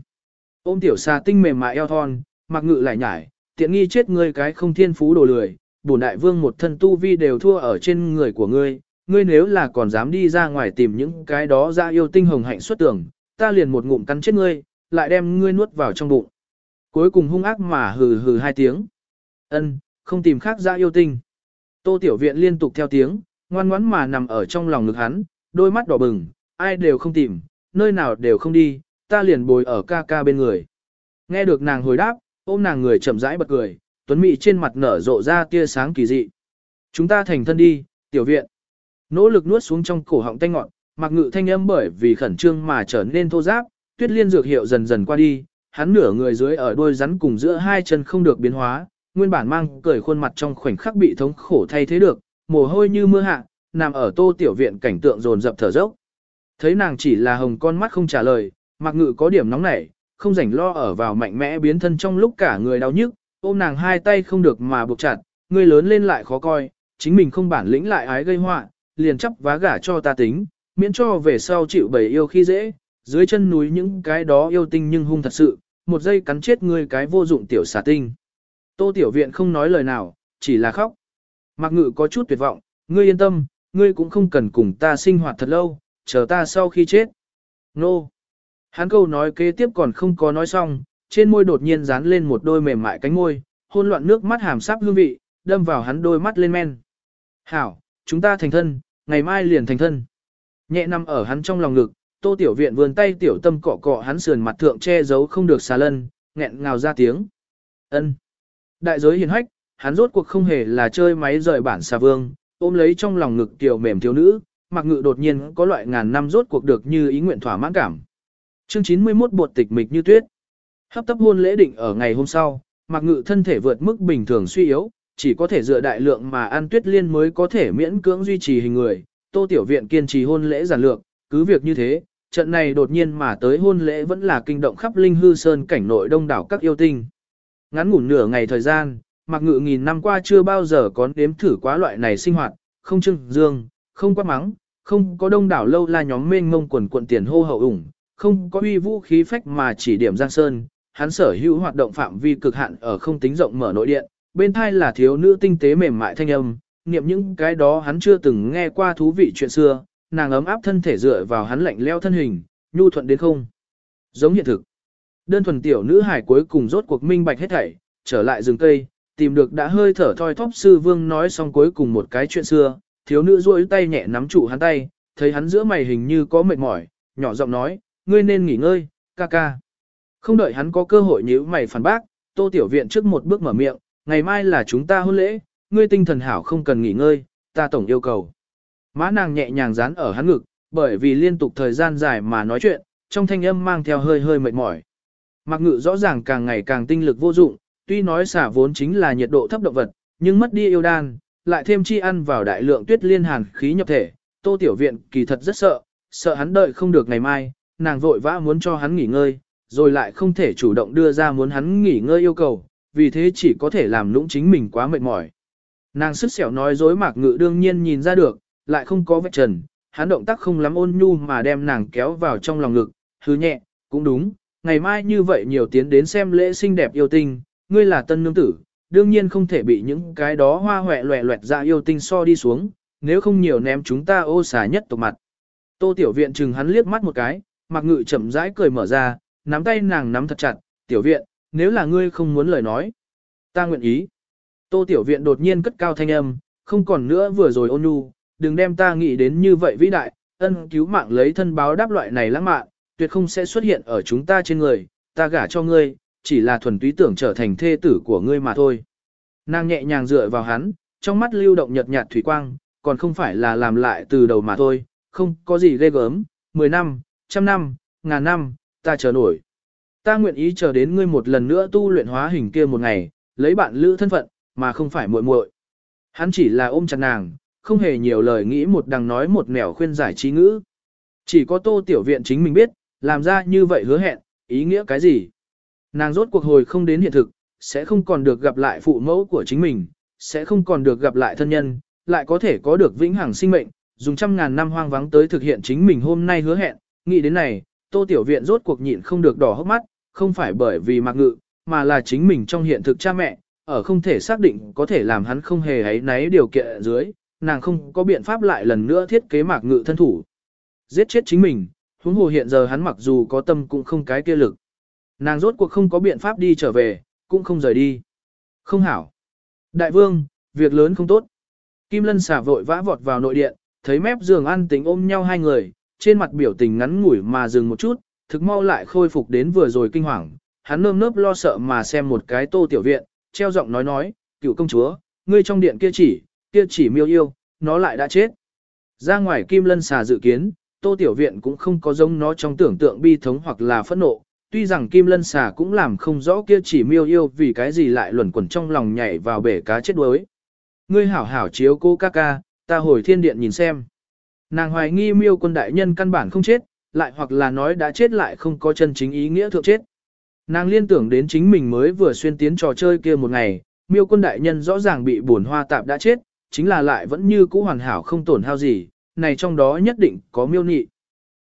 Speaker 1: Ôm tiểu xà tinh mềm mại eo thon, mặc ngự lại nhải, tiện nghi chết ngươi cái không thiên phú đồ lười, bổn đại vương một thân tu vi đều thua ở trên người của ngươi, ngươi nếu là còn dám đi ra ngoài tìm những cái đó ra yêu tinh hồng hạnh xuất tưởng, ta liền một ngụm cắn chết ngươi, lại đem ngươi nuốt vào trong bụng. Cuối cùng hung ác mà hừ hừ hai tiếng. Ân, không tìm khác ra yêu tinh. Tô Tiểu Viện liên tục theo tiếng, ngoan ngoãn mà nằm ở trong lòng ngực hắn, đôi mắt đỏ bừng, ai đều không tìm, nơi nào đều không đi, ta liền bồi ở ca ca bên người. Nghe được nàng hồi đáp, ôm nàng người chậm rãi bật cười, Tuấn Mỹ trên mặt nở rộ ra tia sáng kỳ dị. Chúng ta thành thân đi, Tiểu Viện. Nỗ lực nuốt xuống trong cổ họng tanh ngọn, mặc ngự thanh âm bởi vì khẩn trương mà trở nên thô giáp, tuyết liên dược hiệu dần dần qua đi, hắn nửa người dưới ở đôi rắn cùng giữa hai chân không được biến hóa, nguyên bản mang cười khuôn mặt trong khoảnh khắc bị thống khổ thay thế được, mồ hôi như mưa hạ, nằm ở tô tiểu viện cảnh tượng dồn dập thở dốc. Thấy nàng chỉ là hồng con mắt không trả lời, mặc ngự có điểm nóng nảy, không rảnh lo ở vào mạnh mẽ biến thân trong lúc cả người đau nhức, ôm nàng hai tay không được mà buộc chặt, người lớn lên lại khó coi, chính mình không bản lĩnh lại ái gây họa, liền chấp vá gả cho ta tính, miễn cho về sau chịu bầy yêu khi dễ, dưới chân núi những cái đó yêu tinh nhưng hung thật sự, một giây cắn chết ngươi cái vô dụng tiểu xà tinh. Tô Tiểu Viện không nói lời nào, chỉ là khóc. Mạc Ngự có chút tuyệt vọng, ngươi yên tâm, ngươi cũng không cần cùng ta sinh hoạt thật lâu, chờ ta sau khi chết. Nô! Hắn câu nói kế tiếp còn không có nói xong, trên môi đột nhiên dán lên một đôi mềm mại cánh môi, hôn loạn nước mắt hàm sáp hương vị, đâm vào hắn đôi mắt lên men. Hảo, chúng ta thành thân, ngày mai liền thành thân. Nhẹ nằm ở hắn trong lòng ngực, tô tiểu viện vươn tay tiểu tâm cọ cọ hắn sườn mặt thượng che giấu không được xà lân, nghẹn ngào ra tiếng. ân Đại giới hiền hách, hắn rốt cuộc không hề là chơi máy rời bản xà vương, ôm lấy trong lòng ngực tiểu mềm thiếu nữ, mặc ngự đột nhiên có loại ngàn năm rốt cuộc được như ý nguyện thỏa mãn cảm. Chương 91 bột tịch mịch như tuyết. Hấp tấp hôn lễ định ở ngày hôm sau, mặc ngự thân thể vượt mức bình thường suy yếu, chỉ có thể dựa đại lượng mà ăn tuyết liên mới có thể miễn cưỡng duy trì hình người. Tô Tiểu Viện kiên trì hôn lễ giản lược, cứ việc như thế, trận này đột nhiên mà tới hôn lễ vẫn là kinh động khắp linh hư sơn cảnh nội đông đảo các yêu tinh. Ngắn ngủn nửa ngày thời gian, mặc ngự nghìn năm qua chưa bao giờ có đếm thử quá loại này sinh hoạt, không trưng dương, không quá mắng, không có đông đảo lâu la nhóm mênh mông quần quận tiền hô hậu ủng, không có uy vũ khí phách mà chỉ điểm giang sơn, hắn sở hữu hoạt động phạm vi cực hạn ở không tính rộng mở nội điện, bên thai là thiếu nữ tinh tế mềm mại thanh âm, niệm những cái đó hắn chưa từng nghe qua thú vị chuyện xưa, nàng ấm áp thân thể dựa vào hắn lạnh leo thân hình, nhu thuận đến không. Giống hiện thực. Đơn thuần tiểu nữ hải cuối cùng rốt cuộc minh bạch hết thảy, trở lại rừng cây, tìm được đã hơi thở thoi thóp sư vương nói xong cuối cùng một cái chuyện xưa, thiếu nữ duỗi tay nhẹ nắm trụ hắn tay, thấy hắn giữa mày hình như có mệt mỏi, nhỏ giọng nói, ngươi nên nghỉ ngơi, ca ca. Không đợi hắn có cơ hội nhíu mày phản bác, tô tiểu viện trước một bước mở miệng, ngày mai là chúng ta hôn lễ, ngươi tinh thần hảo không cần nghỉ ngơi, ta tổng yêu cầu. Má nàng nhẹ nhàng dán ở hắn ngực, bởi vì liên tục thời gian dài mà nói chuyện, trong thanh âm mang theo hơi hơi mệt mỏi. Mặc ngự rõ ràng càng ngày càng tinh lực vô dụng, tuy nói xả vốn chính là nhiệt độ thấp động vật, nhưng mất đi yêu đan, lại thêm chi ăn vào đại lượng tuyết liên hàn khí nhập thể, tô tiểu viện kỳ thật rất sợ, sợ hắn đợi không được ngày mai, nàng vội vã muốn cho hắn nghỉ ngơi, rồi lại không thể chủ động đưa ra muốn hắn nghỉ ngơi yêu cầu, vì thế chỉ có thể làm lũng chính mình quá mệt mỏi. Nàng sức sẹo nói dối mạc ngự đương nhiên nhìn ra được, lại không có vết trần, hắn động tác không lắm ôn nhu mà đem nàng kéo vào trong lòng ngực, hứ nhẹ, cũng đúng, ngày mai như vậy nhiều tiến đến xem lễ xinh đẹp yêu tinh, ngươi là tân nương tử, đương nhiên không thể bị những cái đó hoa hoẹ loẹ loẹt ra yêu tinh so đi xuống, nếu không nhiều ném chúng ta ô xà nhất tộc mặt. Tô tiểu viện chừng hắn liếc mắt một cái, mặc ngự chậm rãi cười mở ra, nắm tay nàng nắm thật chặt, tiểu viện, nếu là ngươi không muốn lời nói, ta nguyện ý. Tô tiểu viện đột nhiên cất cao thanh âm, không còn nữa vừa rồi ôn nhu, đừng đem ta nghĩ đến như vậy vĩ đại, ân cứu mạng lấy thân báo đáp loại này lãng mạn, tuyệt không sẽ xuất hiện ở chúng ta trên người, ta gả cho ngươi, chỉ là thuần túy tưởng trở thành thê tử của ngươi mà thôi. Nàng nhẹ nhàng dựa vào hắn, trong mắt lưu động nhật nhạt thủy quang, còn không phải là làm lại từ đầu mà thôi, không có gì ghê gớm, 10 năm, trăm năm, ngàn năm, ta chờ nổi. Ta nguyện ý chờ đến ngươi một lần nữa tu luyện hóa hình kia một ngày, lấy bạn lữ thân phận, mà không phải muội muội. Hắn chỉ là ôm chặt nàng, không hề nhiều lời nghĩ một đằng nói một nẻo khuyên giải trí ngữ. Chỉ có tô tiểu viện chính mình biết, làm ra như vậy hứa hẹn, ý nghĩa cái gì. Nàng rốt cuộc hồi không đến hiện thực, sẽ không còn được gặp lại phụ mẫu của chính mình, sẽ không còn được gặp lại thân nhân, lại có thể có được vĩnh hằng sinh mệnh, dùng trăm ngàn năm hoang vắng tới thực hiện chính mình hôm nay hứa hẹn, nghĩ đến này, tô tiểu viện rốt cuộc nhịn không được đỏ hốc mắt, không phải bởi vì mạc ngự, mà là chính mình trong hiện thực cha mẹ, ở không thể xác định có thể làm hắn không hề ấy náy điều kiện dưới, nàng không có biện pháp lại lần nữa thiết kế mạc ngự thân thủ. Giết chết chính mình, huống hồ hiện giờ hắn mặc dù có tâm cũng không cái kia lực. Nàng rốt cuộc không có biện pháp đi trở về, cũng không rời đi. Không hảo. Đại vương, việc lớn không tốt. Kim Lân xả vội vã vọt vào nội điện, thấy mép giường ăn tính ôm nhau hai người, trên mặt biểu tình ngắn ngủi mà dừng một chút, thực mau lại khôi phục đến vừa rồi kinh hoàng. Hắn nơm nớp lo sợ mà xem một cái tô tiểu viện, treo giọng nói nói, cựu công chúa, ngươi trong điện kia chỉ, kia chỉ miêu yêu, nó lại đã chết. Ra ngoài kim lân xà dự kiến, tô tiểu viện cũng không có giống nó trong tưởng tượng bi thống hoặc là phẫn nộ, tuy rằng kim lân xà cũng làm không rõ kia chỉ miêu yêu vì cái gì lại luẩn quẩn trong lòng nhảy vào bể cá chết đuối. Ngươi hảo hảo chiếu cô ca ca, ta hồi thiên điện nhìn xem. Nàng hoài nghi miêu quân đại nhân căn bản không chết, lại hoặc là nói đã chết lại không có chân chính ý nghĩa thượng chết. Nàng liên tưởng đến chính mình mới vừa xuyên tiến trò chơi kia một ngày, miêu quân đại nhân rõ ràng bị buồn hoa tạp đã chết, chính là lại vẫn như cũ hoàn hảo không tổn hao gì, này trong đó nhất định có miêu nị.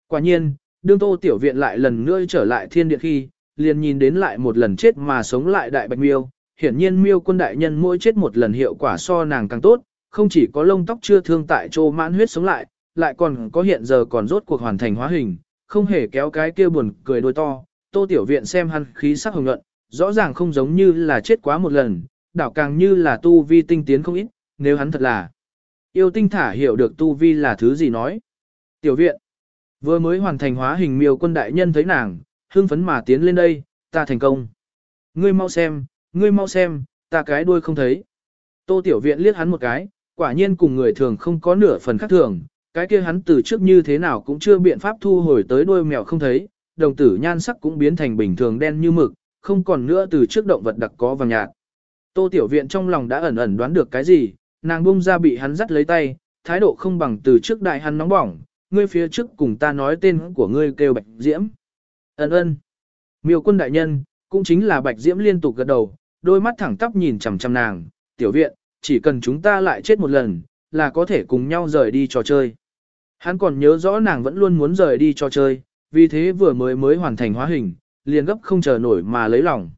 Speaker 1: Quả nhiên, đương tô tiểu viện lại lần nữa trở lại thiên địa khi, liền nhìn đến lại một lần chết mà sống lại đại bạch miêu, hiển nhiên miêu quân đại nhân mỗi chết một lần hiệu quả so nàng càng tốt, không chỉ có lông tóc chưa thương tại chỗ mãn huyết sống lại, lại còn có hiện giờ còn rốt cuộc hoàn thành hóa hình, không hề kéo cái kia buồn cười đôi to, tô tiểu viện xem hắn khí sắc hồng nhuận, rõ ràng không giống như là chết quá một lần, đảo càng như là tu vi tinh tiến không ít, nếu hắn thật là yêu tinh thả hiểu được tu vi là thứ gì nói. Tiểu viện, vừa mới hoàn thành hóa hình miêu quân đại nhân thấy nàng, hưng phấn mà tiến lên đây, ta thành công. Ngươi mau xem, ngươi mau xem, ta cái đuôi không thấy. Tô tiểu viện liếc hắn một cái, quả nhiên cùng người thường không có nửa phần khác thường, cái kia hắn từ trước như thế nào cũng chưa biện pháp thu hồi tới đuôi mèo không thấy, đồng tử nhan sắc cũng biến thành bình thường đen như mực, không còn nữa từ trước động vật đặc có vàng nhạt. Tô tiểu viện trong lòng đã ẩn ẩn đoán được cái gì, nàng bung ra bị hắn dắt lấy tay, thái độ không bằng từ trước đại hắn nóng bỏng, ngươi phía trước cùng ta nói tên của ngươi kêu Bạch Diễm. Ấn ơn. Miêu quân đại nhân, cũng chính là Bạch Diễm liên tục gật đầu, đôi mắt thẳng tắp nhìn chằm chằm nàng, tiểu viện, chỉ cần chúng ta lại chết một lần, là có thể cùng nhau rời đi trò chơi. Hắn còn nhớ rõ nàng vẫn luôn muốn rời đi trò chơi, vì thế vừa mới mới hoàn thành hóa hình, liền gấp không chờ nổi mà lấy lòng.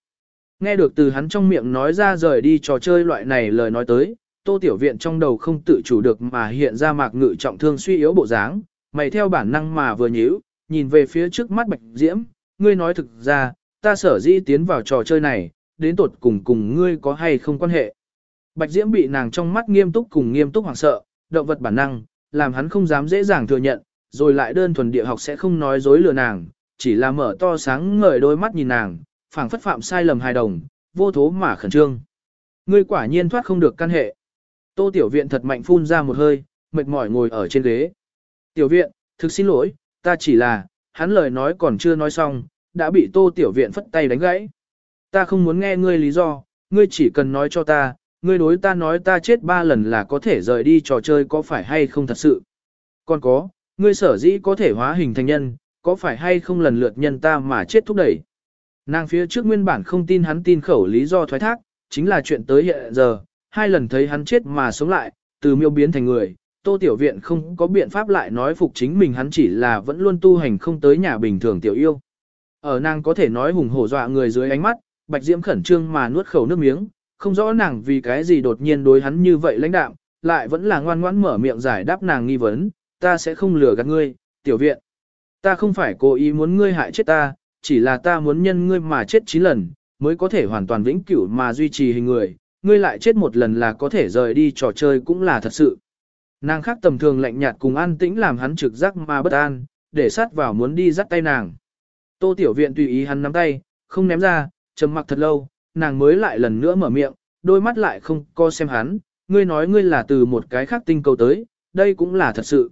Speaker 1: Nghe được từ hắn trong miệng nói ra rời đi trò chơi loại này lời nói tới, tô tiểu viện trong đầu không tự chủ được mà hiện ra mạc ngự trọng thương suy yếu bộ dáng, mày theo bản năng mà vừa nhíu, nhìn về phía trước mắt bạch diễm, ngươi nói thực ra, ta sở dĩ tiến vào trò chơi này, đến tột cùng cùng ngươi có hay không quan hệ. Bạch diễm bị nàng trong mắt nghiêm túc cùng nghiêm túc hoảng sợ, động vật bản năng, làm hắn không dám dễ dàng thừa nhận, rồi lại đơn thuần địa học sẽ không nói dối lừa nàng, chỉ là mở to sáng ngời đôi mắt nhìn nàng, phảng phất phạm sai lầm hài đồng, vô thố mà khẩn trương. Ngươi quả nhiên thoát không được căn hệ. Tô Tiểu Viện thật mạnh phun ra một hơi, mệt mỏi ngồi ở trên ghế. Tiểu Viện, thực xin lỗi, ta chỉ là, hắn lời nói còn chưa nói xong, đã bị Tô Tiểu Viện phất tay đánh gãy. Ta không muốn nghe ngươi lý do, ngươi chỉ cần nói cho ta, ngươi đối ta nói ta chết ba lần là có thể rời đi trò chơi có phải hay không thật sự. Còn có, ngươi sở dĩ có thể hóa hình thành nhân, có phải hay không lần lượt nhân ta mà chết thúc đẩy. Nàng phía trước nguyên bản không tin hắn tin khẩu lý do thoái thác, chính là chuyện tới hiện giờ, hai lần thấy hắn chết mà sống lại, từ miêu biến thành người, tô tiểu viện không có biện pháp lại nói phục chính mình hắn chỉ là vẫn luôn tu hành không tới nhà bình thường tiểu yêu. Ở nàng có thể nói hùng hổ dọa người dưới ánh mắt, bạch diễm khẩn trương mà nuốt khẩu nước miếng, không rõ nàng vì cái gì đột nhiên đối hắn như vậy lãnh đạm, lại vẫn là ngoan ngoãn mở miệng giải đáp nàng nghi vấn, ta sẽ không lừa gạt ngươi, tiểu viện. Ta không phải cố ý muốn ngươi hại chết ta, chỉ là ta muốn nhân ngươi mà chết 9 lần, mới có thể hoàn toàn vĩnh cửu mà duy trì hình người, ngươi lại chết một lần là có thể rời đi trò chơi cũng là thật sự. Nàng khác tầm thường lạnh nhạt cùng an tĩnh làm hắn trực giác mà bất an, để sát vào muốn đi dắt tay nàng. Tô Tiểu Viện tùy ý hắn nắm tay, không ném ra, trầm mặc thật lâu, nàng mới lại lần nữa mở miệng, đôi mắt lại không co xem hắn, ngươi nói ngươi là từ một cái khác tinh cầu tới, đây cũng là thật sự.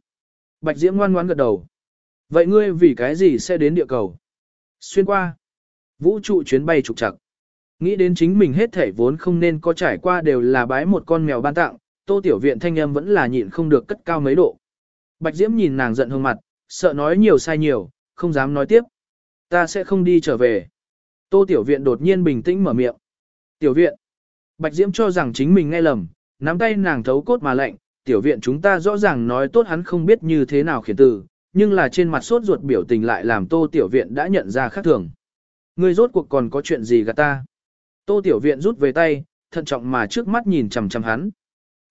Speaker 1: Bạch Diễm ngoan ngoãn gật đầu. Vậy ngươi vì cái gì sẽ đến địa cầu? Xuyên qua. Vũ trụ chuyến bay trục trặc. Nghĩ đến chính mình hết thể vốn không nên có trải qua đều là bái một con mèo ban tặng, tô tiểu viện thanh âm vẫn là nhịn không được cất cao mấy độ. Bạch Diễm nhìn nàng giận hương mặt, sợ nói nhiều sai nhiều, không dám nói tiếp. Ta sẽ không đi trở về. Tô tiểu viện đột nhiên bình tĩnh mở miệng. Tiểu viện. Bạch Diễm cho rằng chính mình nghe lầm, nắm tay nàng thấu cốt mà lạnh, tiểu viện chúng ta rõ ràng nói tốt hắn không biết như thế nào khiển từ, nhưng là trên mặt sốt ruột biểu tình lại làm tô tiểu viện đã nhận ra khác thường. Ngươi rốt cuộc còn có chuyện gì gạt ta? Tô tiểu viện rút về tay, thận trọng mà trước mắt nhìn chằm chằm hắn.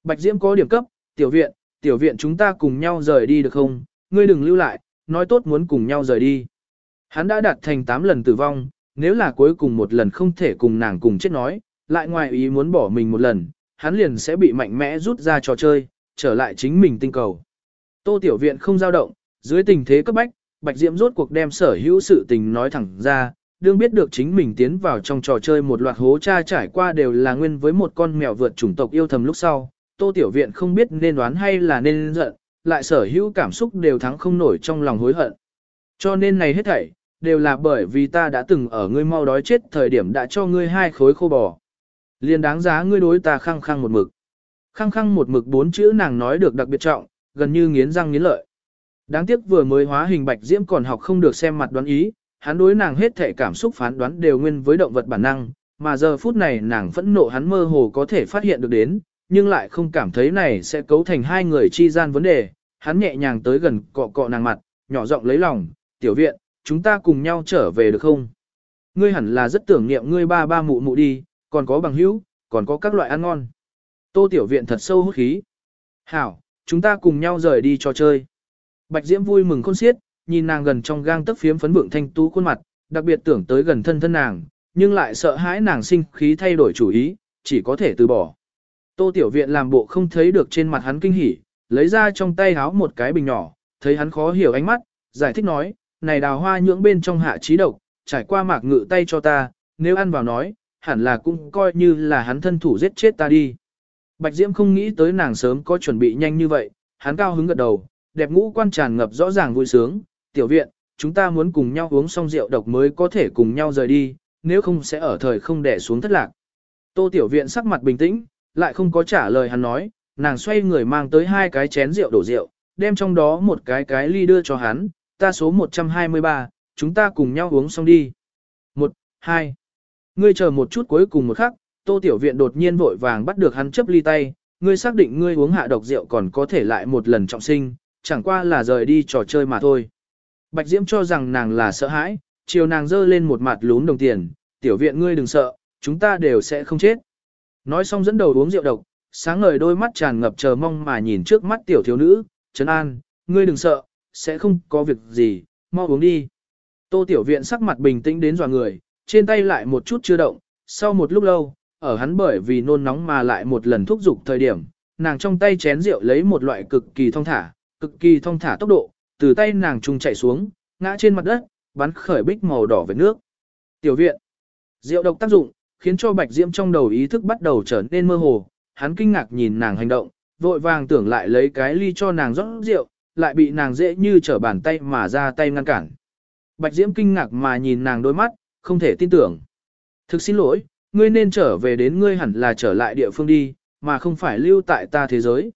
Speaker 1: Bạch Diễm có điểm cấp, tiểu viện, tiểu viện chúng ta cùng nhau rời đi được không? Ngươi đừng lưu lại, nói tốt muốn cùng nhau rời đi. Hắn đã đạt thành 8 lần tử vong, nếu là cuối cùng một lần không thể cùng nàng cùng chết nói, lại ngoài ý muốn bỏ mình một lần, hắn liền sẽ bị mạnh mẽ rút ra trò chơi, trở lại chính mình tinh cầu. Tô Tiểu Viện không dao động, dưới tình thế cấp bách, Bạch Diễm rốt cuộc đem sở hữu sự tình nói thẳng ra, đương biết được chính mình tiến vào trong trò chơi một loạt hố cha trải qua đều là nguyên với một con mèo vượt chủng tộc yêu thầm lúc sau, Tô Tiểu Viện không biết nên đoán hay là nên giận, lại sở hữu cảm xúc đều thắng không nổi trong lòng hối hận. Cho nên này hết thảy, đều là bởi vì ta đã từng ở ngươi mau đói chết thời điểm đã cho ngươi hai khối khô bò. Liền đáng giá ngươi đối ta khăng khăng một mực. Khăng khăng một mực bốn chữ nàng nói được đặc biệt trọng, gần như nghiến răng nghiến lợi. Đáng tiếc vừa mới hóa hình bạch diễm còn học không được xem mặt đoán ý, hắn đối nàng hết thể cảm xúc phán đoán đều nguyên với động vật bản năng, mà giờ phút này nàng phẫn nộ hắn mơ hồ có thể phát hiện được đến, nhưng lại không cảm thấy này sẽ cấu thành hai người chi gian vấn đề. Hắn nhẹ nhàng tới gần cọ cọ nàng mặt, nhỏ giọng lấy lòng, tiểu viện, chúng ta cùng nhau trở về được không? Ngươi hẳn là rất tưởng niệm ngươi ba ba mụ mụ đi, còn có bằng hữu, còn có các loại ăn ngon. Tô tiểu viện thật sâu hút khí. Hảo, chúng ta cùng nhau rời đi cho chơi. Bạch Diễm vui mừng khôn xiết, nhìn nàng gần trong gang tấc phiếm phấn vượng thanh tú khuôn mặt, đặc biệt tưởng tới gần thân thân nàng, nhưng lại sợ hãi nàng sinh khí thay đổi chủ ý, chỉ có thể từ bỏ. Tô Tiểu Viện làm bộ không thấy được trên mặt hắn kinh hỉ, lấy ra trong tay háo một cái bình nhỏ, thấy hắn khó hiểu ánh mắt, giải thích nói, này đào hoa nhưỡng bên trong hạ trí độc, trải qua mạc ngự tay cho ta, nếu ăn vào nói, hẳn là cũng coi như là hắn thân thủ giết chết ta đi. Bạch Diễm không nghĩ tới nàng sớm có chuẩn bị nhanh như vậy, hắn cao hứng gật đầu, đẹp ngũ quan tràn ngập rõ ràng vui sướng, tiểu viện, chúng ta muốn cùng nhau uống xong rượu độc mới có thể cùng nhau rời đi, nếu không sẽ ở thời không đẻ xuống thất lạc. Tô tiểu viện sắc mặt bình tĩnh, lại không có trả lời hắn nói, nàng xoay người mang tới hai cái chén rượu đổ rượu, đem trong đó một cái cái ly đưa cho hắn, ta số 123, chúng ta cùng nhau uống xong đi. Một, hai. Ngươi chờ một chút cuối cùng một khắc, tô tiểu viện đột nhiên vội vàng bắt được hắn chấp ly tay, ngươi xác định ngươi uống hạ độc rượu còn có thể lại một lần trọng sinh, chẳng qua là rời đi trò chơi mà thôi. Bạch Diễm cho rằng nàng là sợ hãi, chiều nàng giơ lên một mặt lún đồng tiền, tiểu viện ngươi đừng sợ, chúng ta đều sẽ không chết. Nói xong dẫn đầu uống rượu độc, sáng ngời đôi mắt tràn ngập chờ mong mà nhìn trước mắt tiểu thiếu nữ, Trấn An, ngươi đừng sợ, sẽ không có việc gì, mau uống đi. Tô tiểu viện sắc mặt bình tĩnh đến dò người, trên tay lại một chút chưa động, sau một lúc lâu, ở hắn bởi vì nôn nóng mà lại một lần thúc giục thời điểm, nàng trong tay chén rượu lấy một loại cực kỳ thong thả, cực kỳ thong thả tốc độ, từ tay nàng trung chạy xuống, ngã trên mặt đất, bắn khởi bích màu đỏ về nước. Tiểu viện, rượu độc tác dụng, khiến cho Bạch Diễm trong đầu ý thức bắt đầu trở nên mơ hồ, hắn kinh ngạc nhìn nàng hành động, vội vàng tưởng lại lấy cái ly cho nàng rót rượu, lại bị nàng dễ như trở bàn tay mà ra tay ngăn cản. Bạch Diễm kinh ngạc mà nhìn nàng đôi mắt, không thể tin tưởng. Thực xin lỗi, ngươi nên trở về đến ngươi hẳn là trở lại địa phương đi, mà không phải lưu tại ta thế giới.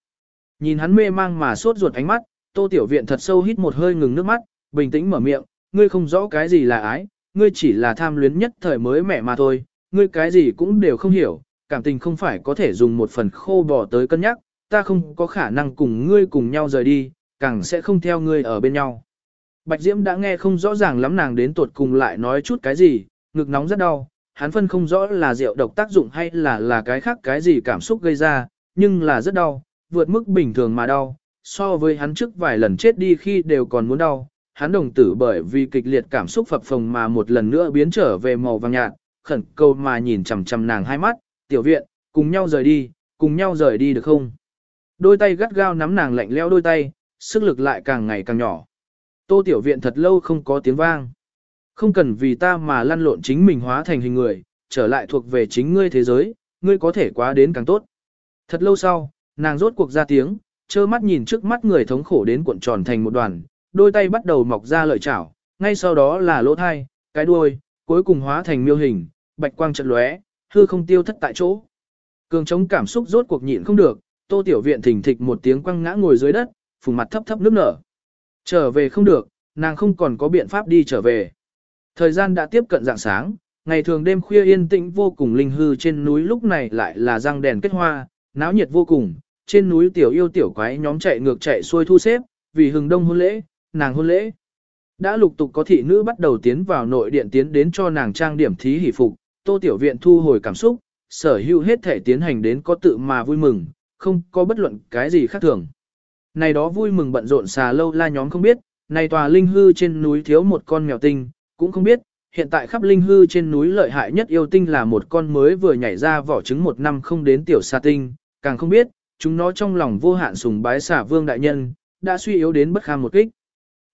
Speaker 1: Nhìn hắn mê mang mà sốt ruột ánh mắt, tô tiểu viện thật sâu hít một hơi ngừng nước mắt, bình tĩnh mở miệng, ngươi không rõ cái gì là ái, ngươi chỉ là tham luyến nhất thời mới mẹ mà thôi, ngươi cái gì cũng đều không hiểu, cảm tình không phải có thể dùng một phần khô bỏ tới cân nhắc, ta không có khả năng cùng ngươi cùng nhau rời đi, càng sẽ không theo ngươi ở bên nhau. Bạch Diễm đã nghe không rõ ràng lắm nàng đến tuột cùng lại nói chút cái gì, ngực nóng rất đau, hắn phân không rõ là rượu độc tác dụng hay là là cái khác cái gì cảm xúc gây ra, nhưng là rất đau, vượt mức bình thường mà đau, so với hắn trước vài lần chết đi khi đều còn muốn đau. Hắn đồng tử bởi vì kịch liệt cảm xúc phập phồng mà một lần nữa biến trở về màu vàng nhạt, khẩn cầu mà nhìn chằm chằm nàng hai mắt, tiểu viện, cùng nhau rời đi, cùng nhau rời đi được không? Đôi tay gắt gao nắm nàng lạnh leo đôi tay, sức lực lại càng ngày càng nhỏ. Tô tiểu viện thật lâu không có tiếng vang. Không cần vì ta mà lăn lộn chính mình hóa thành hình người, trở lại thuộc về chính ngươi thế giới, ngươi có thể quá đến càng tốt. Thật lâu sau, nàng rốt cuộc ra tiếng, trơ mắt nhìn trước mắt người thống khổ đến cuộn tròn thành một đoàn, đôi tay bắt đầu mọc ra lợi chảo, ngay sau đó là lỗ thai, cái đuôi, cuối cùng hóa thành miêu hình, bạch quang trận lóe, hư không tiêu thất tại chỗ. Cường chống cảm xúc rốt cuộc nhịn không được, Tô Tiểu Viện thỉnh thịch một tiếng quăng ngã ngồi dưới đất, phùng mặt thấp thấp nước nở. Trở về không được, nàng không còn có biện pháp đi trở về. Thời gian đã tiếp cận dạng sáng, ngày thường đêm khuya yên tĩnh vô cùng linh hư trên núi lúc này lại là răng đèn kết hoa, náo nhiệt vô cùng, trên núi tiểu yêu tiểu quái nhóm chạy ngược chạy xuôi thu xếp, vì hừng đông hôn lễ, nàng hôn lễ. Đã lục tục có thị nữ bắt đầu tiến vào nội điện tiến đến cho nàng trang điểm thí hỷ phục, tô tiểu viện thu hồi cảm xúc, sở hữu hết thể tiến hành đến có tự mà vui mừng, không có bất luận cái gì khác thường. Này đó vui mừng bận rộn xà lâu la nhóm không biết, này tòa linh hư trên núi thiếu một con mèo tinh, cũng không biết, hiện tại khắp linh hư trên núi lợi hại nhất yêu tinh là một con mới vừa nhảy ra vỏ trứng một năm không đến tiểu sa tinh, càng không biết, chúng nó trong lòng vô hạn sùng bái xả vương đại nhân, đã suy yếu đến bất kham một kích.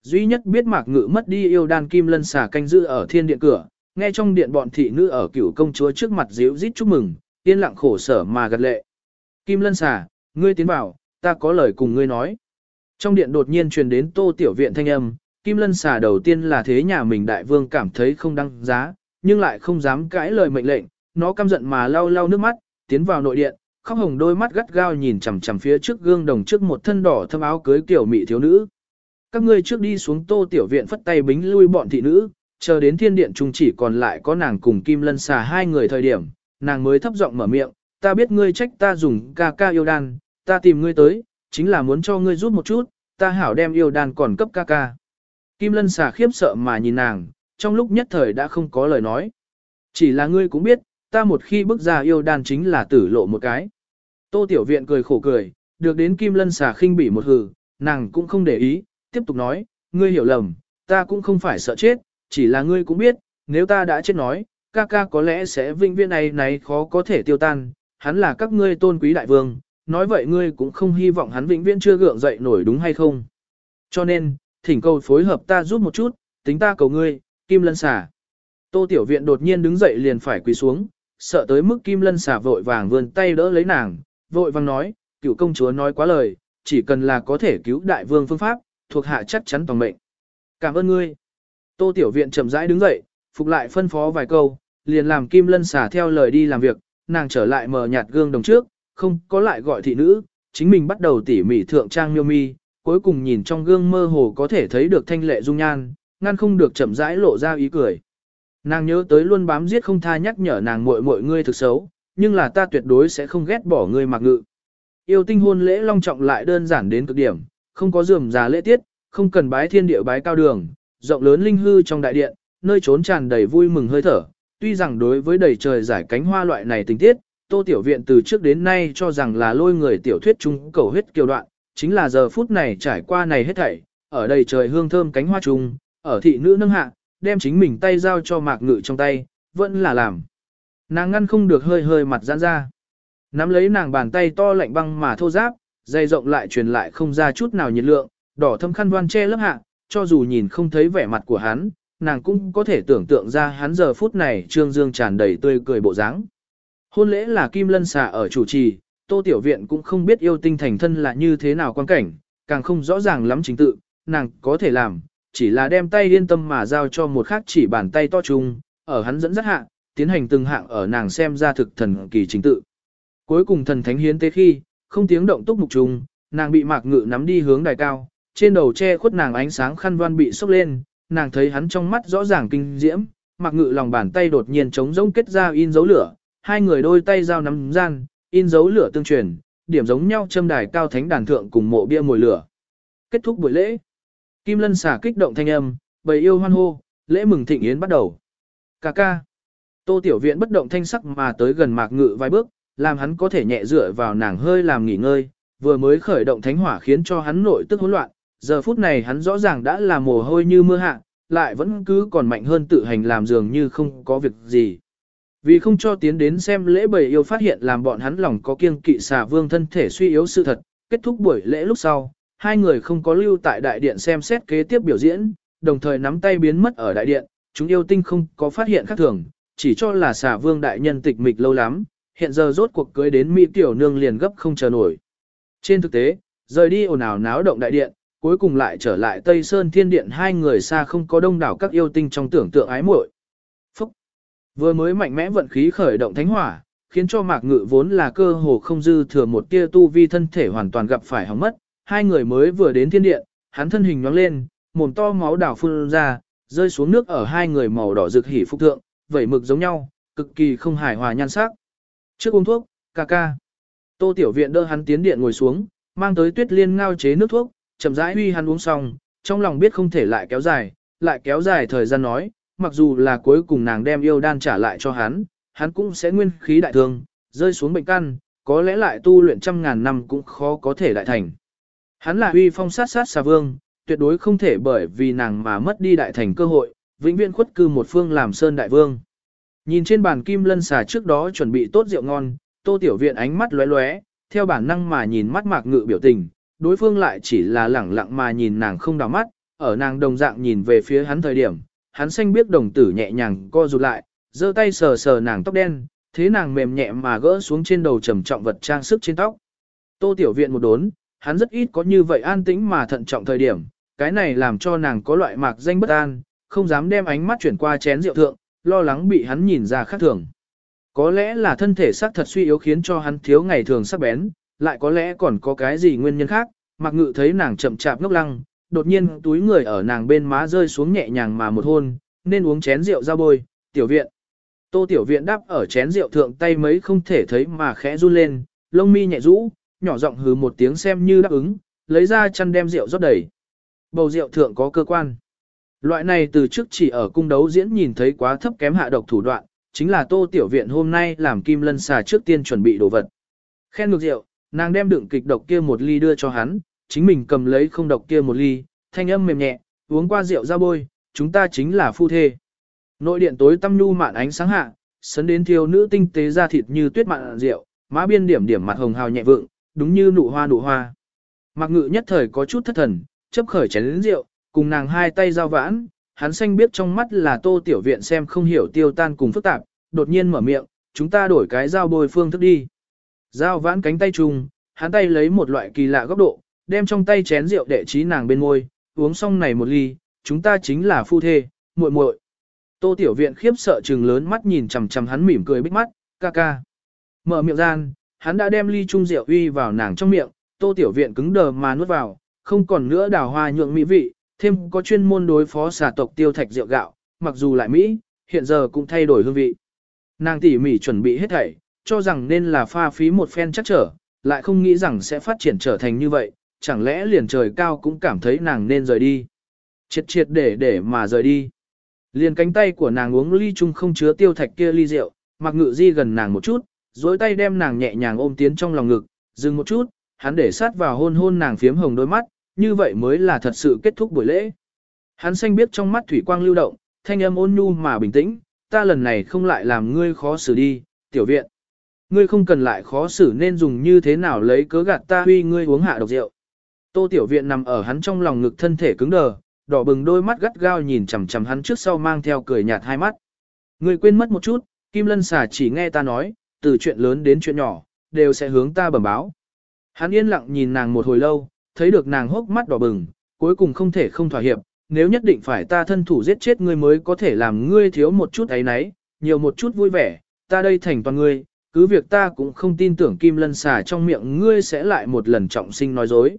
Speaker 1: Duy nhất biết mạc ngự mất đi yêu đan kim lân xả canh giữ ở thiên điện cửa, nghe trong điện bọn thị nữ ở cửu công chúa trước mặt díu rít chúc mừng, yên lặng khổ sở mà gật lệ. Kim lân xả, ngươi tiến vào ta có lời cùng ngươi nói. Trong điện đột nhiên truyền đến tô tiểu viện thanh âm, Kim Lân xà đầu tiên là thế nhà mình đại vương cảm thấy không đăng giá, nhưng lại không dám cãi lời mệnh lệnh, nó căm giận mà lau lau nước mắt, tiến vào nội điện, khóc hồng đôi mắt gắt gao nhìn chằm chằm phía trước gương đồng trước một thân đỏ thâm áo cưới tiểu mỹ thiếu nữ. Các ngươi trước đi xuống tô tiểu viện phất tay bính lui bọn thị nữ, chờ đến thiên điện trung chỉ còn lại có nàng cùng Kim Lân xà hai người thời điểm, nàng mới thấp giọng mở miệng, ta biết ngươi trách ta dùng ca ca yêu đan, ta tìm ngươi tới, chính là muốn cho ngươi giúp một chút, ta hảo đem yêu đan còn cấp ca ca. Kim Lân xà khiếp sợ mà nhìn nàng, trong lúc nhất thời đã không có lời nói. Chỉ là ngươi cũng biết, ta một khi bước ra yêu đan chính là tử lộ một cái. Tô Tiểu Viện cười khổ cười, được đến Kim Lân xà khinh bỉ một hừ, nàng cũng không để ý, tiếp tục nói, ngươi hiểu lầm, ta cũng không phải sợ chết, chỉ là ngươi cũng biết, nếu ta đã chết nói, ca ca có lẽ sẽ vinh viên này này khó có thể tiêu tan, hắn là các ngươi tôn quý đại vương, nói vậy ngươi cũng không hy vọng hắn vĩnh viễn chưa gượng dậy nổi đúng hay không. Cho nên, thỉnh cầu phối hợp ta giúp một chút, tính ta cầu ngươi, Kim Lân xà. Tô Tiểu Viện đột nhiên đứng dậy liền phải quỳ xuống, sợ tới mức Kim Lân xà vội vàng vươn tay đỡ lấy nàng, vội vàng nói, cựu công chúa nói quá lời, chỉ cần là có thể cứu đại vương phương pháp, thuộc hạ chắc chắn toàn mệnh. Cảm ơn ngươi. Tô Tiểu Viện chậm rãi đứng dậy, phục lại phân phó vài câu, liền làm Kim Lân xà theo lời đi làm việc, nàng trở lại mở nhạt gương đồng trước, không có lại gọi thị nữ, chính mình bắt đầu tỉ mỉ thượng trang miêu mi, cuối cùng nhìn trong gương mơ hồ có thể thấy được thanh lệ dung nhan, ngăn không được chậm rãi lộ ra ý cười. Nàng nhớ tới luôn bám giết không tha nhắc nhở nàng muội muội ngươi thực xấu, nhưng là ta tuyệt đối sẽ không ghét bỏ ngươi mặc ngự. Yêu tinh hôn lễ long trọng lại đơn giản đến cực điểm, không có rườm rà lễ tiết, không cần bái thiên địa bái cao đường, rộng lớn linh hư trong đại điện, nơi trốn tràn đầy vui mừng hơi thở. Tuy rằng đối với đầy trời giải cánh hoa loại này tình tiết, Tô Tiểu Viện từ trước đến nay cho rằng là lôi người tiểu thuyết trung cầu huyết kiều đoạn, chính là giờ phút này trải qua này hết thảy, ở đây trời hương thơm cánh hoa trùng, ở thị nữ nâng hạ, đem chính mình tay giao cho mạc ngự trong tay, vẫn là làm. Nàng ngăn không được hơi hơi mặt giãn ra. Nắm lấy nàng bàn tay to lạnh băng mà thô giáp, dây rộng lại truyền lại không ra chút nào nhiệt lượng, đỏ thâm khăn voan che lớp hạ, cho dù nhìn không thấy vẻ mặt của hắn, nàng cũng có thể tưởng tượng ra hắn giờ phút này trương dương tràn đầy tươi cười bộ dáng. Hôn lễ là Kim Lân xà ở chủ trì, Tô Tiểu Viện cũng không biết yêu tinh thành thân là như thế nào quan cảnh, càng không rõ ràng lắm chính tự, nàng có thể làm, chỉ là đem tay yên tâm mà giao cho một khác chỉ bàn tay to chung, ở hắn dẫn dắt hạ, tiến hành từng hạng ở nàng xem ra thực thần kỳ chính tự. Cuối cùng thần thánh hiến tế khi, không tiếng động túc mục trùng, nàng bị mạc ngự nắm đi hướng đài cao, trên đầu che khuất nàng ánh sáng khăn đoan bị sốc lên, nàng thấy hắn trong mắt rõ ràng kinh diễm, mạc ngự lòng bàn tay đột nhiên trống rỗng kết ra in dấu lửa, hai người đôi tay giao nắm gian, in dấu lửa tương truyền, điểm giống nhau châm đài cao thánh đàn thượng cùng mộ bia mồi lửa. Kết thúc buổi lễ. Kim Lân xả kích động thanh âm, bầy yêu hoan hô, lễ mừng thịnh yến bắt đầu. Cà ca. Tô Tiểu Viện bất động thanh sắc mà tới gần mạc ngự vài bước, làm hắn có thể nhẹ dựa vào nàng hơi làm nghỉ ngơi, vừa mới khởi động thánh hỏa khiến cho hắn nội tức hỗn loạn, giờ phút này hắn rõ ràng đã là mồ hôi như mưa hạ, lại vẫn cứ còn mạnh hơn tự hành làm dường như không có việc gì. Vì không cho tiến đến xem lễ bầy yêu phát hiện làm bọn hắn lòng có kiêng kỵ xà vương thân thể suy yếu sự thật, kết thúc buổi lễ lúc sau, hai người không có lưu tại đại điện xem xét kế tiếp biểu diễn, đồng thời nắm tay biến mất ở đại điện, chúng yêu tinh không có phát hiện khác thường, chỉ cho là xà vương đại nhân tịch mịch lâu lắm, hiện giờ rốt cuộc cưới đến Mỹ tiểu nương liền gấp không chờ nổi. Trên thực tế, rời đi ồn ào náo động đại điện, cuối cùng lại trở lại Tây Sơn Thiên Điện hai người xa không có đông đảo các yêu tinh trong tưởng tượng ái muội. Vừa mới mạnh mẽ vận khí khởi động thánh hỏa, khiến cho mạc ngự vốn là cơ hồ không dư thừa một tia tu vi thân thể hoàn toàn gặp phải hỏng mất. Hai người mới vừa đến thiên điện, hắn thân hình nhoáng lên, mồm to máu đảo phun ra, rơi xuống nước ở hai người màu đỏ rực hỉ phục thượng, vẩy mực giống nhau, cực kỳ không hài hòa nhan sắc. Trước uống thuốc, ca ca. Tô Tiểu Viện đỡ hắn tiến điện ngồi xuống, mang tới tuyết liên ngao chế nước thuốc, chậm rãi huy hắn uống xong, trong lòng biết không thể lại kéo dài, lại kéo dài thời gian nói, mặc dù là cuối cùng nàng đem yêu đan trả lại cho hắn, hắn cũng sẽ nguyên khí đại thương, rơi xuống bệnh căn, có lẽ lại tu luyện trăm ngàn năm cũng khó có thể đại thành. Hắn là huy phong sát sát xà vương, tuyệt đối không thể bởi vì nàng mà mất đi đại thành cơ hội, vĩnh viễn khuất cư một phương làm sơn đại vương. Nhìn trên bàn kim lân xà trước đó chuẩn bị tốt rượu ngon, tô tiểu viện ánh mắt lóe lóe, theo bản năng mà nhìn mắt mạc ngự biểu tình, đối phương lại chỉ là lẳng lặng mà nhìn nàng không đào mắt, ở nàng đồng dạng nhìn về phía hắn thời điểm, hắn xanh biết đồng tử nhẹ nhàng co rụt lại, giơ tay sờ sờ nàng tóc đen, thế nàng mềm nhẹ mà gỡ xuống trên đầu trầm trọng vật trang sức trên tóc. Tô tiểu viện một đốn, hắn rất ít có như vậy an tĩnh mà thận trọng thời điểm, cái này làm cho nàng có loại mạc danh bất an, không dám đem ánh mắt chuyển qua chén rượu thượng, lo lắng bị hắn nhìn ra khác thường. Có lẽ là thân thể xác thật suy yếu khiến cho hắn thiếu ngày thường sắc bén, lại có lẽ còn có cái gì nguyên nhân khác, mặc ngự thấy nàng chậm chạp ngốc lăng, đột nhiên túi người ở nàng bên má rơi xuống nhẹ nhàng mà một hôn, nên uống chén rượu ra bôi, tiểu viện. Tô tiểu viện đáp ở chén rượu thượng tay mấy không thể thấy mà khẽ run lên, lông mi nhẹ rũ, nhỏ giọng hừ một tiếng xem như đáp ứng, lấy ra chăn đem rượu rót đầy. Bầu rượu thượng có cơ quan. Loại này từ trước chỉ ở cung đấu diễn nhìn thấy quá thấp kém hạ độc thủ đoạn, chính là tô tiểu viện hôm nay làm kim lân xà trước tiên chuẩn bị đồ vật. Khen ngược rượu, nàng đem đựng kịch độc kia một ly đưa cho hắn, chính mình cầm lấy không độc kia một ly, thanh âm mềm nhẹ, uống qua rượu ra bôi, chúng ta chính là phu thê. Nội điện tối tăm nhu mạn ánh sáng hạ, sấn đến thiếu nữ tinh tế da thịt như tuyết mạn rượu, má biên điểm điểm mặt hồng hào nhẹ vượng, đúng như nụ hoa nụ hoa. Mặc ngự nhất thời có chút thất thần, chấp khởi chén lớn rượu, cùng nàng hai tay giao vãn, hắn xanh biết trong mắt là tô tiểu viện xem không hiểu tiêu tan cùng phức tạp, đột nhiên mở miệng, chúng ta đổi cái giao bôi phương thức đi. Giao vãn cánh tay trùng, hắn tay lấy một loại kỳ lạ góc độ, đem trong tay chén rượu đệ trí nàng bên môi, uống xong này một ly, chúng ta chính là phu thê, muội muội. Tô tiểu viện khiếp sợ trừng lớn mắt nhìn chằm chằm hắn mỉm cười bích mắt, ca ca. Mở miệng gian, hắn đã đem ly chung rượu uy vào nàng trong miệng, tô tiểu viện cứng đờ mà nuốt vào, không còn nữa đào hoa nhượng mỹ vị, thêm có chuyên môn đối phó xà tộc tiêu thạch rượu gạo, mặc dù lại Mỹ, hiện giờ cũng thay đổi hương vị. Nàng tỉ mỉ chuẩn bị hết thảy, cho rằng nên là pha phí một phen chắc trở, lại không nghĩ rằng sẽ phát triển trở thành như vậy, chẳng lẽ liền trời cao cũng cảm thấy nàng nên rời đi. Triệt triệt để để mà rời đi. Liền cánh tay của nàng uống ly chung không chứa tiêu thạch kia ly rượu, mặc ngự di gần nàng một chút, dối tay đem nàng nhẹ nhàng ôm tiến trong lòng ngực, dừng một chút, hắn để sát vào hôn hôn nàng phiếm hồng đôi mắt, như vậy mới là thật sự kết thúc buổi lễ. Hắn xanh biết trong mắt thủy quang lưu động, thanh âm ôn nhu mà bình tĩnh, ta lần này không lại làm ngươi khó xử đi, tiểu viện. Ngươi không cần lại khó xử nên dùng như thế nào lấy cớ gạt ta huy ngươi uống hạ độc rượu. Tô tiểu viện nằm ở hắn trong lòng ngực thân thể cứng đờ, đỏ bừng đôi mắt gắt gao nhìn chằm chằm hắn trước sau mang theo cười nhạt hai mắt. Ngươi quên mất một chút, Kim Lân xà chỉ nghe ta nói, từ chuyện lớn đến chuyện nhỏ, đều sẽ hướng ta bẩm báo. Hắn yên lặng nhìn nàng một hồi lâu, thấy được nàng hốc mắt đỏ bừng, cuối cùng không thể không thỏa hiệp, nếu nhất định phải ta thân thủ giết chết ngươi mới có thể làm ngươi thiếu một chút ấy nấy, nhiều một chút vui vẻ, ta đây thành toàn ngươi, cứ việc ta cũng không tin tưởng kim lân xà trong miệng ngươi sẽ lại một lần trọng sinh nói dối.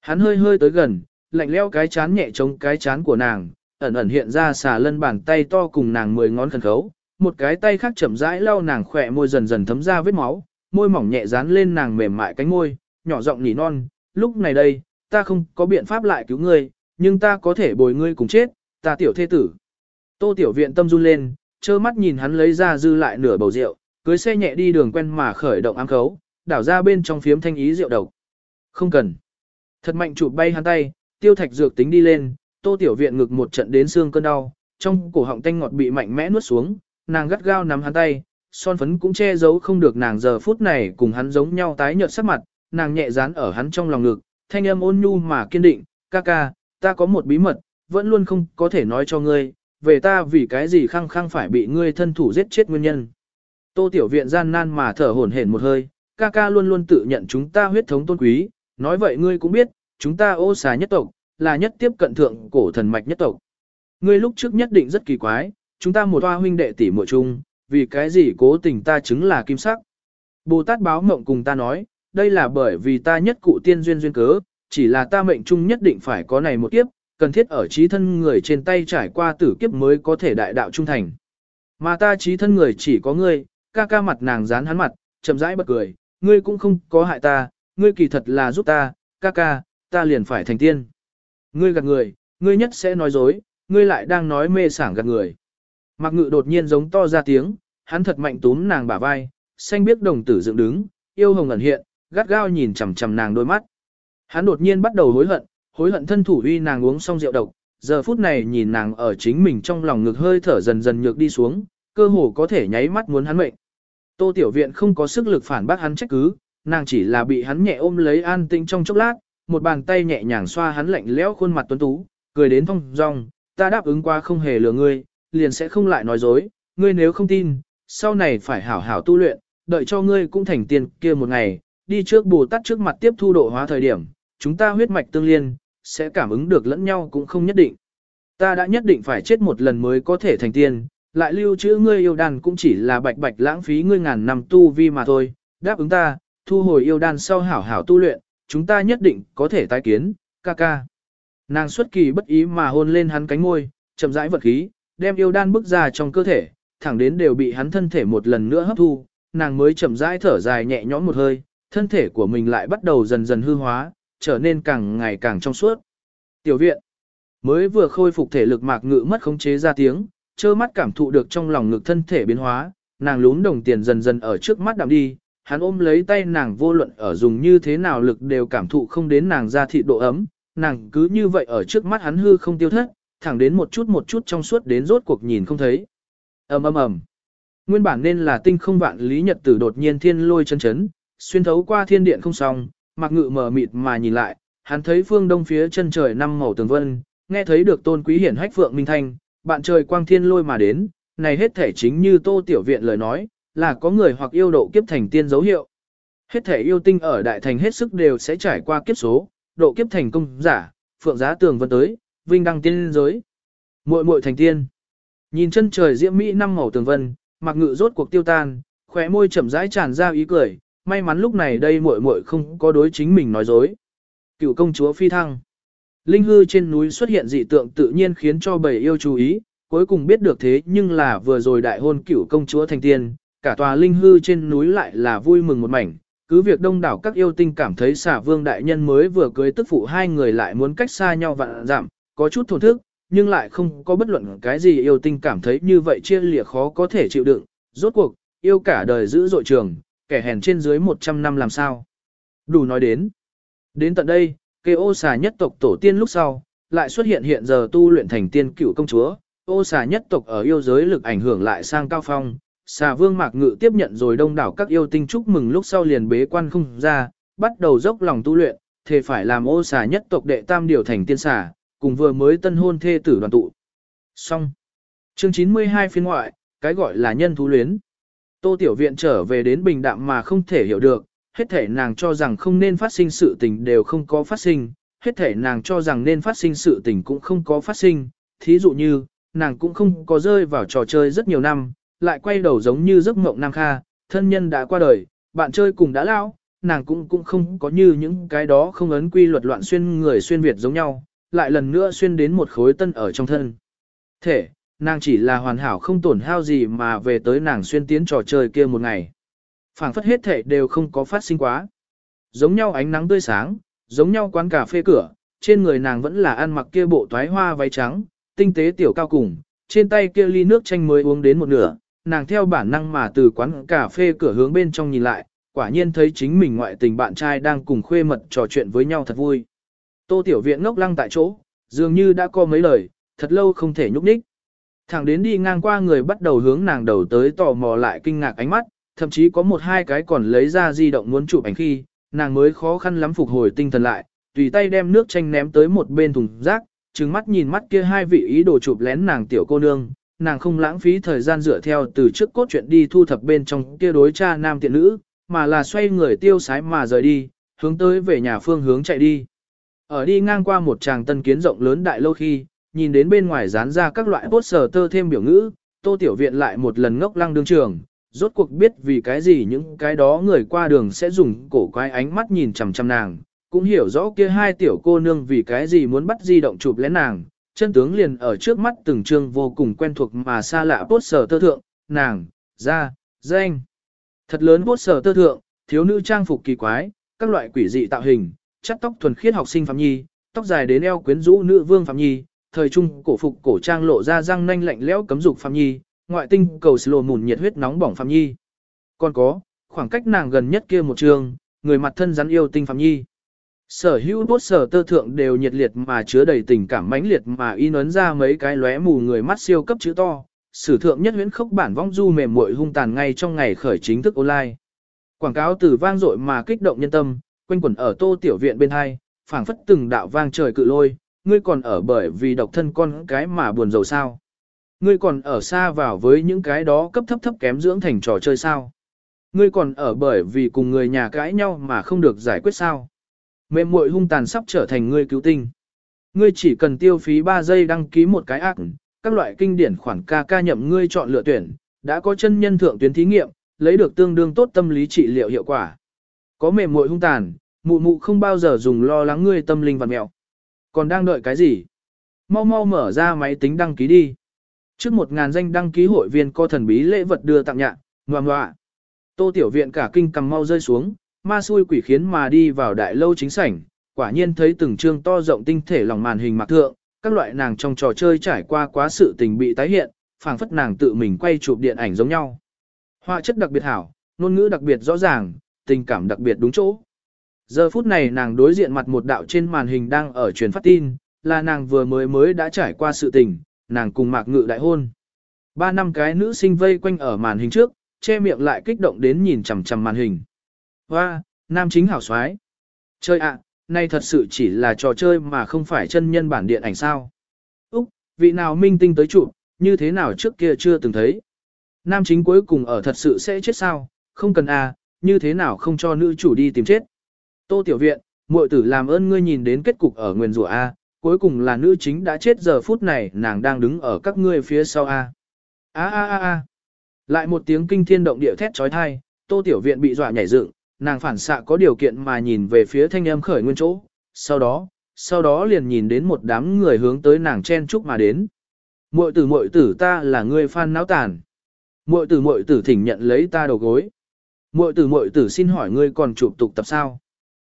Speaker 1: Hắn hơi hơi tới gần, lạnh leo cái chán nhẹ chống cái chán của nàng, ẩn ẩn hiện ra xà lân bàn tay to cùng nàng mười ngón khẩn khấu, một cái tay khác chậm rãi lau nàng khỏe môi dần dần thấm ra vết máu, môi mỏng nhẹ dán lên nàng mềm mại cánh môi, nhỏ giọng nỉ non, lúc này đây, ta không có biện pháp lại cứu ngươi, nhưng ta có thể bồi ngươi cùng chết, ta tiểu thế tử. Tô tiểu viện tâm run lên, trơ mắt nhìn hắn lấy ra dư lại nửa bầu rượu, cưới xe nhẹ đi đường quen mà khởi động ám khấu, đảo ra bên trong phiếm thanh ý rượu độc. Không cần. Thật mạnh chụp bay hắn tay, tiêu thạch dược tính đi lên, tô tiểu viện ngực một trận đến xương cơn đau, trong cổ họng tanh ngọt bị mạnh mẽ nuốt xuống, nàng gắt gao nắm hắn tay, son phấn cũng che giấu không được nàng giờ phút này cùng hắn giống nhau tái nhợt sắc mặt, nàng nhẹ dán ở hắn trong lòng ngực, thanh âm ôn nhu mà kiên định, ca ca, ta có một bí mật, vẫn luôn không có thể nói cho ngươi, về ta vì cái gì khăng khăng phải bị ngươi thân thủ giết chết nguyên nhân. Tô tiểu viện gian nan mà thở hổn hển một hơi, ca ca luôn luôn tự nhận chúng ta huyết thống tôn quý, nói vậy ngươi cũng biết, chúng ta ô xà nhất tộc, là nhất tiếp cận thượng cổ thần mạch nhất tộc. Ngươi lúc trước nhất định rất kỳ quái, chúng ta một hoa huynh đệ tỷ muội chung, vì cái gì cố tình ta chứng là kim sắc. Bồ Tát báo mộng cùng ta nói, đây là bởi vì ta nhất cụ tiên duyên duyên cớ, chỉ là ta mệnh chung nhất định phải có này một kiếp, cần thiết ở trí thân người trên tay trải qua tử kiếp mới có thể đại đạo trung thành. Mà ta trí thân người chỉ có ngươi, ca ca mặt nàng dán hắn mặt, chậm rãi bật cười, ngươi cũng không có hại ta, ngươi kỳ thật là giúp ta, ca ca, ta liền phải thành tiên. Ngươi gạt người, ngươi nhất sẽ nói dối, ngươi lại đang nói mê sảng gạt người. Mạc ngự đột nhiên giống to ra tiếng, hắn thật mạnh túm nàng bả vai, xanh biết đồng tử dựng đứng, yêu hồng ẩn hiện, gắt gao nhìn chằm chằm nàng đôi mắt. Hắn đột nhiên bắt đầu hối hận, hối hận thân thủ uy nàng uống xong rượu độc, giờ phút này nhìn nàng ở chính mình trong lòng ngực hơi thở dần dần nhược đi xuống, cơ hồ có thể nháy mắt muốn hắn mệnh. Tô Tiểu Viện không có sức lực phản bác hắn trách cứ, nàng chỉ là bị hắn nhẹ ôm lấy an tĩnh trong chốc lát, một bàn tay nhẹ nhàng xoa hắn lạnh lẽo khuôn mặt tuấn tú, cười đến thong dong, ta đáp ứng qua không hề lừa ngươi, liền sẽ không lại nói dối, ngươi nếu không tin, sau này phải hảo hảo tu luyện, đợi cho ngươi cũng thành tiên kia một ngày, đi trước Bồ Tát trước mặt tiếp thu độ hóa thời điểm, chúng ta huyết mạch tương liên, sẽ cảm ứng được lẫn nhau cũng không nhất định. Ta đã nhất định phải chết một lần mới có thể thành tiên, lại lưu trữ ngươi yêu đàn cũng chỉ là bạch bạch lãng phí ngươi ngàn năm tu vi mà thôi, đáp ứng ta, thu hồi yêu đan sau hảo hảo tu luyện, chúng ta nhất định có thể tái kiến, ca ca. Nàng xuất kỳ bất ý mà hôn lên hắn cánh môi, chậm rãi vật khí, đem yêu đan bước ra trong cơ thể, thẳng đến đều bị hắn thân thể một lần nữa hấp thu, nàng mới chậm rãi thở dài nhẹ nhõm một hơi, thân thể của mình lại bắt đầu dần dần hư hóa, trở nên càng ngày càng trong suốt. Tiểu viện, mới vừa khôi phục thể lực mạc ngự mất khống chế ra tiếng, trơ mắt cảm thụ được trong lòng ngực thân thể biến hóa, nàng lún đồng tiền dần dần ở trước mắt đạm đi, hắn ôm lấy tay nàng vô luận ở dùng như thế nào lực đều cảm thụ không đến nàng ra thị độ ấm, nàng cứ như vậy ở trước mắt hắn hư không tiêu thất, thẳng đến một chút một chút trong suốt đến rốt cuộc nhìn không thấy. ầm ầm ầm. Nguyên bản nên là tinh không vạn lý nhật tử đột nhiên thiên lôi chân chấn, xuyên thấu qua thiên điện không xong, mặc ngự mở mịt mà nhìn lại, hắn thấy phương đông phía chân trời năm màu tường vân, nghe thấy được tôn quý hiển hách phượng minh thanh, bạn trời quang thiên lôi mà đến, này hết thể chính như tô tiểu viện lời nói, là có người hoặc yêu độ kiếp thành tiên dấu hiệu. Hết thể yêu tinh ở đại thành hết sức đều sẽ trải qua kiếp số, độ kiếp thành công giả, phượng giá tường vân tới, vinh đăng tiên giới. Muội muội thành tiên. Nhìn chân trời diễm mỹ năm màu tường vân, mặc ngự rốt cuộc tiêu tan, khóe môi chậm rãi tràn ra ý cười, may mắn lúc này đây muội muội không có đối chính mình nói dối. Cựu công chúa phi thăng. Linh hư trên núi xuất hiện dị tượng tự nhiên khiến cho bầy yêu chú ý, cuối cùng biết được thế nhưng là vừa rồi đại hôn cựu công chúa thành tiên, cả tòa linh hư trên núi lại là vui mừng một mảnh. Cứ việc đông đảo các yêu tinh cảm thấy xả vương đại nhân mới vừa cưới tức phụ hai người lại muốn cách xa nhau vạn giảm, có chút thổn thức, nhưng lại không có bất luận cái gì yêu tinh cảm thấy như vậy chia lìa khó có thể chịu đựng. Rốt cuộc, yêu cả đời giữ dội trường, kẻ hèn trên dưới 100 năm làm sao. Đủ nói đến. Đến tận đây, kê ô xà nhất tộc tổ tiên lúc sau, lại xuất hiện hiện giờ tu luyện thành tiên cựu công chúa, ô xà nhất tộc ở yêu giới lực ảnh hưởng lại sang cao phong. Xà vương mạc ngự tiếp nhận rồi đông đảo các yêu tinh chúc mừng lúc sau liền bế quan không ra, bắt đầu dốc lòng tu luyện, thề phải làm ô xà nhất tộc đệ tam điều thành tiên xà, cùng vừa mới tân hôn thê tử đoàn tụ. Xong. Chương 92 phiên ngoại, cái gọi là nhân thú luyến. Tô Tiểu Viện trở về đến bình đạm mà không thể hiểu được, hết thể nàng cho rằng không nên phát sinh sự tình đều không có phát sinh, hết thể nàng cho rằng nên phát sinh sự tình cũng không có phát sinh, thí dụ như, nàng cũng không có rơi vào trò chơi rất nhiều năm, lại quay đầu giống như giấc mộng Nam Kha, thân nhân đã qua đời, bạn chơi cùng đã lão, nàng cũng cũng không có như những cái đó không ấn quy luật loạn xuyên người xuyên Việt giống nhau, lại lần nữa xuyên đến một khối tân ở trong thân. Thể, nàng chỉ là hoàn hảo không tổn hao gì mà về tới nàng xuyên tiến trò chơi kia một ngày phảng phất hết thể đều không có phát sinh quá. Giống nhau ánh nắng tươi sáng, giống nhau quán cà phê cửa, trên người nàng vẫn là ăn mặc kia bộ toái hoa váy trắng, tinh tế tiểu cao cùng, trên tay kia ly nước chanh mới uống đến một nửa, nàng theo bản năng mà từ quán cà phê cửa hướng bên trong nhìn lại, quả nhiên thấy chính mình ngoại tình bạn trai đang cùng khuê mật trò chuyện với nhau thật vui. Tô tiểu viện ngốc lăng tại chỗ, dường như đã có mấy lời, thật lâu không thể nhúc nhích. Thẳng đến đi ngang qua người bắt đầu hướng nàng đầu tới tò mò lại kinh ngạc ánh mắt, thậm chí có một hai cái còn lấy ra di động muốn chụp ảnh khi, nàng mới khó khăn lắm phục hồi tinh thần lại, tùy tay đem nước chanh ném tới một bên thùng rác, trừng mắt nhìn mắt kia hai vị ý đồ chụp lén nàng tiểu cô nương, nàng không lãng phí thời gian dựa theo từ trước cốt truyện đi thu thập bên trong kia đối cha nam tiện nữ, mà là xoay người tiêu sái mà rời đi, hướng tới về nhà phương hướng chạy đi. Ở đi ngang qua một tràng tân kiến rộng lớn đại lâu khi, nhìn đến bên ngoài dán ra các loại poster tơ thêm biểu ngữ, tô tiểu viện lại một lần ngốc lăng đương trường, rốt cuộc biết vì cái gì những cái đó người qua đường sẽ dùng cổ quái ánh mắt nhìn chằm chằm nàng, cũng hiểu rõ kia hai tiểu cô nương vì cái gì muốn bắt di động chụp lén nàng, chân tướng liền ở trước mắt từng chương vô cùng quen thuộc mà xa lạ bốt sở tơ thượng, nàng, ra, danh. Thật lớn bốt sở tơ thượng, thiếu nữ trang phục kỳ quái, các loại quỷ dị tạo hình, chắt tóc thuần khiết học sinh Phạm Nhi, tóc dài đến eo quyến rũ nữ vương Phạm Nhi, thời trung cổ phục cổ trang lộ ra răng nanh lạnh lẽo cấm dục Phạm Nhi, ngoại tinh cầu slo mùn nhiệt huyết nóng bỏng Phạm Nhi. Còn có, khoảng cách nàng gần nhất kia một trường, người mặt thân rắn yêu tinh Phạm Nhi. Sở hữu bốt sở tơ thượng đều nhiệt liệt mà chứa đầy tình cảm mãnh liệt mà in ấn ra mấy cái lóe mù người mắt siêu cấp chữ to. Sử thượng nhất huyễn khốc bản vong du mềm muội hung tàn ngay trong ngày khởi chính thức online. Quảng cáo từ vang dội mà kích động nhân tâm, quanh quẩn ở tô tiểu viện bên hai, phảng phất từng đạo vang trời cự lôi, ngươi còn ở bởi vì độc thân con cái mà buồn rầu sao. Ngươi còn ở xa vào với những cái đó cấp thấp thấp kém dưỡng thành trò chơi sao? Ngươi còn ở bởi vì cùng người nhà cãi nhau mà không được giải quyết sao? Mềm muội hung tàn sắp trở thành ngươi cứu tinh. Ngươi chỉ cần tiêu phí 3 giây đăng ký một cái ác, các loại kinh điển khoản ca ca nhậm ngươi chọn lựa tuyển, đã có chân nhân thượng tuyến thí nghiệm, lấy được tương đương tốt tâm lý trị liệu hiệu quả. Có mềm muội hung tàn, mụ mụ không bao giờ dùng lo lắng ngươi tâm linh vật mẹo. Còn đang đợi cái gì? Mau mau mở ra máy tính đăng ký đi. Trước một ngàn danh đăng ký hội viên có thần bí lễ vật đưa tặng nhạ, ngoà ngoạ. Tô tiểu viện cả kinh cầm mau rơi xuống, ma xui quỷ khiến mà đi vào đại lâu chính sảnh, quả nhiên thấy từng trương to rộng tinh thể lòng màn hình mạc thượng, các loại nàng trong trò chơi trải qua quá sự tình bị tái hiện, phảng phất nàng tự mình quay chụp điện ảnh giống nhau. Họa chất đặc biệt hảo, ngôn ngữ đặc biệt rõ ràng, tình cảm đặc biệt đúng chỗ. Giờ phút này nàng đối diện mặt một đạo trên màn hình đang ở truyền phát tin, là nàng vừa mới mới đã trải qua sự tình, nàng cùng mạc ngự đại hôn. Ba năm cái nữ sinh vây quanh ở màn hình trước, che miệng lại kích động đến nhìn chằm chằm màn hình. Hoa, nam chính hảo soái. Chơi ạ, nay thật sự chỉ là trò chơi mà không phải chân nhân bản điện ảnh sao. Úc, vị nào minh tinh tới chụp, như thế nào trước kia chưa từng thấy. Nam chính cuối cùng ở thật sự sẽ chết sao, không cần à, như thế nào không cho nữ chủ đi tìm chết. Tô Tiểu Viện, muội tử làm ơn ngươi nhìn đến kết cục ở nguyền rủa A, cuối cùng là nữ chính đã chết giờ phút này nàng đang đứng ở các ngươi phía sau A. A a a a. Lại một tiếng kinh thiên động địa thét trói thai, tô tiểu viện bị dọa nhảy dựng, nàng phản xạ có điều kiện mà nhìn về phía thanh âm khởi nguyên chỗ, sau đó, sau đó liền nhìn đến một đám người hướng tới nàng chen chúc mà đến. Muội tử muội tử ta là người phan náo tàn. Muội tử muội tử thỉnh nhận lấy ta đầu gối. Muội tử muội tử xin hỏi ngươi còn chụp tục tập sao?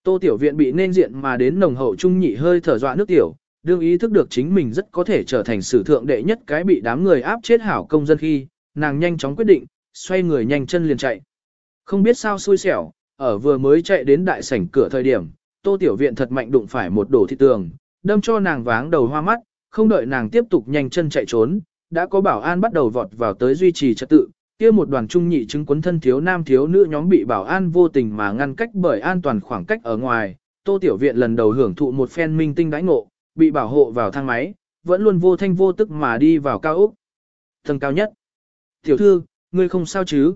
Speaker 1: Tô tiểu viện bị nên diện mà đến nồng hậu trung nhị hơi thở dọa nước tiểu, đương ý thức được chính mình rất có thể trở thành sử thượng đệ nhất cái bị đám người áp chết hảo công dân khi, nàng nhanh chóng quyết định, xoay người nhanh chân liền chạy. Không biết sao xui xẻo, ở vừa mới chạy đến đại sảnh cửa thời điểm, tô tiểu viện thật mạnh đụng phải một đổ thị tường, đâm cho nàng váng đầu hoa mắt, không đợi nàng tiếp tục nhanh chân chạy trốn, đã có bảo an bắt đầu vọt vào tới duy trì trật tự, kia một đoàn trung nhị chứng quấn thân thiếu nam thiếu nữ nhóm bị bảo an vô tình mà ngăn cách bởi an toàn khoảng cách ở ngoài, tô tiểu viện lần đầu hưởng thụ một phen minh tinh đãi ngộ, bị bảo hộ vào thang máy, vẫn luôn vô thanh vô tức mà đi vào cao ốc. Tầng cao nhất. Tiểu thư, ngươi không sao chứ?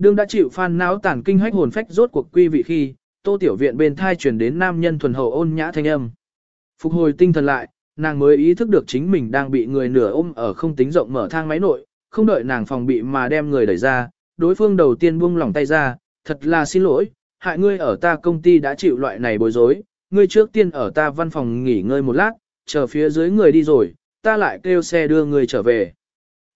Speaker 1: Đương đã chịu phan não tản kinh hách hồn phách rốt cuộc quy vị khi, tô tiểu viện bên thai truyền đến nam nhân thuần hậu ôn nhã thanh âm. Phục hồi tinh thần lại, nàng mới ý thức được chính mình đang bị người nửa ôm ở không tính rộng mở thang máy nội, không đợi nàng phòng bị mà đem người đẩy ra, đối phương đầu tiên buông lỏng tay ra, thật là xin lỗi, hại ngươi ở ta công ty đã chịu loại này bối rối, ngươi trước tiên ở ta văn phòng nghỉ ngơi một lát, chờ phía dưới người đi rồi, ta lại kêu xe đưa người trở về.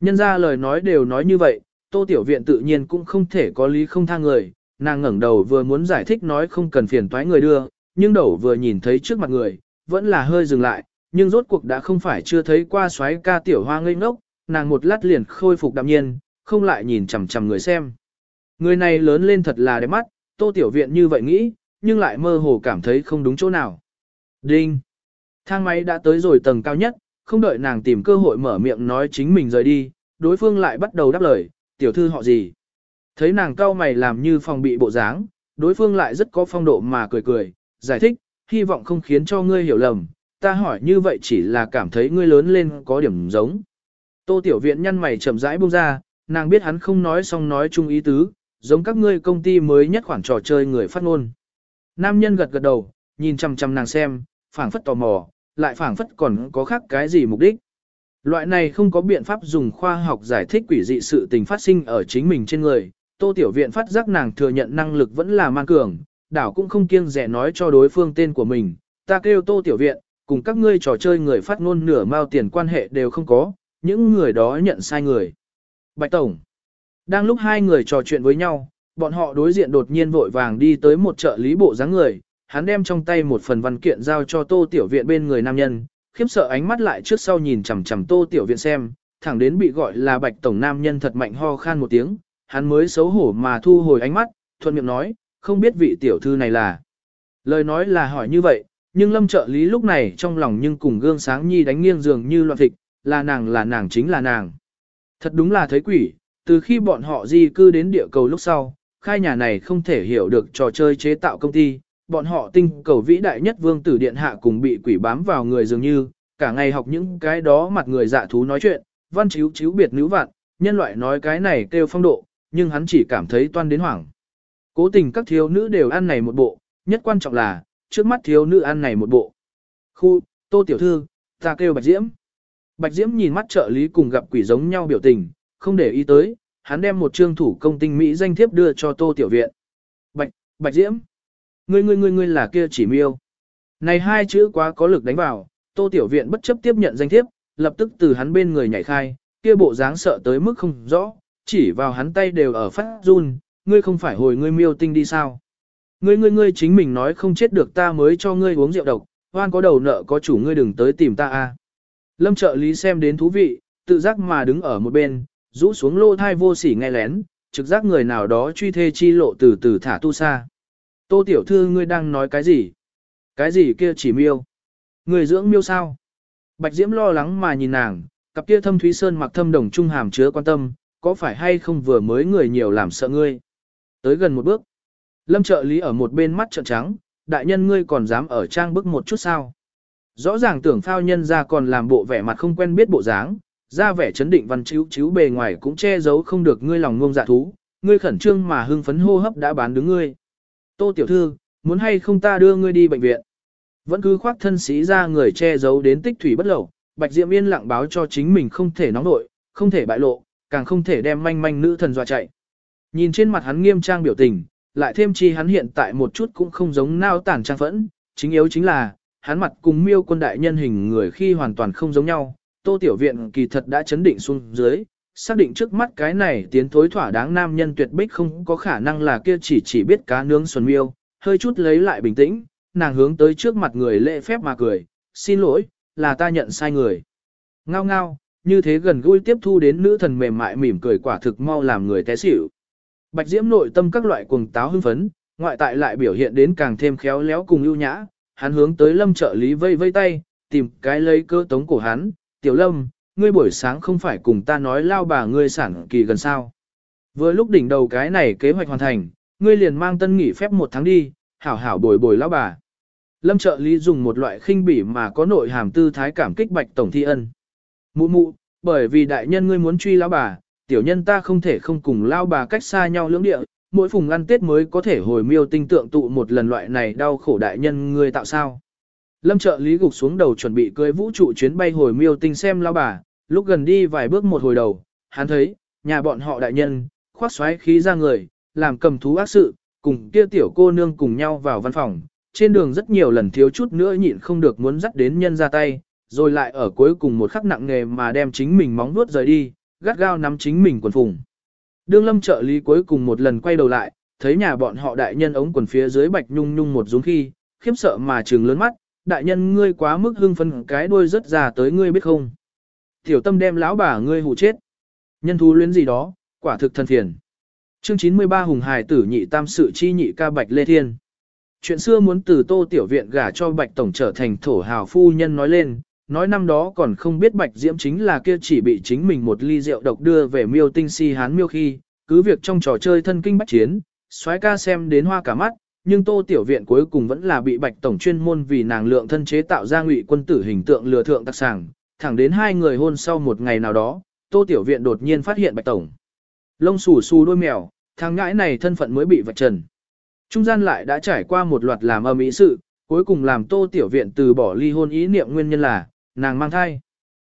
Speaker 1: Nhân ra lời nói đều nói như vậy, tô tiểu viện tự nhiên cũng không thể có lý không tha người, nàng ngẩng đầu vừa muốn giải thích nói không cần phiền toái người đưa, nhưng đầu vừa nhìn thấy trước mặt người, vẫn là hơi dừng lại, nhưng rốt cuộc đã không phải chưa thấy qua xoáy ca tiểu hoa ngây ngốc, nàng một lát liền khôi phục đạm nhiên, không lại nhìn chằm chằm người xem. Người này lớn lên thật là đẹp mắt, tô tiểu viện như vậy nghĩ, nhưng lại mơ hồ cảm thấy không đúng chỗ nào. Đinh! Thang máy đã tới rồi tầng cao nhất, không đợi nàng tìm cơ hội mở miệng nói chính mình rời đi, đối phương lại bắt đầu đáp lời, tiểu thư họ gì. Thấy nàng cao mày làm như phòng bị bộ dáng, đối phương lại rất có phong độ mà cười cười, giải thích, hy vọng không khiến cho ngươi hiểu lầm, ta hỏi như vậy chỉ là cảm thấy ngươi lớn lên có điểm giống. Tô tiểu viện nhăn mày chậm rãi buông ra, nàng biết hắn không nói xong nói chung ý tứ, giống các ngươi công ty mới nhất khoản trò chơi người phát ngôn. Nam nhân gật gật đầu, nhìn chăm chăm nàng xem, phảng phất tò mò, lại phảng phất còn có khác cái gì mục đích. Loại này không có biện pháp dùng khoa học giải thích quỷ dị sự tình phát sinh ở chính mình trên người. Tô Tiểu Viện phát giác nàng thừa nhận năng lực vẫn là man cường, đảo cũng không kiêng rẻ nói cho đối phương tên của mình. Ta kêu Tô Tiểu Viện, cùng các ngươi trò chơi người phát ngôn nửa mao tiền quan hệ đều không có, những người đó nhận sai người. Bạch Tổng Đang lúc hai người trò chuyện với nhau, bọn họ đối diện đột nhiên vội vàng đi tới một trợ lý bộ dáng người, hắn đem trong tay một phần văn kiện giao cho Tô Tiểu Viện bên người nam nhân, khiếp sợ ánh mắt lại trước sau nhìn chằm chằm Tô Tiểu Viện xem, thẳng đến bị gọi là Bạch tổng nam nhân thật mạnh ho khan một tiếng, hắn mới xấu hổ mà thu hồi ánh mắt, thuận miệng nói, không biết vị tiểu thư này là. Lời nói là hỏi như vậy, nhưng Lâm trợ lý lúc này trong lòng nhưng cùng gương sáng nhi đánh nghiêng dường như loạn thịt, là nàng là nàng chính là nàng. Thật đúng là thấy quỷ, từ khi bọn họ di cư đến địa cầu lúc sau, khai nhà này không thể hiểu được trò chơi chế tạo công ty, bọn họ tinh cầu vĩ đại nhất vương tử điện hạ cùng bị quỷ bám vào người dường như, cả ngày học những cái đó mặt người dạ thú nói chuyện, văn chiếu chiếu biệt nữ vạn, nhân loại nói cái này kêu phong độ, nhưng hắn chỉ cảm thấy toan đến hoảng. Cố tình các thiếu nữ đều ăn này một bộ, nhất quan trọng là, trước mắt thiếu nữ ăn này một bộ. Khu, tô tiểu thư, ta kêu Bạch Diễm. Bạch Diễm nhìn mắt trợ lý cùng gặp quỷ giống nhau biểu tình, không để ý tới, hắn đem một trương thủ công tinh Mỹ danh thiếp đưa cho tô tiểu viện. Bạch, Bạch Diễm. Ngươi ngươi ngươi ngươi là kia chỉ miêu. Này hai chữ quá có lực đánh vào, tô tiểu viện bất chấp tiếp nhận danh thiếp, lập tức từ hắn bên người nhảy khai, kia bộ dáng sợ tới mức không rõ, chỉ vào hắn tay đều ở phát run, ngươi không phải hồi ngươi miêu tinh đi sao. Ngươi ngươi ngươi chính mình nói không chết được ta mới cho ngươi uống rượu độc, hoan có đầu nợ có chủ ngươi đừng tới tìm ta a. Lâm trợ lý xem đến thú vị, tự giác mà đứng ở một bên, rũ xuống lô thai vô sỉ nghe lén, trực giác người nào đó truy thê chi lộ từ từ thả tu xa. Tô tiểu thư ngươi đang nói cái gì? Cái gì kia chỉ miêu? Người dưỡng miêu sao? Bạch Diễm lo lắng mà nhìn nàng, cặp kia thâm thúy sơn mặc thâm đồng trung hàm chứa quan tâm, có phải hay không vừa mới người nhiều làm sợ ngươi? Tới gần một bước. Lâm trợ lý ở một bên mắt trợn trắng, đại nhân ngươi còn dám ở trang bức một chút sao? Rõ ràng tưởng phao nhân ra còn làm bộ vẻ mặt không quen biết bộ dáng, ra vẻ chấn định văn chiếu chiếu bề ngoài cũng che giấu không được ngươi lòng ngông dạ thú, ngươi khẩn trương mà hưng phấn hô hấp đã bán đứng ngươi. Tô tiểu thư, muốn hay không ta đưa ngươi đi bệnh viện? Vẫn cứ khoác thân sĩ ra người che giấu đến tích thủy bất lậu, Bạch Diệm Yên lặng báo cho chính mình không thể nóng nội, không thể bại lộ, càng không thể đem manh manh nữ thần dọa chạy. Nhìn trên mặt hắn nghiêm trang biểu tình, lại thêm chi hắn hiện tại một chút cũng không giống nao tản trang phẫn, chính yếu chính là, hắn mặt cùng miêu quân đại nhân hình người khi hoàn toàn không giống nhau, tô tiểu viện kỳ thật đã chấn định xuống dưới, xác định trước mắt cái này tiến thối thỏa đáng nam nhân tuyệt bích không có khả năng là kia chỉ chỉ biết cá nướng xuân miêu, hơi chút lấy lại bình tĩnh, nàng hướng tới trước mặt người lễ phép mà cười, xin lỗi, là ta nhận sai người. Ngao ngao, như thế gần gũi tiếp thu đến nữ thần mềm mại mỉm cười quả thực mau làm người té xỉu. Bạch Diễm nội tâm các loại cuồng táo hưng phấn, ngoại tại lại biểu hiện đến càng thêm khéo léo cùng ưu nhã, hắn hướng tới Lâm trợ lý vây vây tay, tìm cái lấy cơ tống của hắn, "Tiểu Lâm, ngươi buổi sáng không phải cùng ta nói lao bà ngươi sản kỳ gần sao? Vừa lúc đỉnh đầu cái này kế hoạch hoàn thành, ngươi liền mang tân nghỉ phép một tháng đi, hảo hảo bồi bồi lao bà." Lâm trợ lý dùng một loại khinh bỉ mà có nội hàm tư thái cảm kích Bạch tổng thi ân. Mụ mụ, bởi vì đại nhân ngươi muốn truy lao bà, tiểu nhân ta không thể không cùng lao bà cách xa nhau lưỡng địa, mỗi phùng ăn tết mới có thể hồi miêu tinh tượng tụ một lần loại này đau khổ đại nhân ngươi tạo sao. Lâm trợ lý gục xuống đầu chuẩn bị cưới vũ trụ chuyến bay hồi miêu tinh xem lao bà, lúc gần đi vài bước một hồi đầu, hắn thấy, nhà bọn họ đại nhân, khoác xoáy khí ra người, làm cầm thú ác sự, cùng kia tiểu cô nương cùng nhau vào văn phòng, trên đường rất nhiều lần thiếu chút nữa nhịn không được muốn dắt đến nhân ra tay, rồi lại ở cuối cùng một khắc nặng nghề mà đem chính mình móng nuốt rời đi, gắt gao nắm chính mình quần phùng. Đương lâm trợ lý cuối cùng một lần quay đầu lại, thấy nhà bọn họ đại nhân ống quần phía dưới bạch nhung nhung một rúng khi, khiếp sợ mà trừng lớn mắt, đại nhân ngươi quá mức hưng phấn cái đuôi rất già tới ngươi biết không. Tiểu tâm đem lão bà ngươi hù chết. Nhân thú luyến gì đó, quả thực thân phiền. Chương 93 Hùng Hải tử nhị tam sự chi nhị ca bạch lê thiên. Chuyện xưa muốn từ tô tiểu viện gả cho bạch tổng trở thành thổ hào phu nhân nói lên, nói năm đó còn không biết Bạch Diễm chính là kia chỉ bị chính mình một ly rượu độc đưa về miêu tinh si hán miêu khi, cứ việc trong trò chơi thân kinh bách chiến, soái ca xem đến hoa cả mắt, nhưng tô tiểu viện cuối cùng vẫn là bị Bạch Tổng chuyên môn vì nàng lượng thân chế tạo ra ngụy quân tử hình tượng lừa thượng đặc sản. thẳng đến hai người hôn sau một ngày nào đó, tô tiểu viện đột nhiên phát hiện Bạch Tổng. Lông xù xù đôi mèo, thằng ngãi này thân phận mới bị vạch trần. Trung gian lại đã trải qua một loạt làm âm ý sự, cuối cùng làm tô tiểu viện từ bỏ ly hôn ý niệm nguyên nhân là, nàng mang thai.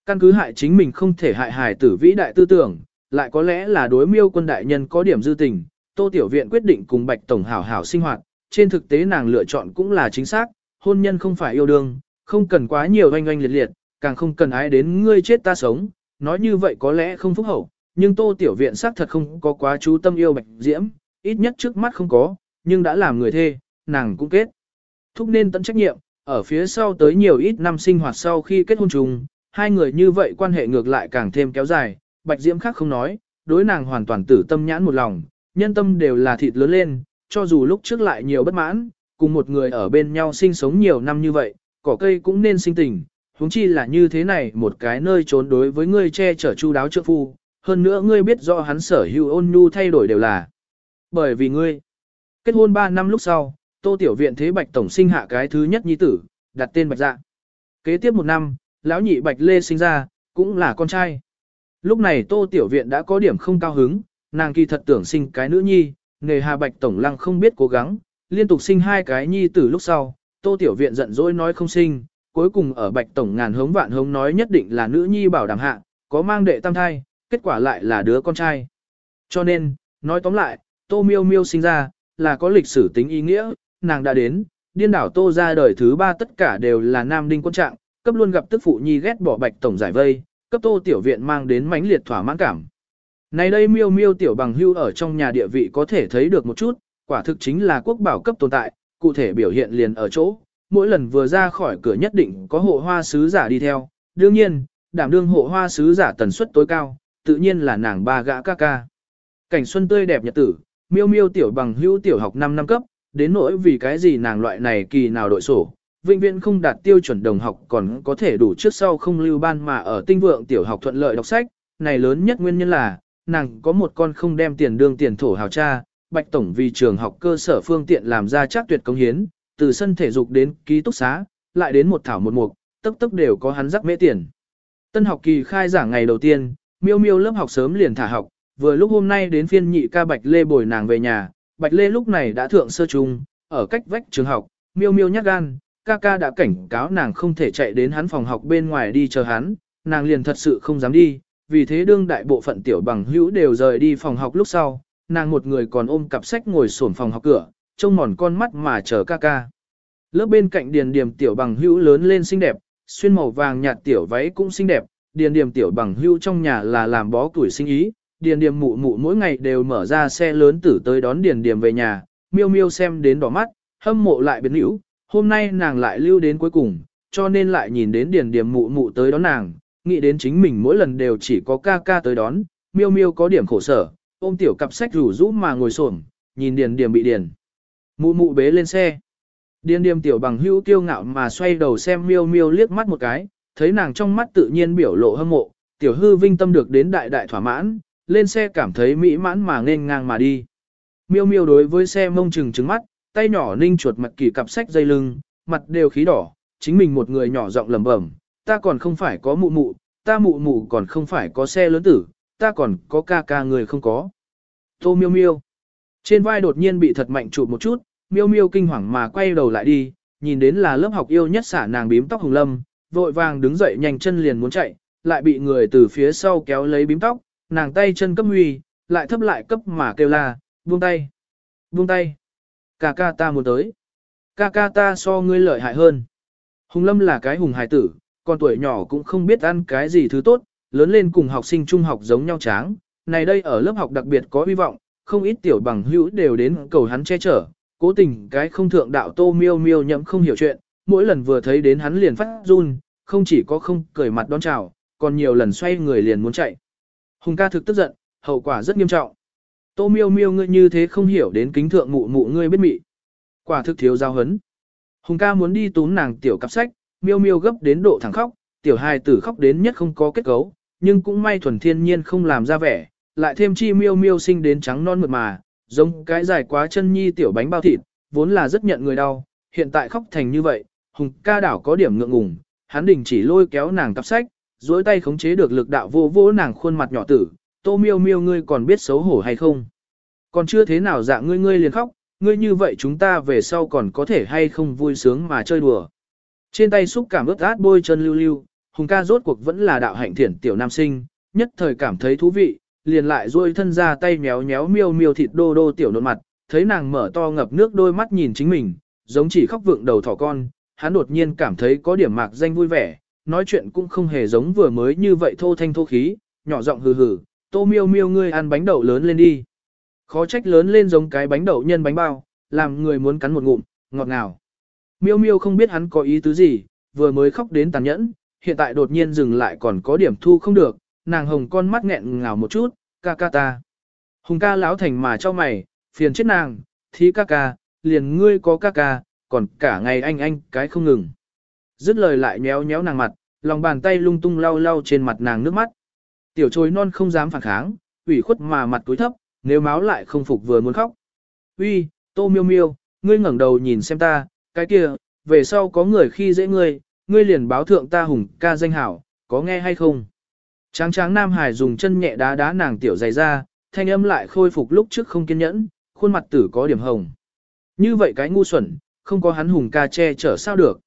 Speaker 1: Căn cứ hại chính mình không thể hại hài tử vĩ đại tư tưởng, lại có lẽ là đối miêu quân đại nhân có điểm dư tình, Tô Tiểu Viện quyết định cùng Bạch Tổng hảo hảo sinh hoạt, trên thực tế nàng lựa chọn cũng là chính xác, hôn nhân không phải yêu đương, không cần quá nhiều oanh oanh liệt liệt, càng không cần ái đến ngươi chết ta sống, nói như vậy có lẽ không phúc hậu, nhưng Tô Tiểu Viện xác thật không có quá chú tâm yêu Bạch Diễm, ít nhất trước mắt không có, nhưng đã làm người thê, nàng cũng kết. Thúc nên tận trách nhiệm, ở phía sau tới nhiều ít năm sinh hoạt sau khi kết hôn chung, hai người như vậy quan hệ ngược lại càng thêm kéo dài, Bạch Diễm khác không nói, đối nàng hoàn toàn tử tâm nhãn một lòng, nhân tâm đều là thịt lớn lên, cho dù lúc trước lại nhiều bất mãn, cùng một người ở bên nhau sinh sống nhiều năm như vậy, cỏ cây cũng nên sinh tình, huống chi là như thế này một cái nơi trốn đối với ngươi che chở chu đáo trượng phu, hơn nữa ngươi biết rõ hắn sở hữu ôn nhu thay đổi đều là bởi vì ngươi. Kết hôn 3 năm lúc sau, Tô Tiểu Viện thế Bạch Tổng sinh hạ cái thứ nhất nhi tử, đặt tên Bạch Dạ. Kế tiếp một năm, lão nhị Bạch Lê sinh ra, cũng là con trai. Lúc này Tô Tiểu Viện đã có điểm không cao hứng, nàng kỳ thật tưởng sinh cái nữ nhi, nghề hà Bạch Tổng Lăng không biết cố gắng, liên tục sinh hai cái nhi tử lúc sau, Tô Tiểu Viện giận dỗi nói không sinh, cuối cùng ở Bạch Tổng ngàn hống vạn hống nói nhất định là nữ nhi bảo đảm hạ, có mang đệ tam thai, kết quả lại là đứa con trai. Cho nên, nói tóm lại, Tô Miêu Miêu sinh ra, là có lịch sử tính ý nghĩa, nàng đã đến, điên đảo tô ra đời thứ ba tất cả đều là nam đinh quân trạng, cấp luôn gặp tức phụ nhi ghét bỏ bạch tổng giải vây, cấp tô tiểu viện mang đến mãnh liệt thỏa mãn cảm. Này đây miêu miêu tiểu bằng hưu ở trong nhà địa vị có thể thấy được một chút, quả thực chính là quốc bảo cấp tồn tại, cụ thể biểu hiện liền ở chỗ, mỗi lần vừa ra khỏi cửa nhất định có hộ hoa sứ giả đi theo, đương nhiên, đảm đương hộ hoa sứ giả tần suất tối cao, tự nhiên là nàng ba gã ca ca. Cảnh xuân tươi đẹp nhật tử, miêu miêu tiểu bằng hưu tiểu học 5 năm cấp, đến nỗi vì cái gì nàng loại này kỳ nào đội sổ, vĩnh viễn không đạt tiêu chuẩn đồng học còn có thể đủ trước sau không lưu ban mà ở tinh vượng tiểu học thuận lợi đọc sách, này lớn nhất nguyên nhân là, nàng có một con không đem tiền đương tiền thổ hào cha, bạch tổng vì trường học cơ sở phương tiện làm ra chắc tuyệt công hiến, từ sân thể dục đến ký túc xá, lại đến một thảo một mục, tức tức đều có hắn rắc mễ tiền. Tân học kỳ khai giảng ngày đầu tiên, miêu miêu lớp học sớm liền thả học, vừa lúc hôm nay đến phiên nhị ca bạch lê bồi nàng về nhà, Bạch Lê lúc này đã thượng sơ trung, ở cách vách trường học, miêu miêu nhát gan, ca ca đã cảnh cáo nàng không thể chạy đến hắn phòng học bên ngoài đi chờ hắn, nàng liền thật sự không dám đi, vì thế đương đại bộ phận tiểu bằng hữu đều rời đi phòng học lúc sau, nàng một người còn ôm cặp sách ngồi sổn phòng học cửa, trông mòn con mắt mà chờ ca ca. Lớp bên cạnh điền điểm tiểu bằng hữu lớn lên xinh đẹp, xuyên màu vàng nhạt tiểu váy cũng xinh đẹp, điền điểm tiểu bằng hữu trong nhà là làm bó tuổi sinh ý, điền điểm mụ mụ mỗi ngày đều mở ra xe lớn tử tới đón điền điểm về nhà, miêu miêu xem đến đỏ mắt, hâm mộ lại biến hữu, hôm nay nàng lại lưu đến cuối cùng, cho nên lại nhìn đến điền điểm mụ mụ tới đón nàng, nghĩ đến chính mình mỗi lần đều chỉ có ca ca tới đón, miêu miêu có điểm khổ sở, ôm tiểu cặp sách rủ rũ mà ngồi xổm, nhìn điền điểm bị điền. Mụ mụ bế lên xe. Điền điểm tiểu bằng hữu tiêu ngạo mà xoay đầu xem miêu miêu liếc mắt một cái, thấy nàng trong mắt tự nhiên biểu lộ hâm mộ, tiểu hư vinh tâm được đến đại đại thỏa mãn, lên xe cảm thấy mỹ mãn mà nên ngang mà đi. Miêu miêu đối với xe mông trừng trừng mắt, tay nhỏ ninh chuột mặt kỳ cặp sách dây lưng, mặt đều khí đỏ, chính mình một người nhỏ giọng lẩm bẩm, ta còn không phải có mụ mụ, ta mụ mụ còn không phải có xe lớn tử, ta còn có ca ca người không có. Tô miêu miêu. Trên vai đột nhiên bị thật mạnh chụp một chút, miêu miêu kinh hoàng mà quay đầu lại đi, nhìn đến là lớp học yêu nhất xả nàng bím tóc hồng lâm, vội vàng đứng dậy nhanh chân liền muốn chạy, lại bị người từ phía sau kéo lấy bím tóc, nàng tay chân cấp huy, lại thấp lại cấp mà kêu la, buông tay, buông tay, ca ca ta muốn tới, ca ca ta so ngươi lợi hại hơn. Hùng lâm là cái hùng hài tử, còn tuổi nhỏ cũng không biết ăn cái gì thứ tốt, lớn lên cùng học sinh trung học giống nhau tráng, này đây ở lớp học đặc biệt có hy vọng, không ít tiểu bằng hữu đều đến cầu hắn che chở, cố tình cái không thượng đạo tô miêu miêu nhậm không hiểu chuyện, mỗi lần vừa thấy đến hắn liền phát run, không chỉ có không cười mặt đón chào, còn nhiều lần xoay người liền muốn chạy. Hùng ca thực tức giận, hậu quả rất nghiêm trọng. Tô miêu miêu ngươi như thế không hiểu đến kính thượng mụ mụ ngươi biết mị. Quả thực thiếu giao hấn. Hùng ca muốn đi tún nàng tiểu cặp sách, miêu miêu gấp đến độ thẳng khóc, tiểu hài tử khóc đến nhất không có kết cấu, nhưng cũng may thuần thiên nhiên không làm ra vẻ, lại thêm chi miêu miêu sinh đến trắng non mượt mà, giống cái dài quá chân nhi tiểu bánh bao thịt, vốn là rất nhận người đau, hiện tại khóc thành như vậy, hùng ca đảo có điểm ngượng ngùng, hắn đình chỉ lôi kéo nàng cặp sách, duỗi tay khống chế được lực đạo vô vô nàng khuôn mặt nhỏ tử, tô miêu miêu ngươi còn biết xấu hổ hay không? Còn chưa thế nào dạng ngươi ngươi liền khóc, ngươi như vậy chúng ta về sau còn có thể hay không vui sướng mà chơi đùa. Trên tay xúc cảm ướt át bôi chân lưu lưu, hùng ca rốt cuộc vẫn là đạo hạnh thiển tiểu nam sinh, nhất thời cảm thấy thú vị, liền lại duỗi thân ra tay méo méo miêu miêu thịt đô đô tiểu nộn mặt, thấy nàng mở to ngập nước đôi mắt nhìn chính mình, giống chỉ khóc vượng đầu thỏ con, hắn đột nhiên cảm thấy có điểm mạc danh vui vẻ, nói chuyện cũng không hề giống vừa mới như vậy thô thanh thô khí, nhỏ giọng hừ hừ, tô miêu miêu ngươi ăn bánh đậu lớn lên đi. Khó trách lớn lên giống cái bánh đậu nhân bánh bao, làm người muốn cắn một ngụm, ngọt ngào. Miêu miêu không biết hắn có ý tứ gì, vừa mới khóc đến tàn nhẫn, hiện tại đột nhiên dừng lại còn có điểm thu không được, nàng hồng con mắt nghẹn ngào một chút, ca ca ta. Hùng ca láo thành mà cho mày, phiền chết nàng, thí ca ca, liền ngươi có ca ca, còn cả ngày anh anh cái không ngừng. Dứt lời lại nhéo nhéo nàng mặt, lòng bàn tay lung tung lau lau trên mặt nàng nước mắt. Tiểu trôi non không dám phản kháng, ủy khuất mà mặt túi thấp, nếu máu lại không phục vừa muốn khóc. Uy, tô miêu miêu, ngươi ngẩng đầu nhìn xem ta, cái kia, về sau có người khi dễ ngươi, ngươi liền báo thượng ta hùng ca danh hảo, có nghe hay không? Tráng tráng Nam Hải dùng chân nhẹ đá đá nàng tiểu dày ra, thanh âm lại khôi phục lúc trước không kiên nhẫn, khuôn mặt tử có điểm hồng. Như vậy cái ngu xuẩn, không có hắn hùng ca che chở sao được.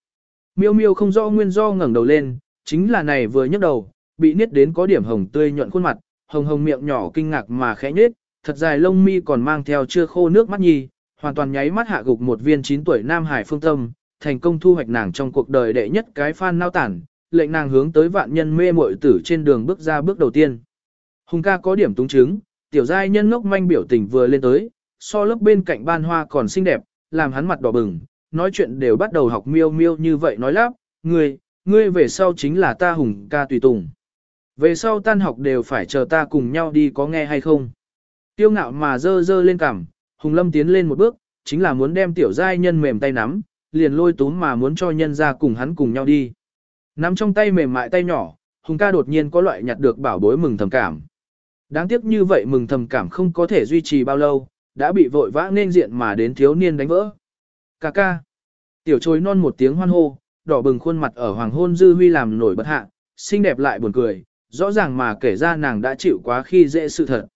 Speaker 1: Miêu miêu không rõ nguyên do ngẩng đầu lên, chính là này vừa nhấc đầu, bị niết đến có điểm hồng tươi nhuận khuôn mặt, hồng hồng miệng nhỏ kinh ngạc mà khẽ nhếch, thật dài lông mi còn mang theo chưa khô nước mắt nhì hoàn toàn nháy mắt hạ gục một viên 9 tuổi Nam Hải phương tâm, thành công thu hoạch nàng trong cuộc đời đệ nhất cái fan nao tản, lệnh nàng hướng tới vạn nhân mê muội tử trên đường bước ra bước đầu tiên. Hùng ca có điểm túng chứng, tiểu giai nhân ngốc manh biểu tình vừa lên tới, so lớp bên cạnh ban hoa còn xinh đẹp, làm hắn mặt đỏ bừng, nói chuyện đều bắt đầu học miêu miêu như vậy nói lắp, ngươi, ngươi về sau chính là ta hùng ca tùy tùng. Về sau tan học đều phải chờ ta cùng nhau đi có nghe hay không. Tiêu ngạo mà dơ dơ lên cằm, hùng lâm tiến lên một bước, chính là muốn đem tiểu giai nhân mềm tay nắm, liền lôi túm mà muốn cho nhân ra cùng hắn cùng nhau đi. Nắm trong tay mềm mại tay nhỏ, hùng ca đột nhiên có loại nhặt được bảo bối mừng thầm cảm. Đáng tiếc như vậy mừng thầm cảm không có thể duy trì bao lâu, đã bị vội vã nên diện mà đến thiếu niên đánh vỡ. Cà ca. Tiểu trôi non một tiếng hoan hô, đỏ bừng khuôn mặt ở hoàng hôn dư huy làm nổi bật hạ, xinh đẹp lại buồn cười, rõ ràng mà kể ra nàng đã chịu quá khi dễ sự thật.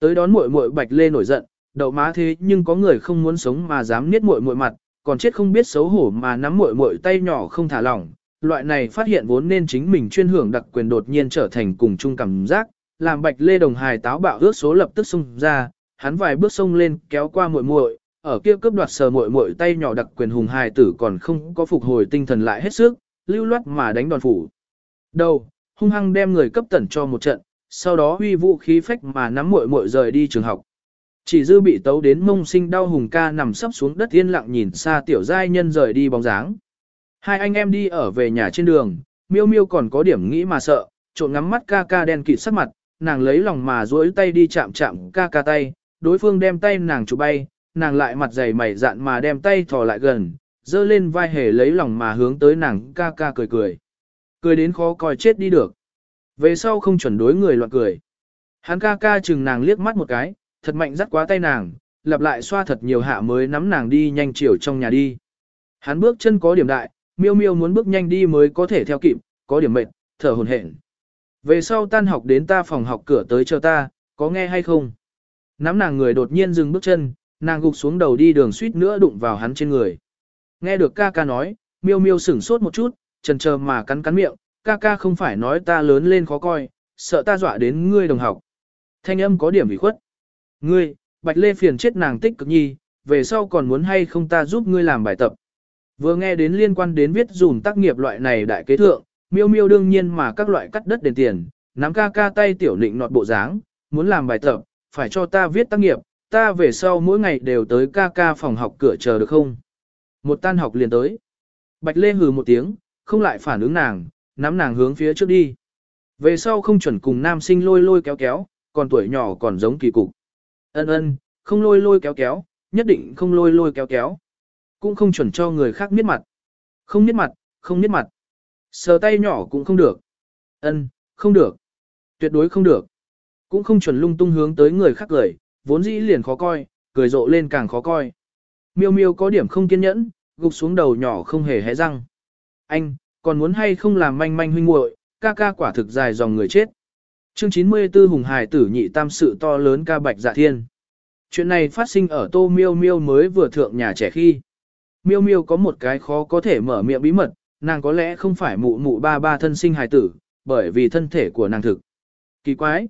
Speaker 1: Tới đón muội muội bạch lê nổi giận, đậu má thế nhưng có người không muốn sống mà dám niết muội muội mặt, còn chết không biết xấu hổ mà nắm muội muội tay nhỏ không thả lỏng. Loại này phát hiện vốn nên chính mình chuyên hưởng đặc quyền đột nhiên trở thành cùng chung cảm giác, làm bạch lê đồng hài táo bạo ước số lập tức xung ra, hắn vài bước xông lên kéo qua muội muội, ở kia cướp đoạt sờ muội muội tay nhỏ đặc quyền hùng hài tử còn không có phục hồi tinh thần lại hết sức, lưu loát mà đánh đòn phủ. Đầu, hung hăng đem người cấp tẩn cho một trận, sau đó huy vũ khí phách mà nắm muội muội rời đi trường học. Chỉ dư bị tấu đến mông sinh đau hùng ca nằm sấp xuống đất yên lặng nhìn xa tiểu giai nhân rời đi bóng dáng. Hai anh em đi ở về nhà trên đường, miêu miêu còn có điểm nghĩ mà sợ, trộn ngắm mắt ca ca đen kịt sắc mặt, nàng lấy lòng mà duỗi tay đi chạm chạm ca ca tay, đối phương đem tay nàng chụp bay, nàng lại mặt dày mày dạn mà đem tay thò lại gần, dơ lên vai hề lấy lòng mà hướng tới nàng ca ca cười cười. Cười đến khó coi chết đi được. Về sau không chuẩn đối người loạn cười. Hắn ca ca chừng nàng liếc mắt một cái, thật mạnh dắt quá tay nàng, lặp lại xoa thật nhiều hạ mới nắm nàng đi nhanh chiều trong nhà đi. Hắn bước chân có điểm đại, miêu miêu muốn bước nhanh đi mới có thể theo kịp, có điểm mệt, thở hồn hển. Về sau tan học đến ta phòng học cửa tới chờ ta, có nghe hay không? Nắm nàng người đột nhiên dừng bước chân, nàng gục xuống đầu đi đường suýt nữa đụng vào hắn trên người. Nghe được ca ca nói, miêu miêu sửng sốt một chút, chần chờ mà cắn cắn miệng, ca ca không phải nói ta lớn lên khó coi, sợ ta dọa đến ngươi đồng học. Thanh âm có điểm bị khuất. Ngươi, Bạch Lê phiền chết nàng tích cực nhi, về sau còn muốn hay không ta giúp ngươi làm bài tập. Vừa nghe đến liên quan đến viết dùn tác nghiệp loại này đại kế thượng, miêu miêu đương nhiên mà các loại cắt đất đền tiền, nắm ca ca tay tiểu nịnh nọt bộ dáng, muốn làm bài tập, phải cho ta viết tác nghiệp, ta về sau mỗi ngày đều tới ca ca phòng học cửa chờ được không? Một tan học liền tới. Bạch Lê hừ một tiếng, không lại phản ứng nàng, nắm nàng hướng phía trước đi. Về sau không chuẩn cùng nam sinh lôi lôi kéo kéo, còn tuổi nhỏ còn giống kỳ cục. Ân ân, không lôi lôi kéo kéo, nhất định không lôi lôi kéo kéo. Cũng không chuẩn cho người khác miết mặt. Không miết mặt, không miết mặt. Sờ tay nhỏ cũng không được. Ân, không được. Tuyệt đối không được. Cũng không chuẩn lung tung hướng tới người khác cười, vốn dĩ liền khó coi, cười rộ lên càng khó coi. Miêu miêu có điểm không kiên nhẫn, gục xuống đầu nhỏ không hề hé răng. Anh, còn muốn hay không làm manh manh huynh muội, ca ca quả thực dài dòng người chết. Chương 94 Hùng Hải tử nhị tam sự to lớn ca bạch dạ thiên. Chuyện này phát sinh ở Tô Miêu Miêu mới vừa thượng nhà trẻ khi. Miêu Miêu có một cái khó có thể mở miệng bí mật, nàng có lẽ không phải mụ mụ ba ba thân sinh hài tử, bởi vì thân thể của nàng thực. Kỳ quái.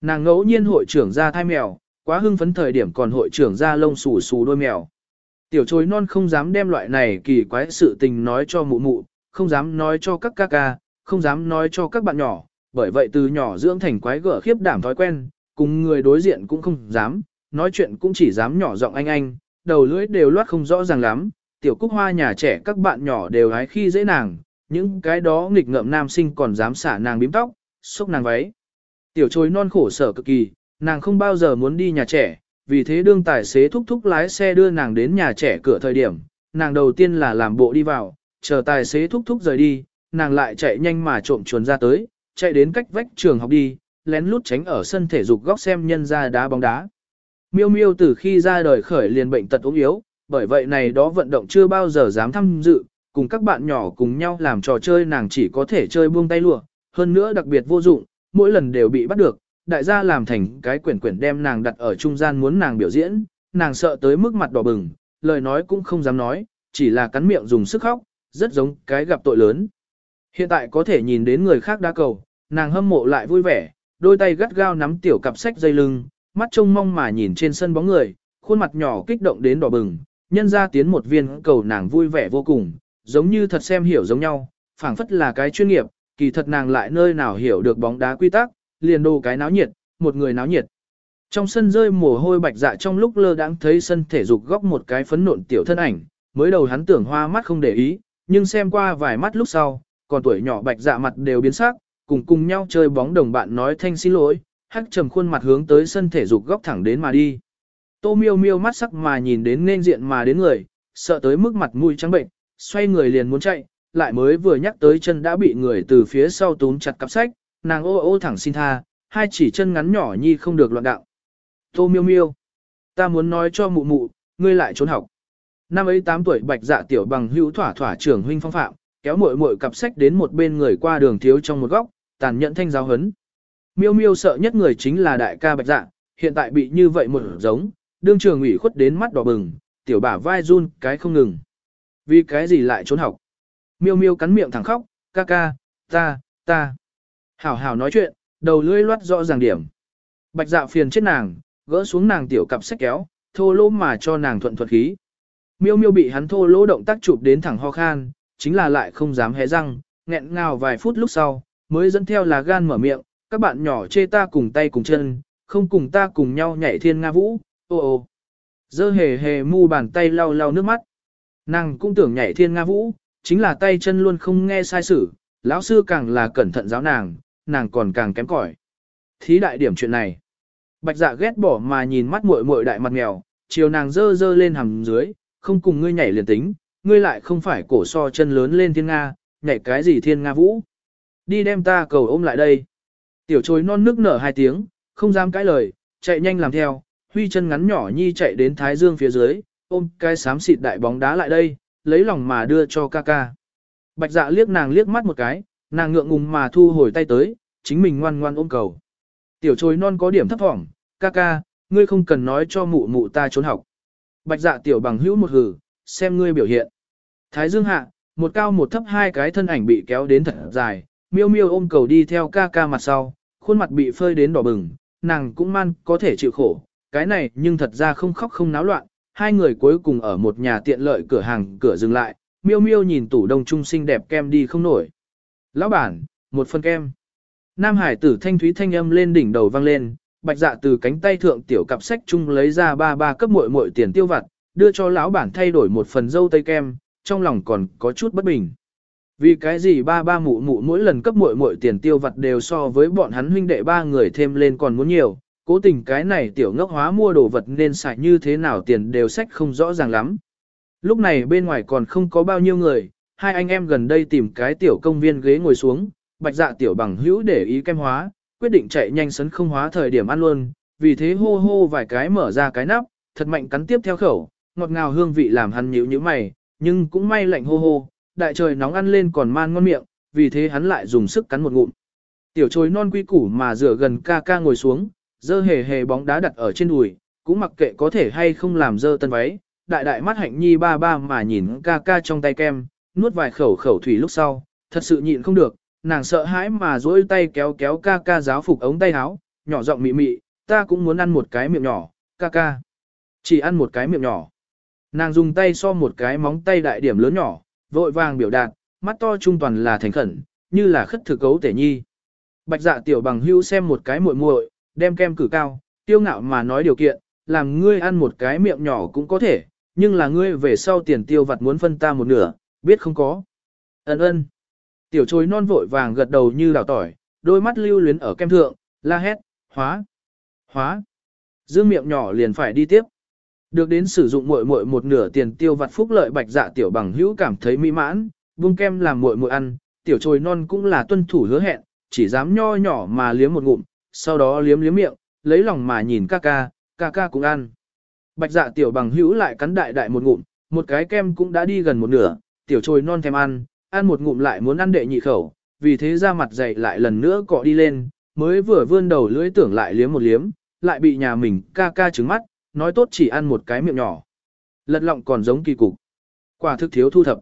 Speaker 1: Nàng ngẫu nhiên hội trưởng ra thai mèo, quá hưng phấn thời điểm còn hội trưởng ra lông xù xù đôi mèo. Tiểu chối non không dám đem loại này kỳ quái sự tình nói cho mụ mụ, không dám nói cho các ca ca, không dám nói cho các bạn nhỏ, bởi vậy từ nhỏ dưỡng thành quái gở khiếp đảm thói quen, cùng người đối diện cũng không dám, nói chuyện cũng chỉ dám nhỏ giọng anh anh, đầu lưỡi đều loát không rõ ràng lắm, tiểu cúc hoa nhà trẻ các bạn nhỏ đều hái khi dễ nàng, những cái đó nghịch ngợm nam sinh còn dám xả nàng bím tóc, xúc nàng váy. Tiểu trôi non khổ sở cực kỳ, nàng không bao giờ muốn đi nhà trẻ, vì thế đương tài xế thúc thúc lái xe đưa nàng đến nhà trẻ cửa thời điểm, nàng đầu tiên là làm bộ đi vào, chờ tài xế thúc thúc rời đi, nàng lại chạy nhanh mà trộm chuồn ra tới, chạy đến cách vách trường học đi, lén lút tránh ở sân thể dục góc xem nhân ra đá bóng đá. Miêu miêu từ khi ra đời khởi liền bệnh tật ốm yếu, bởi vậy này đó vận động chưa bao giờ dám tham dự, cùng các bạn nhỏ cùng nhau làm trò chơi nàng chỉ có thể chơi buông tay lụa, hơn nữa đặc biệt vô dụng, mỗi lần đều bị bắt được, đại gia làm thành cái quyển quyển đem nàng đặt ở trung gian muốn nàng biểu diễn, nàng sợ tới mức mặt đỏ bừng, lời nói cũng không dám nói, chỉ là cắn miệng dùng sức khóc, rất giống cái gặp tội lớn. Hiện tại có thể nhìn đến người khác đá cầu, nàng hâm mộ lại vui vẻ, đôi tay gắt gao nắm tiểu cặp sách dây lưng, mắt trông mong mà nhìn trên sân bóng người, khuôn mặt nhỏ kích động đến đỏ bừng, nhân ra tiến một viên cầu nàng vui vẻ vô cùng, giống như thật xem hiểu giống nhau, phảng phất là cái chuyên nghiệp, kỳ thật nàng lại nơi nào hiểu được bóng đá quy tắc, liền đồ cái náo nhiệt, một người náo nhiệt. Trong sân rơi mồ hôi bạch dạ trong lúc lơ đãng thấy sân thể dục góc một cái phấn nộn tiểu thân ảnh, mới đầu hắn tưởng hoa mắt không để ý, nhưng xem qua vài mắt lúc sau, còn tuổi nhỏ bạch dạ mặt đều biến sắc, cùng cùng nhau chơi bóng đồng bạn nói thanh xin lỗi, hắc trầm khuôn mặt hướng tới sân thể dục góc thẳng đến mà đi. Tô miêu miêu mắt sắc mà nhìn đến nên diện mà đến người, sợ tới mức mặt mũi trắng bệnh, xoay người liền muốn chạy, lại mới vừa nhắc tới chân đã bị người từ phía sau túm chặt cặp sách, nàng ô ô thẳng xin tha, hai chỉ chân ngắn nhỏ nhi không được loạn đạo. Tô miêu miêu, ta muốn nói cho mụ mụ, ngươi lại trốn học. Năm ấy 8 tuổi bạch dạ tiểu bằng hữu thỏa thỏa trưởng huynh phong phạm, kéo muội muội cặp sách đến một bên người qua đường thiếu trong một góc, tàn nhẫn thanh giáo hấn. Miêu miêu sợ nhất người chính là đại ca bạch dạ, hiện tại bị như vậy một giống, đương trường ủy khuất đến mắt đỏ bừng, tiểu bả vai run cái không ngừng. Vì cái gì lại trốn học? Miêu miêu cắn miệng thẳng khóc, ca ca, ta, ta. Hảo hảo nói chuyện, đầu lưỡi loát rõ ràng điểm. Bạch dạ phiền chết nàng, gỡ xuống nàng tiểu cặp sách kéo, thô lỗ mà cho nàng thuận thuật khí. Miêu miêu bị hắn thô lỗ động tác chụp đến thẳng ho khan, chính là lại không dám hé răng, nghẹn ngào vài phút lúc sau, mới dẫn theo là gan mở miệng, các bạn nhỏ chê ta cùng tay cùng chân, không cùng ta cùng nhau nhảy thiên nga vũ, ô ô. Dơ hề hề mu bàn tay lau lau nước mắt. Nàng cũng tưởng nhảy thiên nga vũ, chính là tay chân luôn không nghe sai sử, lão sư càng là cẩn thận giáo nàng, nàng còn càng kém cỏi. Thí đại điểm chuyện này. Bạch dạ ghét bỏ mà nhìn mắt muội muội đại mặt mèo, chiều nàng dơ dơ lên hầm dưới, không cùng ngươi nhảy liền tính, ngươi lại không phải cổ so chân lớn lên thiên nga, nhảy cái gì thiên nga vũ. Đi đem ta cầu ôm lại đây. Tiểu trôi non nước nở hai tiếng, không dám cãi lời, chạy nhanh làm theo, huy chân ngắn nhỏ nhi chạy đến thái dương phía dưới, ôm cái xám xịt đại bóng đá lại đây, lấy lòng mà đưa cho ca ca. Bạch dạ liếc nàng liếc mắt một cái, nàng ngượng ngùng mà thu hồi tay tới, chính mình ngoan ngoan ôm cầu. Tiểu trôi non có điểm thấp thỏm, ca ca, ngươi không cần nói cho mụ mụ ta trốn học. Bạch dạ tiểu bằng hữu một hử, xem ngươi biểu hiện. Thái dương hạ, một cao một thấp hai cái thân ảnh bị kéo đến thật dài, miêu miêu ôm cầu đi theo ca ca mặt sau, khuôn mặt bị phơi đến đỏ bừng, nàng cũng man có thể chịu khổ, cái này nhưng thật ra không khóc không náo loạn, hai người cuối cùng ở một nhà tiện lợi cửa hàng cửa dừng lại, miêu miêu nhìn tủ đông trung xinh đẹp kem đi không nổi. Lão bản, một phần kem. Nam hải tử thanh thúy thanh âm lên đỉnh đầu vang lên, bạch dạ từ cánh tay thượng tiểu cặp sách chung lấy ra ba ba cấp muội muội tiền tiêu vặt, đưa cho lão bản thay đổi một phần dâu tây kem, trong lòng còn có chút bất bình. Vì cái gì ba ba mụ mụ mỗi lần cấp muội muội tiền tiêu vặt đều so với bọn hắn huynh đệ ba người thêm lên còn muốn nhiều, cố tình cái này tiểu ngốc hóa mua đồ vật nên xài như thế nào tiền đều sách không rõ ràng lắm. Lúc này bên ngoài còn không có bao nhiêu người, hai anh em gần đây tìm cái tiểu công viên ghế ngồi xuống, bạch dạ tiểu bằng hữu để ý kem hóa, quyết định chạy nhanh sấn không hóa thời điểm ăn luôn, vì thế hô hô vài cái mở ra cái nắp, thật mạnh cắn tiếp theo khẩu, ngọt ngào hương vị làm hắn nhíu nhíu mày, nhưng cũng may lạnh hô hô, đại trời nóng ăn lên còn man ngon miệng, vì thế hắn lại dùng sức cắn một ngụm. Tiểu trồi non quy củ mà rửa gần ca ca ngồi xuống, dơ hề hề bóng đá đặt ở trên đùi, cũng mặc kệ có thể hay không làm dơ tân váy, đại đại mắt hạnh nhi ba ba mà nhìn ca ca trong tay kem, nuốt vài khẩu khẩu thủy lúc sau, thật sự nhịn không được, nàng sợ hãi mà duỗi tay kéo kéo ca ca giáo phục ống tay áo, nhỏ giọng mị mị, ta cũng muốn ăn một cái miệng nhỏ, ca ca. Chỉ ăn một cái miệng nhỏ. Nàng dùng tay so một cái móng tay đại điểm lớn nhỏ, vội vàng biểu đạt, mắt to trung toàn là thành khẩn, như là khất thực cấu tể nhi. Bạch dạ tiểu bằng hưu xem một cái muội muội, đem kem cử cao, tiêu ngạo mà nói điều kiện, làm ngươi ăn một cái miệng nhỏ cũng có thể, nhưng là ngươi về sau tiền tiêu vặt muốn phân ta một nửa, biết không có. Ấn ơn. Tiểu trôi non vội vàng gật đầu như đào tỏi, đôi mắt lưu luyến ở kem thượng, la hét, hóa, hóa. Dương miệng nhỏ liền phải đi tiếp. Được đến sử dụng muội muội một nửa tiền tiêu vặt phúc lợi bạch dạ tiểu bằng hữu cảm thấy mỹ mãn, buông kem làm muội muội ăn, tiểu trồi non cũng là tuân thủ hứa hẹn, chỉ dám nho nhỏ mà liếm một ngụm, sau đó liếm liếm miệng, lấy lòng mà nhìn ca ca, ca ca cũng ăn. Bạch dạ tiểu bằng hữu lại cắn đại đại một ngụm, một cái kem cũng đã đi gần một nửa, tiểu trồi non thèm ăn, ăn một ngụm lại muốn ăn đệ nhị khẩu, vì thế ra mặt dày lại lần nữa cọ đi lên, mới vừa vươn đầu lưỡi tưởng lại liếm một liếm, lại bị nhà mình ca ca trứng mắt, nói tốt chỉ ăn một cái miệng nhỏ. Lật lọng còn giống kỳ cục. Quả thực thiếu thu thập.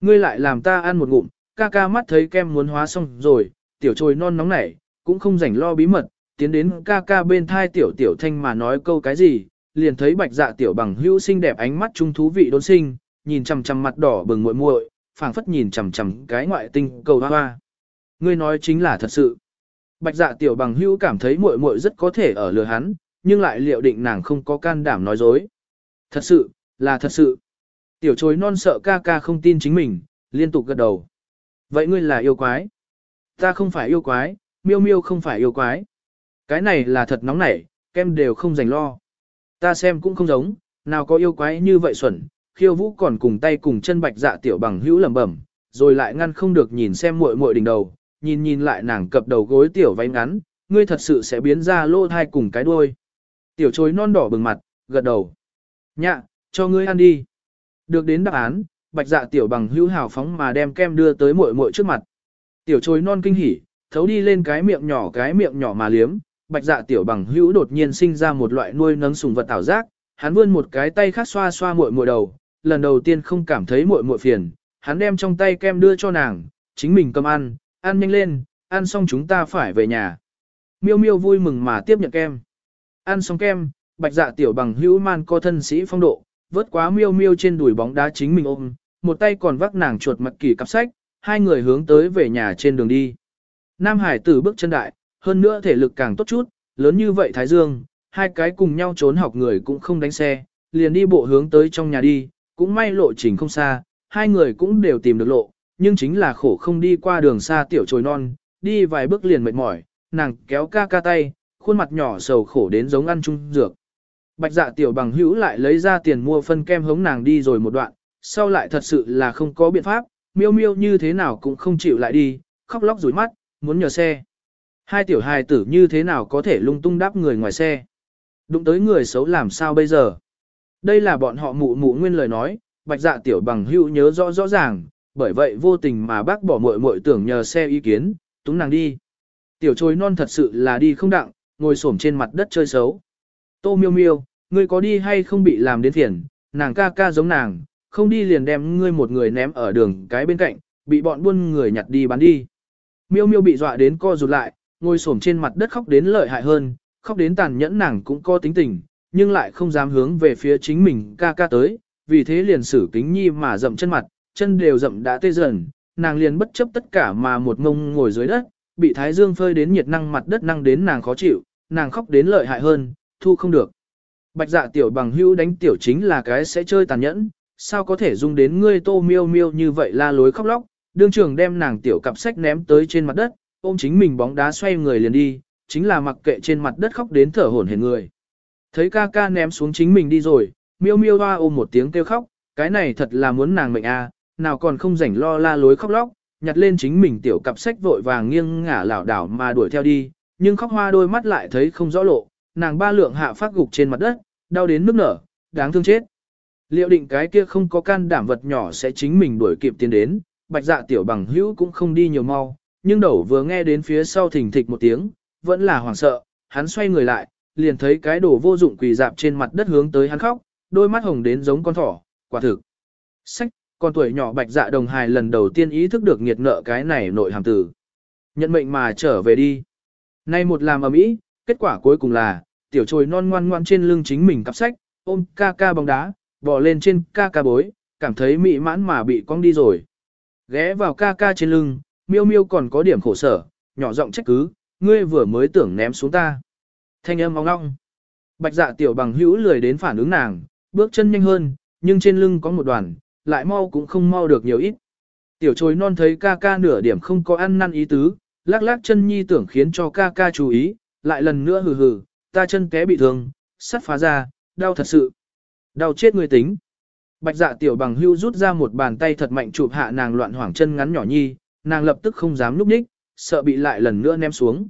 Speaker 1: Ngươi lại làm ta ăn một ngụm, ca ca mắt thấy kem muốn hóa xong rồi, tiểu trồi non nóng nảy, cũng không rảnh lo bí mật, tiến đến ca ca bên thai tiểu tiểu thanh mà nói câu cái gì, liền thấy bạch dạ tiểu bằng hữu xinh đẹp ánh mắt trung thú vị đốn sinh, nhìn chằm chằm mặt đỏ bừng muội muội, phảng phất nhìn chằm chằm cái ngoại tinh cầu hoa hoa. Ngươi nói chính là thật sự. Bạch dạ tiểu bằng hữu cảm thấy muội muội rất có thể ở lừa hắn, nhưng lại liệu định nàng không có can đảm nói dối. Thật sự, là thật sự. Tiểu chối non sợ ca ca không tin chính mình, liên tục gật đầu. Vậy ngươi là yêu quái? Ta không phải yêu quái, miêu miêu không phải yêu quái. Cái này là thật nóng nảy, kem đều không dành lo. Ta xem cũng không giống, nào có yêu quái như vậy xuẩn, khiêu vũ còn cùng tay cùng chân bạch dạ tiểu bằng hữu lẩm bẩm, rồi lại ngăn không được nhìn xem muội muội đỉnh đầu, nhìn nhìn lại nàng cập đầu gối tiểu váy ngắn, ngươi thật sự sẽ biến ra lô thai cùng cái đuôi. Tiểu chối non đỏ bừng mặt, gật đầu. Nhạ, cho ngươi ăn đi. Được đến đáp án, bạch dạ tiểu bằng hữu hào phóng mà đem kem đưa tới muội muội trước mặt. Tiểu chối non kinh hỉ, thấu đi lên cái miệng nhỏ cái miệng nhỏ mà liếm, bạch dạ tiểu bằng hữu đột nhiên sinh ra một loại nuôi nấng sùng vật ảo giác, hắn vươn một cái tay khác xoa xoa muội muội đầu, lần đầu tiên không cảm thấy muội muội phiền, hắn đem trong tay kem đưa cho nàng, chính mình cầm ăn, ăn nhanh lên, ăn xong chúng ta phải về nhà. Miêu miêu vui mừng mà tiếp nhận kem. Ăn xong kem, bạch dạ tiểu bằng hữu man co thân sĩ phong độ, vớt quá miêu miêu trên đùi bóng đá chính mình ôm, một tay còn vác nàng chuột mặt kỳ cặp sách, hai người hướng tới về nhà trên đường đi. Nam Hải tử bước chân đại, hơn nữa thể lực càng tốt chút, lớn như vậy Thái Dương, hai cái cùng nhau trốn học người cũng không đánh xe, liền đi bộ hướng tới trong nhà đi, cũng may lộ trình không xa, hai người cũng đều tìm được lộ, nhưng chính là khổ không đi qua đường xa tiểu trồi non, đi vài bước liền mệt mỏi, nàng kéo ca ca tay, khuôn mặt nhỏ sầu khổ đến giống ăn chung dược. Bạch dạ tiểu bằng hữu lại lấy ra tiền mua phân kem hống nàng đi rồi một đoạn, sau lại thật sự là không có biện pháp, miêu miêu như thế nào cũng không chịu lại đi, khóc lóc rủi mắt, muốn nhờ xe. Hai tiểu hài tử như thế nào có thể lung tung đáp người ngoài xe. Đụng tới người xấu làm sao bây giờ. Đây là bọn họ mụ mụ nguyên lời nói, bạch dạ tiểu bằng hữu nhớ rõ rõ ràng, bởi vậy vô tình mà bác bỏ muội muội tưởng nhờ xe ý kiến, túng nàng đi. Tiểu trôi non thật sự là đi không đặng, ngồi xổm trên mặt đất chơi xấu. Tô miêu miêu, ngươi có đi hay không bị làm đến phiền, nàng ca ca giống nàng, không đi liền đem ngươi một người ném ở đường cái bên cạnh, bị bọn buôn người nhặt đi bán đi. Miêu miêu bị dọa đến co rụt lại, ngồi xổm trên mặt đất khóc đến lợi hại hơn, khóc đến tàn nhẫn nàng cũng có tính tình, nhưng lại không dám hướng về phía chính mình ca ca tới, vì thế liền xử kính nhi mà dậm chân mặt, chân đều dậm đã tê dần, nàng liền bất chấp tất cả mà một ngông ngồi dưới đất, bị thái dương phơi đến nhiệt năng mặt đất năng đến nàng khó chịu, nàng khóc đến lợi hại hơn, thu không được. Bạch dạ tiểu bằng hữu đánh tiểu chính là cái sẽ chơi tàn nhẫn, sao có thể dung đến ngươi tô miêu miêu như vậy la lối khóc lóc, đương trường đem nàng tiểu cặp sách ném tới trên mặt đất, ôm chính mình bóng đá xoay người liền đi, chính là mặc kệ trên mặt đất khóc đến thở hổn hển người. Thấy ca ca ném xuống chính mình đi rồi, miêu miêu hoa ôm một tiếng kêu khóc, cái này thật là muốn nàng mệnh a, à, nào còn không rảnh lo la lối khóc lóc, nhặt lên chính mình tiểu cặp sách vội vàng nghiêng ngả lảo đảo mà đuổi theo đi, nhưng khóc hoa đôi mắt lại thấy không rõ lộ, nàng ba lượng hạ phát gục trên mặt đất, đau đến nước nở, đáng thương chết. Liệu định cái kia không có can đảm vật nhỏ sẽ chính mình đuổi kịp tiến đến, bạch dạ tiểu bằng hữu cũng không đi nhiều mau, nhưng đầu vừa nghe đến phía sau thình thịch một tiếng, vẫn là hoảng sợ, hắn xoay người lại, liền thấy cái đồ vô dụng quỳ dạp trên mặt đất hướng tới hắn khóc, đôi mắt hồng đến giống con thỏ, quả thực. Sách, con tuổi nhỏ bạch dạ đồng hài lần đầu tiên ý thức được nghiệt nợ cái này nội hàm tử. Nhận mệnh mà trở về đi. Nay một làm ở mỹ, kết quả cuối cùng là, tiểu trồi non ngoan ngoan trên lưng chính mình cặp sách, ôm ca ca bóng đá, bò lên trên ca ca bối, cảm thấy mị mãn mà bị cong đi rồi. Ghé vào ca ca trên lưng, miêu miêu còn có điểm khổ sở, nhỏ giọng trách cứ, ngươi vừa mới tưởng ném xuống ta. Thanh âm ong ong. Bạch dạ tiểu bằng hữu lười đến phản ứng nàng, bước chân nhanh hơn, nhưng trên lưng có một đoàn, lại mau cũng không mau được nhiều ít. Tiểu trồi non thấy ca ca nửa điểm không có ăn năn ý tứ, lắc lắc chân nhi tưởng khiến cho ca ca chú ý, lại lần nữa hừ hừ, ta chân té bị thương, sắt phá ra, đau thật sự. Đau chết người tính. Bạch dạ tiểu bằng hưu rút ra một bàn tay thật mạnh chụp hạ nàng loạn hoảng chân ngắn nhỏ nhi, nàng lập tức không dám núp ních, sợ bị lại lần nữa ném xuống.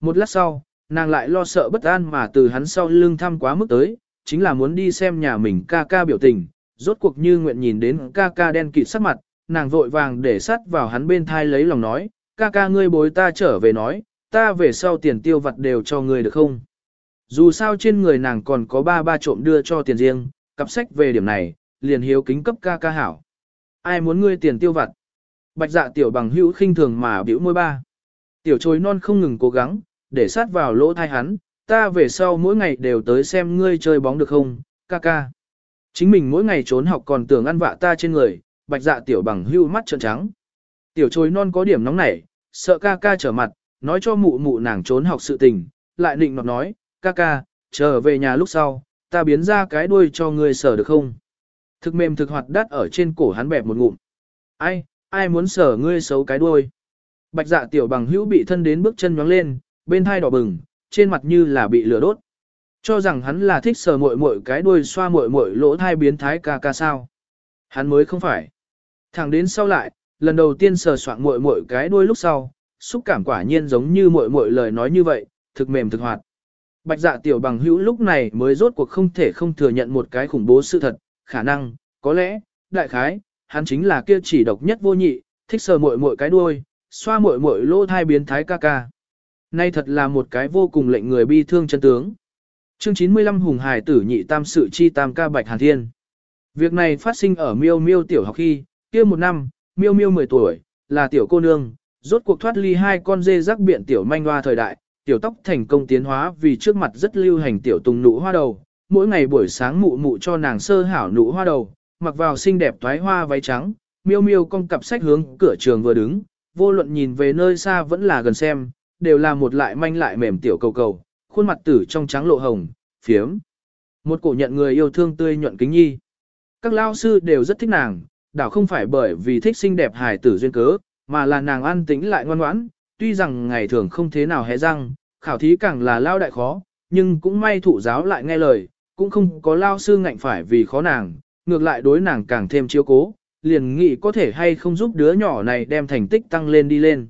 Speaker 1: Một lát sau, nàng lại lo sợ bất an mà từ hắn sau lưng thăm quá mức tới, chính là muốn đi xem nhà mình ca ca biểu tình, rốt cuộc như nguyện nhìn đến ca ca đen kịt sắc mặt, nàng vội vàng để sắt vào hắn bên thai lấy lòng nói, ca ca ngươi bối ta trở về nói, ta về sau tiền tiêu vặt đều cho ngươi được không? Dù sao trên người nàng còn có ba ba trộm đưa cho tiền riêng, cặp sách về điểm này, liền hiếu kính cấp ca ca hảo. Ai muốn ngươi tiền tiêu vặt? Bạch dạ tiểu bằng hữu khinh thường mà biểu môi ba. Tiểu trôi non không ngừng cố gắng, để sát vào lỗ thai hắn, ta về sau mỗi ngày đều tới xem ngươi chơi bóng được không, ca ca. Chính mình mỗi ngày trốn học còn tưởng ăn vạ ta trên người, bạch dạ tiểu bằng hưu mắt trợn trắng. Tiểu trôi non có điểm nóng nảy, sợ ca ca trở mặt, nói cho mụ mụ nàng trốn học sự tình, lại định nọt nói, ca ca, trở về nhà lúc sau, ta biến ra cái đuôi cho ngươi sở được không? Thực mềm thực hoạt đắt ở trên cổ hắn bẹp một ngụm. Ai, ai muốn sở ngươi xấu cái đuôi? Bạch dạ tiểu bằng hữu bị thân đến bước chân nhóng lên, bên thai đỏ bừng, trên mặt như là bị lửa đốt. Cho rằng hắn là thích sờ muội muội cái đuôi xoa muội muội lỗ thai biến thái ca ca sao. Hắn mới không phải. Thẳng đến sau lại, lần đầu tiên sờ soạn muội muội cái đuôi lúc sau, xúc cảm quả nhiên giống như muội muội lời nói như vậy, thực mềm thực hoạt. Bạch dạ tiểu bằng hữu lúc này mới rốt cuộc không thể không thừa nhận một cái khủng bố sự thật, khả năng, có lẽ, đại khái, hắn chính là kia chỉ độc nhất vô nhị, thích sờ muội muội cái đuôi, xoa muội muội lỗ thai biến thái ca ca. Nay thật là một cái vô cùng lệnh người bi thương chân tướng. Chương 95 Hùng Hải tử nhị tam sự chi tam ca Bạch Hàn Thiên. Việc này phát sinh ở Miêu Miêu tiểu học khi, kia một năm, Miêu Miêu 10 tuổi, là tiểu cô nương, rốt cuộc thoát ly hai con dê rắc biện tiểu manh hoa thời đại, tiểu tóc thành công tiến hóa vì trước mặt rất lưu hành tiểu tùng nụ hoa đầu, mỗi ngày buổi sáng mụ mụ cho nàng sơ hảo nụ hoa đầu, mặc vào xinh đẹp toái hoa váy trắng, miêu miêu con cặp sách hướng cửa trường vừa đứng, vô luận nhìn về nơi xa vẫn là gần xem, đều là một lại manh lại mềm tiểu cầu cầu, khuôn mặt tử trong trắng lộ hồng, phiếm. Một cổ nhận người yêu thương tươi nhuận kính nhi. Các lao sư đều rất thích nàng, đảo không phải bởi vì thích xinh đẹp hài tử duyên cớ, mà là nàng an tĩnh lại ngoan ngoãn, tuy rằng ngày thường không thế nào hé răng, khảo thí càng là lao đại khó, nhưng cũng may thụ giáo lại nghe lời, cũng không có lao sư ngạnh phải vì khó nàng, ngược lại đối nàng càng thêm chiếu cố, liền nghĩ có thể hay không giúp đứa nhỏ này đem thành tích tăng lên đi lên.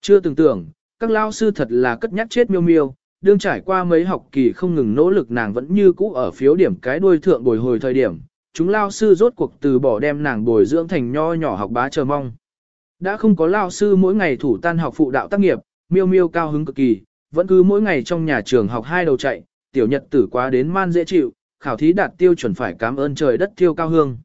Speaker 1: Chưa từng tưởng, các lao sư thật là cất nhắc chết miêu miêu, đương trải qua mấy học kỳ không ngừng nỗ lực nàng vẫn như cũ ở phiếu điểm cái đuôi thượng bồi hồi thời điểm, chúng lao sư rốt cuộc từ bỏ đem nàng bồi dưỡng thành nho nhỏ học bá chờ mong. Đã không có lao sư mỗi ngày thủ tan học phụ đạo tác nghiệp, miêu miêu cao hứng cực kỳ, vẫn cứ mỗi ngày trong nhà trường học hai đầu chạy, tiểu nhật tử quá đến man dễ chịu, khảo thí đạt tiêu chuẩn phải cảm ơn trời đất thiêu cao hương.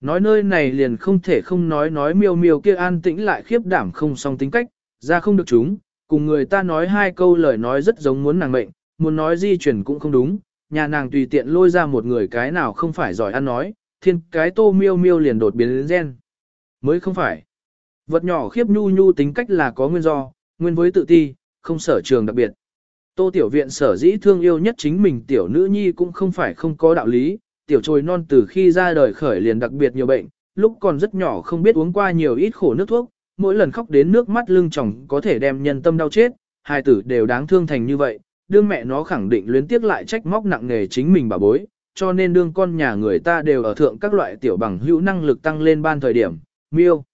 Speaker 1: Nói nơi này liền không thể không nói nói miêu miêu kia an tĩnh lại khiếp đảm không song tính cách, ra không được chúng, cùng người ta nói hai câu lời nói rất giống muốn nàng mệnh, muốn nói di chuyển cũng không đúng, nhà nàng tùy tiện lôi ra một người cái nào không phải giỏi ăn nói, thiên cái tô miêu miêu liền đột biến đến gen. Mới không phải. Vật nhỏ khiếp nhu nhu tính cách là có nguyên do, nguyên với tự ti, không sở trường đặc biệt. Tô tiểu viện sở dĩ thương yêu nhất chính mình tiểu nữ nhi cũng không phải không có đạo lý, tiểu trồi non từ khi ra đời khởi liền đặc biệt nhiều bệnh, lúc còn rất nhỏ không biết uống qua nhiều ít khổ nước thuốc, mỗi lần khóc đến nước mắt lưng tròng có thể đem nhân tâm đau chết, hai tử đều đáng thương thành như vậy, đương mẹ nó khẳng định luyến tiếc lại trách móc nặng nề chính mình bà bối, cho nên đương con nhà người ta đều ở thượng các loại tiểu bằng hữu năng lực tăng lên ban thời điểm, miêu.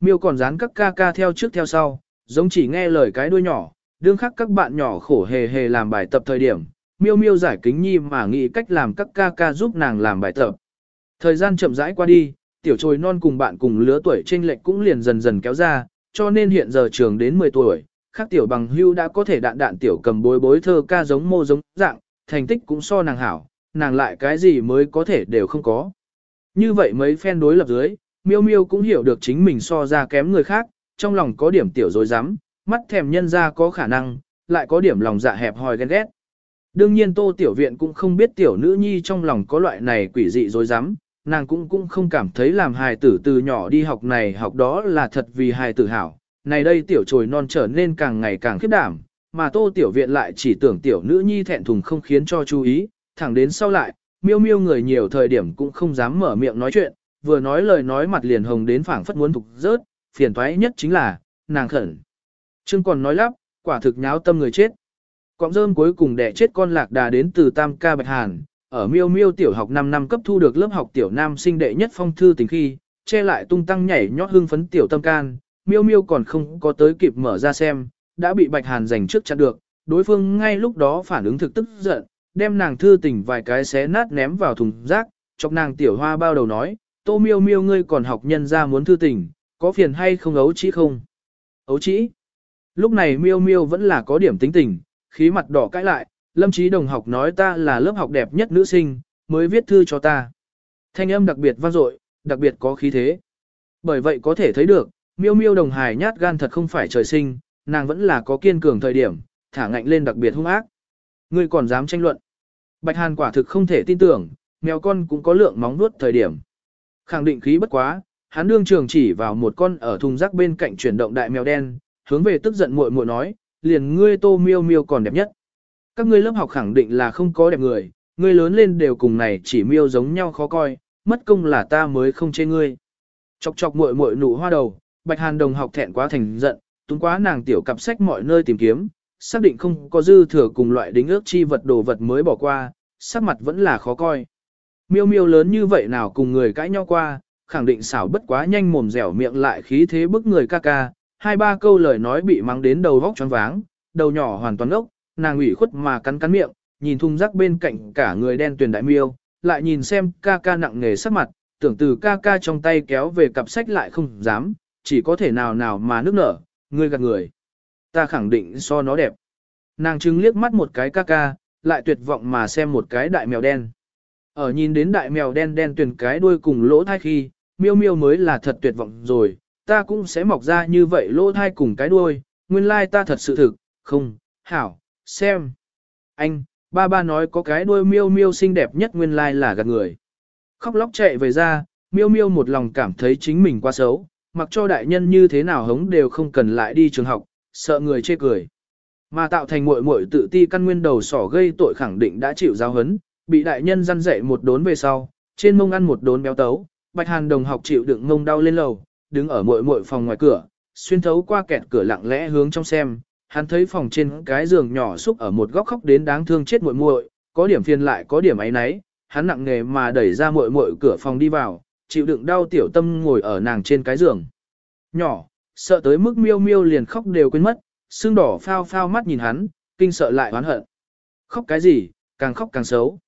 Speaker 1: Miêu còn dán các ca ca theo trước theo sau, giống chỉ nghe lời cái đuôi nhỏ, đương khác các bạn nhỏ khổ hề hề làm bài tập thời điểm, miêu miêu giải kính nhi mà nghĩ cách làm các ca ca giúp nàng làm bài tập. Thời gian chậm rãi qua đi, tiểu trồi non cùng bạn cùng lứa tuổi trên lệch cũng liền dần dần kéo ra, cho nên hiện giờ trường đến 10 tuổi, khác tiểu bằng hưu đã có thể đạn đạn tiểu cầm bối bối thơ ca giống mô giống dạng, thành tích cũng so nàng hảo, nàng lại cái gì mới có thể đều không có. Như vậy mấy phen đối lập dưới, miêu miêu cũng hiểu được chính mình so ra kém người khác, trong lòng có điểm tiểu dối rắm mắt thèm nhân ra có khả năng, lại có điểm lòng dạ hẹp hòi ghen ghét. Đương nhiên tô tiểu viện cũng không biết tiểu nữ nhi trong lòng có loại này quỷ dị dối rắm nàng cũng cũng không cảm thấy làm hài tử từ nhỏ đi học này học đó là thật vì hài tử hảo. Này đây tiểu trồi non trở nên càng ngày càng khiếp đảm, mà tô tiểu viện lại chỉ tưởng tiểu nữ nhi thẹn thùng không khiến cho chú ý, thẳng đến sau lại, miêu miêu người nhiều thời điểm cũng không dám mở miệng nói chuyện, vừa nói lời nói mặt liền hồng đến phảng phất muốn thục rớt, phiền toái nhất chính là, nàng khẩn. Trương còn nói lắp, quả thực nháo tâm người chết. Cọng rơm cuối cùng đẻ chết con lạc đà đến từ Tam Ca Bạch Hàn, ở miêu miêu tiểu học 5 năm cấp thu được lớp học tiểu nam sinh đệ nhất phong thư tình khi, che lại tung tăng nhảy nhót hưng phấn tiểu tâm can, miêu miêu còn không có tới kịp mở ra xem, đã bị Bạch Hàn giành trước chặn được, đối phương ngay lúc đó phản ứng thực tức giận, đem nàng thư tình vài cái xé nát ném vào thùng rác, chọc nàng tiểu hoa bao đầu nói, tô miêu miêu ngươi còn học nhân ra muốn thư tình, có phiền hay không ấu chỉ không? Ấu chỉ? Lúc này miêu miêu vẫn là có điểm tính tình, khí mặt đỏ cãi lại, lâm trí đồng học nói ta là lớp học đẹp nhất nữ sinh, mới viết thư cho ta. Thanh âm đặc biệt vang dội, đặc biệt có khí thế. Bởi vậy có thể thấy được, miêu miêu đồng hài nhát gan thật không phải trời sinh, nàng vẫn là có kiên cường thời điểm, thả ngạnh lên đặc biệt hung ác. Ngươi còn dám tranh luận. Bạch Hàn quả thực không thể tin tưởng, mèo con cũng có lượng móng nuốt thời điểm. Khẳng định khí bất quá, hắn đương trường chỉ vào một con ở thùng rác bên cạnh chuyển động đại mèo đen, hướng về tức giận muội muội nói, liền ngươi tô miêu miêu còn đẹp nhất. Các ngươi lớp học khẳng định là không có đẹp người, ngươi lớn lên đều cùng này chỉ miêu giống nhau khó coi, mất công là ta mới không chê ngươi. Chọc chọc muội muội nụ hoa đầu, Bạch Hàn đồng học thẹn quá thành giận, túng quá nàng tiểu cặp sách mọi nơi tìm kiếm, xác định không có dư thừa cùng loại đính ước chi vật đồ vật mới bỏ qua, sắc mặt vẫn là khó coi. Miêu miêu lớn như vậy nào cùng người cãi nhau qua, khẳng định xảo bất quá nhanh mồm dẻo miệng lại khí thế bức người ca ca, hai ba câu lời nói bị mắng đến đầu vóc choáng váng, đầu nhỏ hoàn toàn ốc, nàng ủy khuất mà cắn cắn miệng, nhìn thung rác bên cạnh cả người đen tuyền đại miêu, lại nhìn xem ca ca nặng nghề sắc mặt, tưởng từ ca ca trong tay kéo về cặp sách lại không dám, chỉ có thể nào nào mà nước nở, người gạt người. Ta khẳng định so nó đẹp. Nàng trưng liếc mắt một cái ca ca, lại tuyệt vọng mà xem một cái đại mèo đen. Ở nhìn đến đại mèo đen đen tuyển cái đuôi cùng lỗ thai khi, miêu miêu mới là thật tuyệt vọng rồi, ta cũng sẽ mọc ra như vậy lỗ thai cùng cái đuôi, nguyên lai ta thật sự thực, không, hảo, xem. Anh, ba ba nói có cái đuôi miêu miêu xinh đẹp nhất nguyên lai là gạt người. Khóc lóc chạy về ra, miêu miêu một lòng cảm thấy chính mình quá xấu, mặc cho đại nhân như thế nào hống đều không cần lại đi trường học, sợ người chê cười. Mà tạo thành muội muội tự ti căn nguyên đầu sỏ gây tội khẳng định đã chịu giáo hấn, bị đại nhân răn dạy một đốn về sau, trên mông ăn một đốn béo tấu, Bạch Hàn đồng học chịu đựng mông đau lên lầu, đứng ở muội muội phòng ngoài cửa, xuyên thấu qua kẹt cửa lặng lẽ hướng trong xem, hắn thấy phòng trên cái giường nhỏ xúc ở một góc khóc đến đáng thương chết muội muội, có điểm phiền lại có điểm ấy nấy, hắn nặng nề mà đẩy ra muội muội cửa phòng đi vào, chịu đựng đau tiểu tâm ngồi ở nàng trên cái giường. Nhỏ, sợ tới mức miêu miêu liền khóc đều quên mất, xương đỏ phao phao mắt nhìn hắn, kinh sợ lại oán hận. Khóc cái gì, càng khóc càng xấu.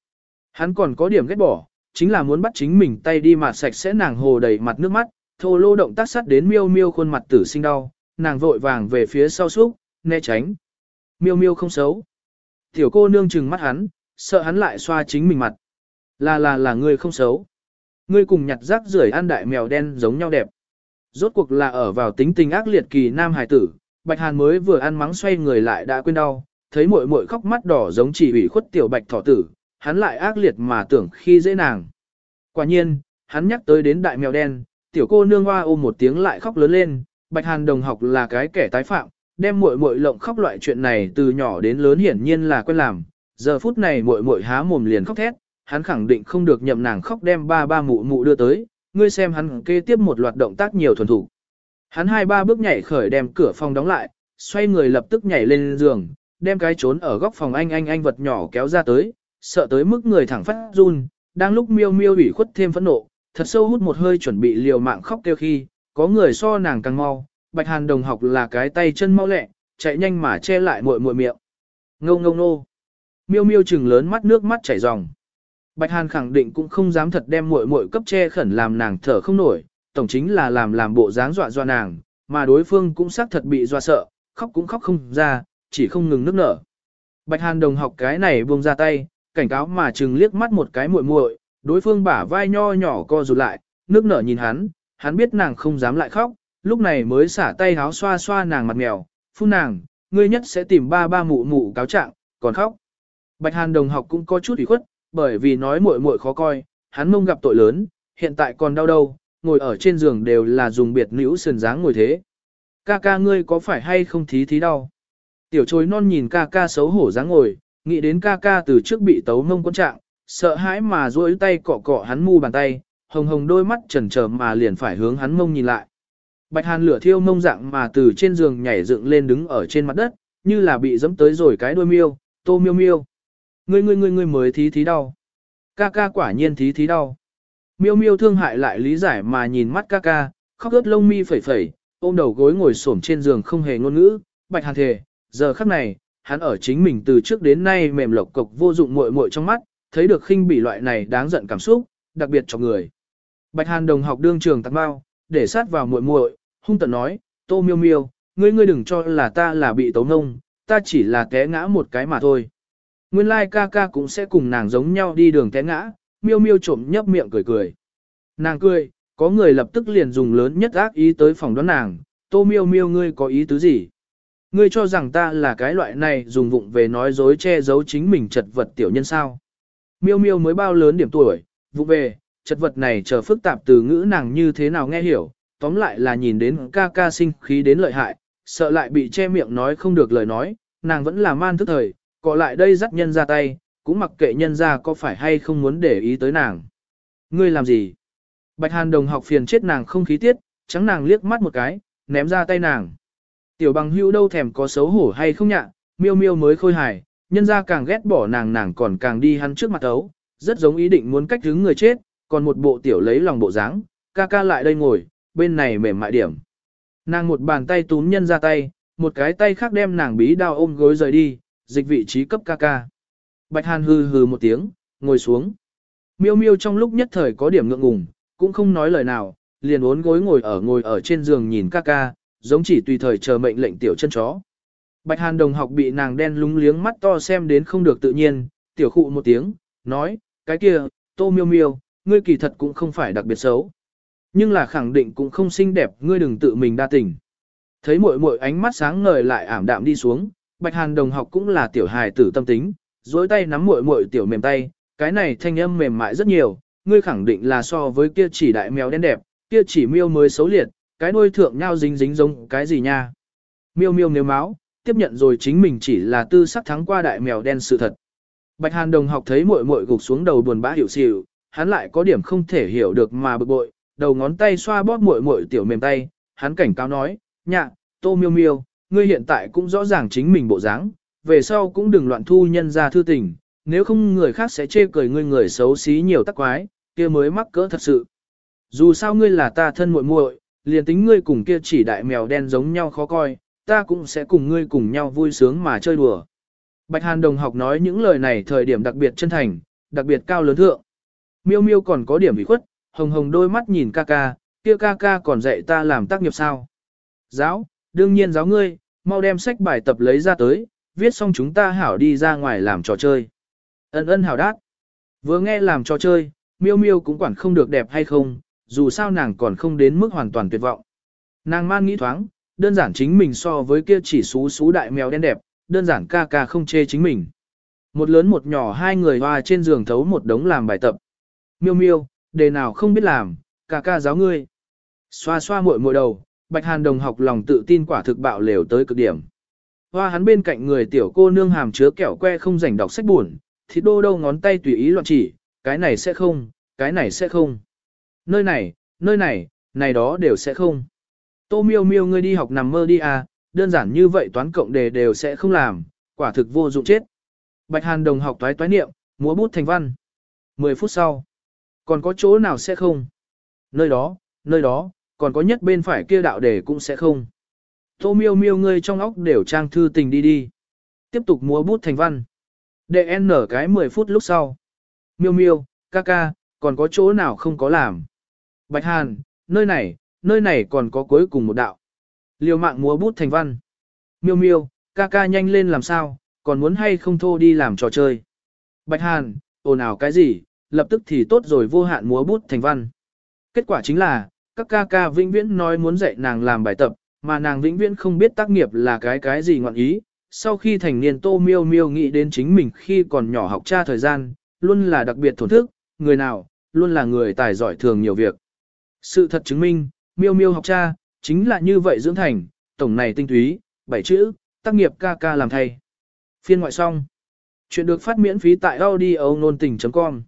Speaker 1: Hắn còn có điểm ghét bỏ, chính là muốn bắt chính mình tay đi mà sạch sẽ nàng hồ đầy mặt nước mắt, thô lô động tác sắt đến miêu miêu khuôn mặt tử sinh đau, nàng vội vàng về phía sau xúc, né tránh. Miêu miêu không xấu. Tiểu cô nương chừng mắt hắn, sợ hắn lại xoa chính mình mặt. Là là là người không xấu. Ngươi cùng nhặt rác rưởi ăn đại mèo đen giống nhau đẹp. Rốt cuộc là ở vào tính tình ác liệt kỳ nam hải tử, Bạch Hàn mới vừa ăn mắng xoay người lại đã quên đau, thấy muội muội khóc mắt đỏ giống chỉ ủy khuất tiểu Bạch thỏ tử, hắn lại ác liệt mà tưởng khi dễ nàng. Quả nhiên, hắn nhắc tới đến đại mèo đen, tiểu cô nương hoa ôm một tiếng lại khóc lớn lên, Bạch Hàn đồng học là cái kẻ tái phạm, đem muội muội lộng khóc loại chuyện này từ nhỏ đến lớn hiển nhiên là quen làm. Giờ phút này muội muội há mồm liền khóc thét, hắn khẳng định không được nhậm nàng khóc đem ba ba mụ mụ đưa tới, ngươi xem hắn kê tiếp một loạt động tác nhiều thuần thủ. Hắn hai ba bước nhảy khởi đem cửa phòng đóng lại, xoay người lập tức nhảy lên giường, đem cái trốn ở góc phòng anh anh anh vật nhỏ kéo ra tới, sợ tới mức người thẳng phát run, đang lúc miêu miêu ủy khuất thêm phẫn nộ, thật sâu hút một hơi chuẩn bị liều mạng khóc kêu khi, có người so nàng càng mau, bạch hàn đồng học là cái tay chân mau lẹ, chạy nhanh mà che lại muội muội miệng. Ngông ngông nô. Miêu miêu chừng lớn mắt nước mắt chảy ròng. Bạch Hàn khẳng định cũng không dám thật đem muội muội cấp che khẩn làm nàng thở không nổi, tổng chính là làm làm bộ dáng dọa dọa nàng, mà đối phương cũng xác thật bị dọa sợ, khóc cũng khóc không ra, chỉ không ngừng nước nở. Bạch Hàn đồng học cái này buông ra tay, cảnh cáo mà chừng liếc mắt một cái muội muội, đối phương bả vai nho nhỏ co rụt lại, nước nở nhìn hắn, hắn biết nàng không dám lại khóc, lúc này mới xả tay háo xoa xoa nàng mặt mèo, phun nàng, ngươi nhất sẽ tìm ba ba mụ mụ cáo trạng, còn khóc. Bạch Hàn đồng học cũng có chút ủy khuất, bởi vì nói muội muội khó coi, hắn mông gặp tội lớn, hiện tại còn đau đâu, ngồi ở trên giường đều là dùng biệt nữ sườn dáng ngồi thế. Ca ca ngươi có phải hay không thí thí đau? Tiểu trôi non nhìn ca ca xấu hổ dáng ngồi, nghĩ đến ca ca từ trước bị tấu mông quân trạng, sợ hãi mà duỗi tay cọ cọ hắn mu bàn tay, hồng hồng đôi mắt trần trờ mà liền phải hướng hắn mông nhìn lại. Bạch hàn lửa thiêu mông dạng mà từ trên giường nhảy dựng lên đứng ở trên mặt đất, như là bị dẫm tới rồi cái đuôi miêu, tô miêu miêu. Ngươi ngươi ngươi ngươi mới thí thí đau. Ca ca quả nhiên thí thí đau. Miêu miêu thương hại lại lý giải mà nhìn mắt ca ca, khóc ướt lông mi phẩy phẩy, ôm đầu gối ngồi xổm trên giường không hề ngôn ngữ, bạch hàn thề, giờ khắc này, hắn ở chính mình từ trước đến nay mềm lộc cộc vô dụng muội muội trong mắt, thấy được khinh bị loại này đáng giận cảm xúc, đặc biệt cho người. Bạch hàn đồng học đương trường tạc bao, để sát vào muội muội, hung tận nói, tô miêu miêu, ngươi ngươi đừng cho là ta là bị tấu nông, ta chỉ là té ngã một cái mà thôi. Nguyên lai ca ca cũng sẽ cùng nàng giống nhau đi đường té ngã, miêu miêu trộm nhấp miệng cười cười. Nàng cười, có người lập tức liền dùng lớn nhất ác ý tới phòng đoán nàng, tô miêu miêu ngươi có ý tứ gì? Ngươi cho rằng ta là cái loại này dùng vụng về nói dối che giấu chính mình chật vật tiểu nhân sao? Miêu miêu mới bao lớn điểm tuổi, vụ về, chật vật này chờ phức tạp từ ngữ nàng như thế nào nghe hiểu, tóm lại là nhìn đến ca ca sinh khí đến lợi hại, sợ lại bị che miệng nói không được lời nói, nàng vẫn là man thức thời, cọ lại đây dắt nhân ra tay, cũng mặc kệ nhân ra có phải hay không muốn để ý tới nàng. Ngươi làm gì? Bạch Hàn đồng học phiền chết nàng không khí tiết, trắng nàng liếc mắt một cái, ném ra tay nàng. Tiểu bằng hữu đâu thèm có xấu hổ hay không nhạ, miêu miêu mới khôi hài, nhân ra càng ghét bỏ nàng nàng còn càng đi hắn trước mặt ấu, rất giống ý định muốn cách hướng người chết, còn một bộ tiểu lấy lòng bộ dáng, ca ca lại đây ngồi, bên này mềm mại điểm. Nàng một bàn tay túm nhân ra tay, một cái tay khác đem nàng bí đao ôm gối rời đi, dịch vị trí cấp ca ca. Bạch Hàn hừ hừ một tiếng, ngồi xuống. Miêu miêu trong lúc nhất thời có điểm ngượng ngùng, cũng không nói lời nào, liền uốn gối ngồi ở ngồi ở trên giường nhìn ca ca, giống chỉ tùy thời chờ mệnh lệnh tiểu chân chó. Bạch Hàn đồng học bị nàng đen lúng liếng mắt to xem đến không được tự nhiên, tiểu khụ một tiếng, nói, cái kia, tô miêu miêu, ngươi kỳ thật cũng không phải đặc biệt xấu. Nhưng là khẳng định cũng không xinh đẹp, ngươi đừng tự mình đa tình. Thấy muội muội ánh mắt sáng ngời lại ảm đạm đi xuống, Bạch Hàn đồng học cũng là tiểu hài tử tâm tính, duỗi tay nắm muội muội tiểu mềm tay, cái này thanh âm mềm mại rất nhiều, ngươi khẳng định là so với kia chỉ đại mèo đen đẹp, kia chỉ miêu mới xấu liệt, cái đuôi thượng nhau dính dính giống cái gì nha. Miêu miêu nếu máu, tiếp nhận rồi chính mình chỉ là tư sắc thắng qua đại mèo đen sự thật. Bạch Hàn đồng học thấy muội muội gục xuống đầu buồn bã hiểu xỉu, hắn lại có điểm không thể hiểu được mà bực bội, đầu ngón tay xoa bóp muội muội tiểu mềm tay, hắn cảnh cáo nói, nhạ, tô miêu miêu, ngươi hiện tại cũng rõ ràng chính mình bộ dáng, về sau cũng đừng loạn thu nhân ra thư tình, nếu không người khác sẽ chê cười ngươi người xấu xí nhiều tắc quái, kia mới mắc cỡ thật sự. Dù sao ngươi là ta thân muội muội, liền tính ngươi cùng kia chỉ đại mèo đen giống nhau khó coi, ta cũng sẽ cùng ngươi cùng nhau vui sướng mà chơi đùa. Bạch Hàn đồng học nói những lời này thời điểm đặc biệt chân thành, đặc biệt cao lớn thượng. Miêu miêu còn có điểm bị khuất, hồng hồng đôi mắt nhìn ca ca, kia ca ca còn dạy ta làm tác nghiệp sao. Giáo, đương nhiên giáo ngươi, mau đem sách bài tập lấy ra tới, viết xong chúng ta hảo đi ra ngoài làm trò chơi. Ân ân hảo đát. Vừa nghe làm trò chơi, miêu miêu cũng quản không được đẹp hay không, dù sao nàng còn không đến mức hoàn toàn tuyệt vọng. Nàng man nghĩ thoáng, đơn giản chính mình so với kia chỉ xú xú đại mèo đen đẹp, đơn giản ca ca không chê chính mình. Một lớn một nhỏ hai người hoa trên giường thấu một đống làm bài tập. Miêu miêu, đề nào không biết làm, ca ca giáo ngươi. Xoa xoa muội muội đầu, Bạch Hàn đồng học lòng tự tin quả thực bạo lều tới cực điểm. Hoa hắn bên cạnh người tiểu cô nương hàm chứa kẹo que không rảnh đọc sách buồn, thịt đô đâu ngón tay tùy ý loạn chỉ, cái này sẽ không, cái này sẽ không. Nơi này, nơi này, này đó đều sẽ không. Tô miêu miêu ngươi đi học nằm mơ đi à, đơn giản như vậy toán cộng đề đều sẽ không làm, quả thực vô dụng chết. Bạch Hàn đồng học toái toái niệm, múa bút thành văn. 10 phút sau, còn có chỗ nào sẽ không? Nơi đó, nơi đó, còn có nhất bên phải kia đạo đề cũng sẽ không. Tô miêu miêu ngươi trong óc đều trang thư tình đi đi. Tiếp tục múa bút thành văn. Đệ n cái 10 phút lúc sau. Miêu miêu, ca ca, còn có chỗ nào không có làm. Bạch Hàn, nơi này, nơi này còn có cuối cùng một đạo. Liều mạng múa bút thành văn. Miêu miêu, ca ca nhanh lên làm sao, còn muốn hay không thô đi làm trò chơi. Bạch Hàn, ồn ào cái gì, lập tức thì tốt rồi vô hạn múa bút thành văn. Kết quả chính là, các ca ca vĩnh viễn nói muốn dạy nàng làm bài tập, mà nàng vĩnh viễn không biết tác nghiệp là cái cái gì ngọn ý. Sau khi thành niên tô miêu miêu nghĩ đến chính mình khi còn nhỏ học cha thời gian, luôn là đặc biệt thổn thức, người nào, luôn là người tài giỏi thường nhiều việc. Sự thật chứng minh, miêu miêu học cha, chính là như vậy dưỡng thành, tổng này tinh túy, bảy chữ, tác nghiệp ca ca làm thay. Phiên ngoại xong. Chuyện được phát miễn phí tại audio nôn tình.com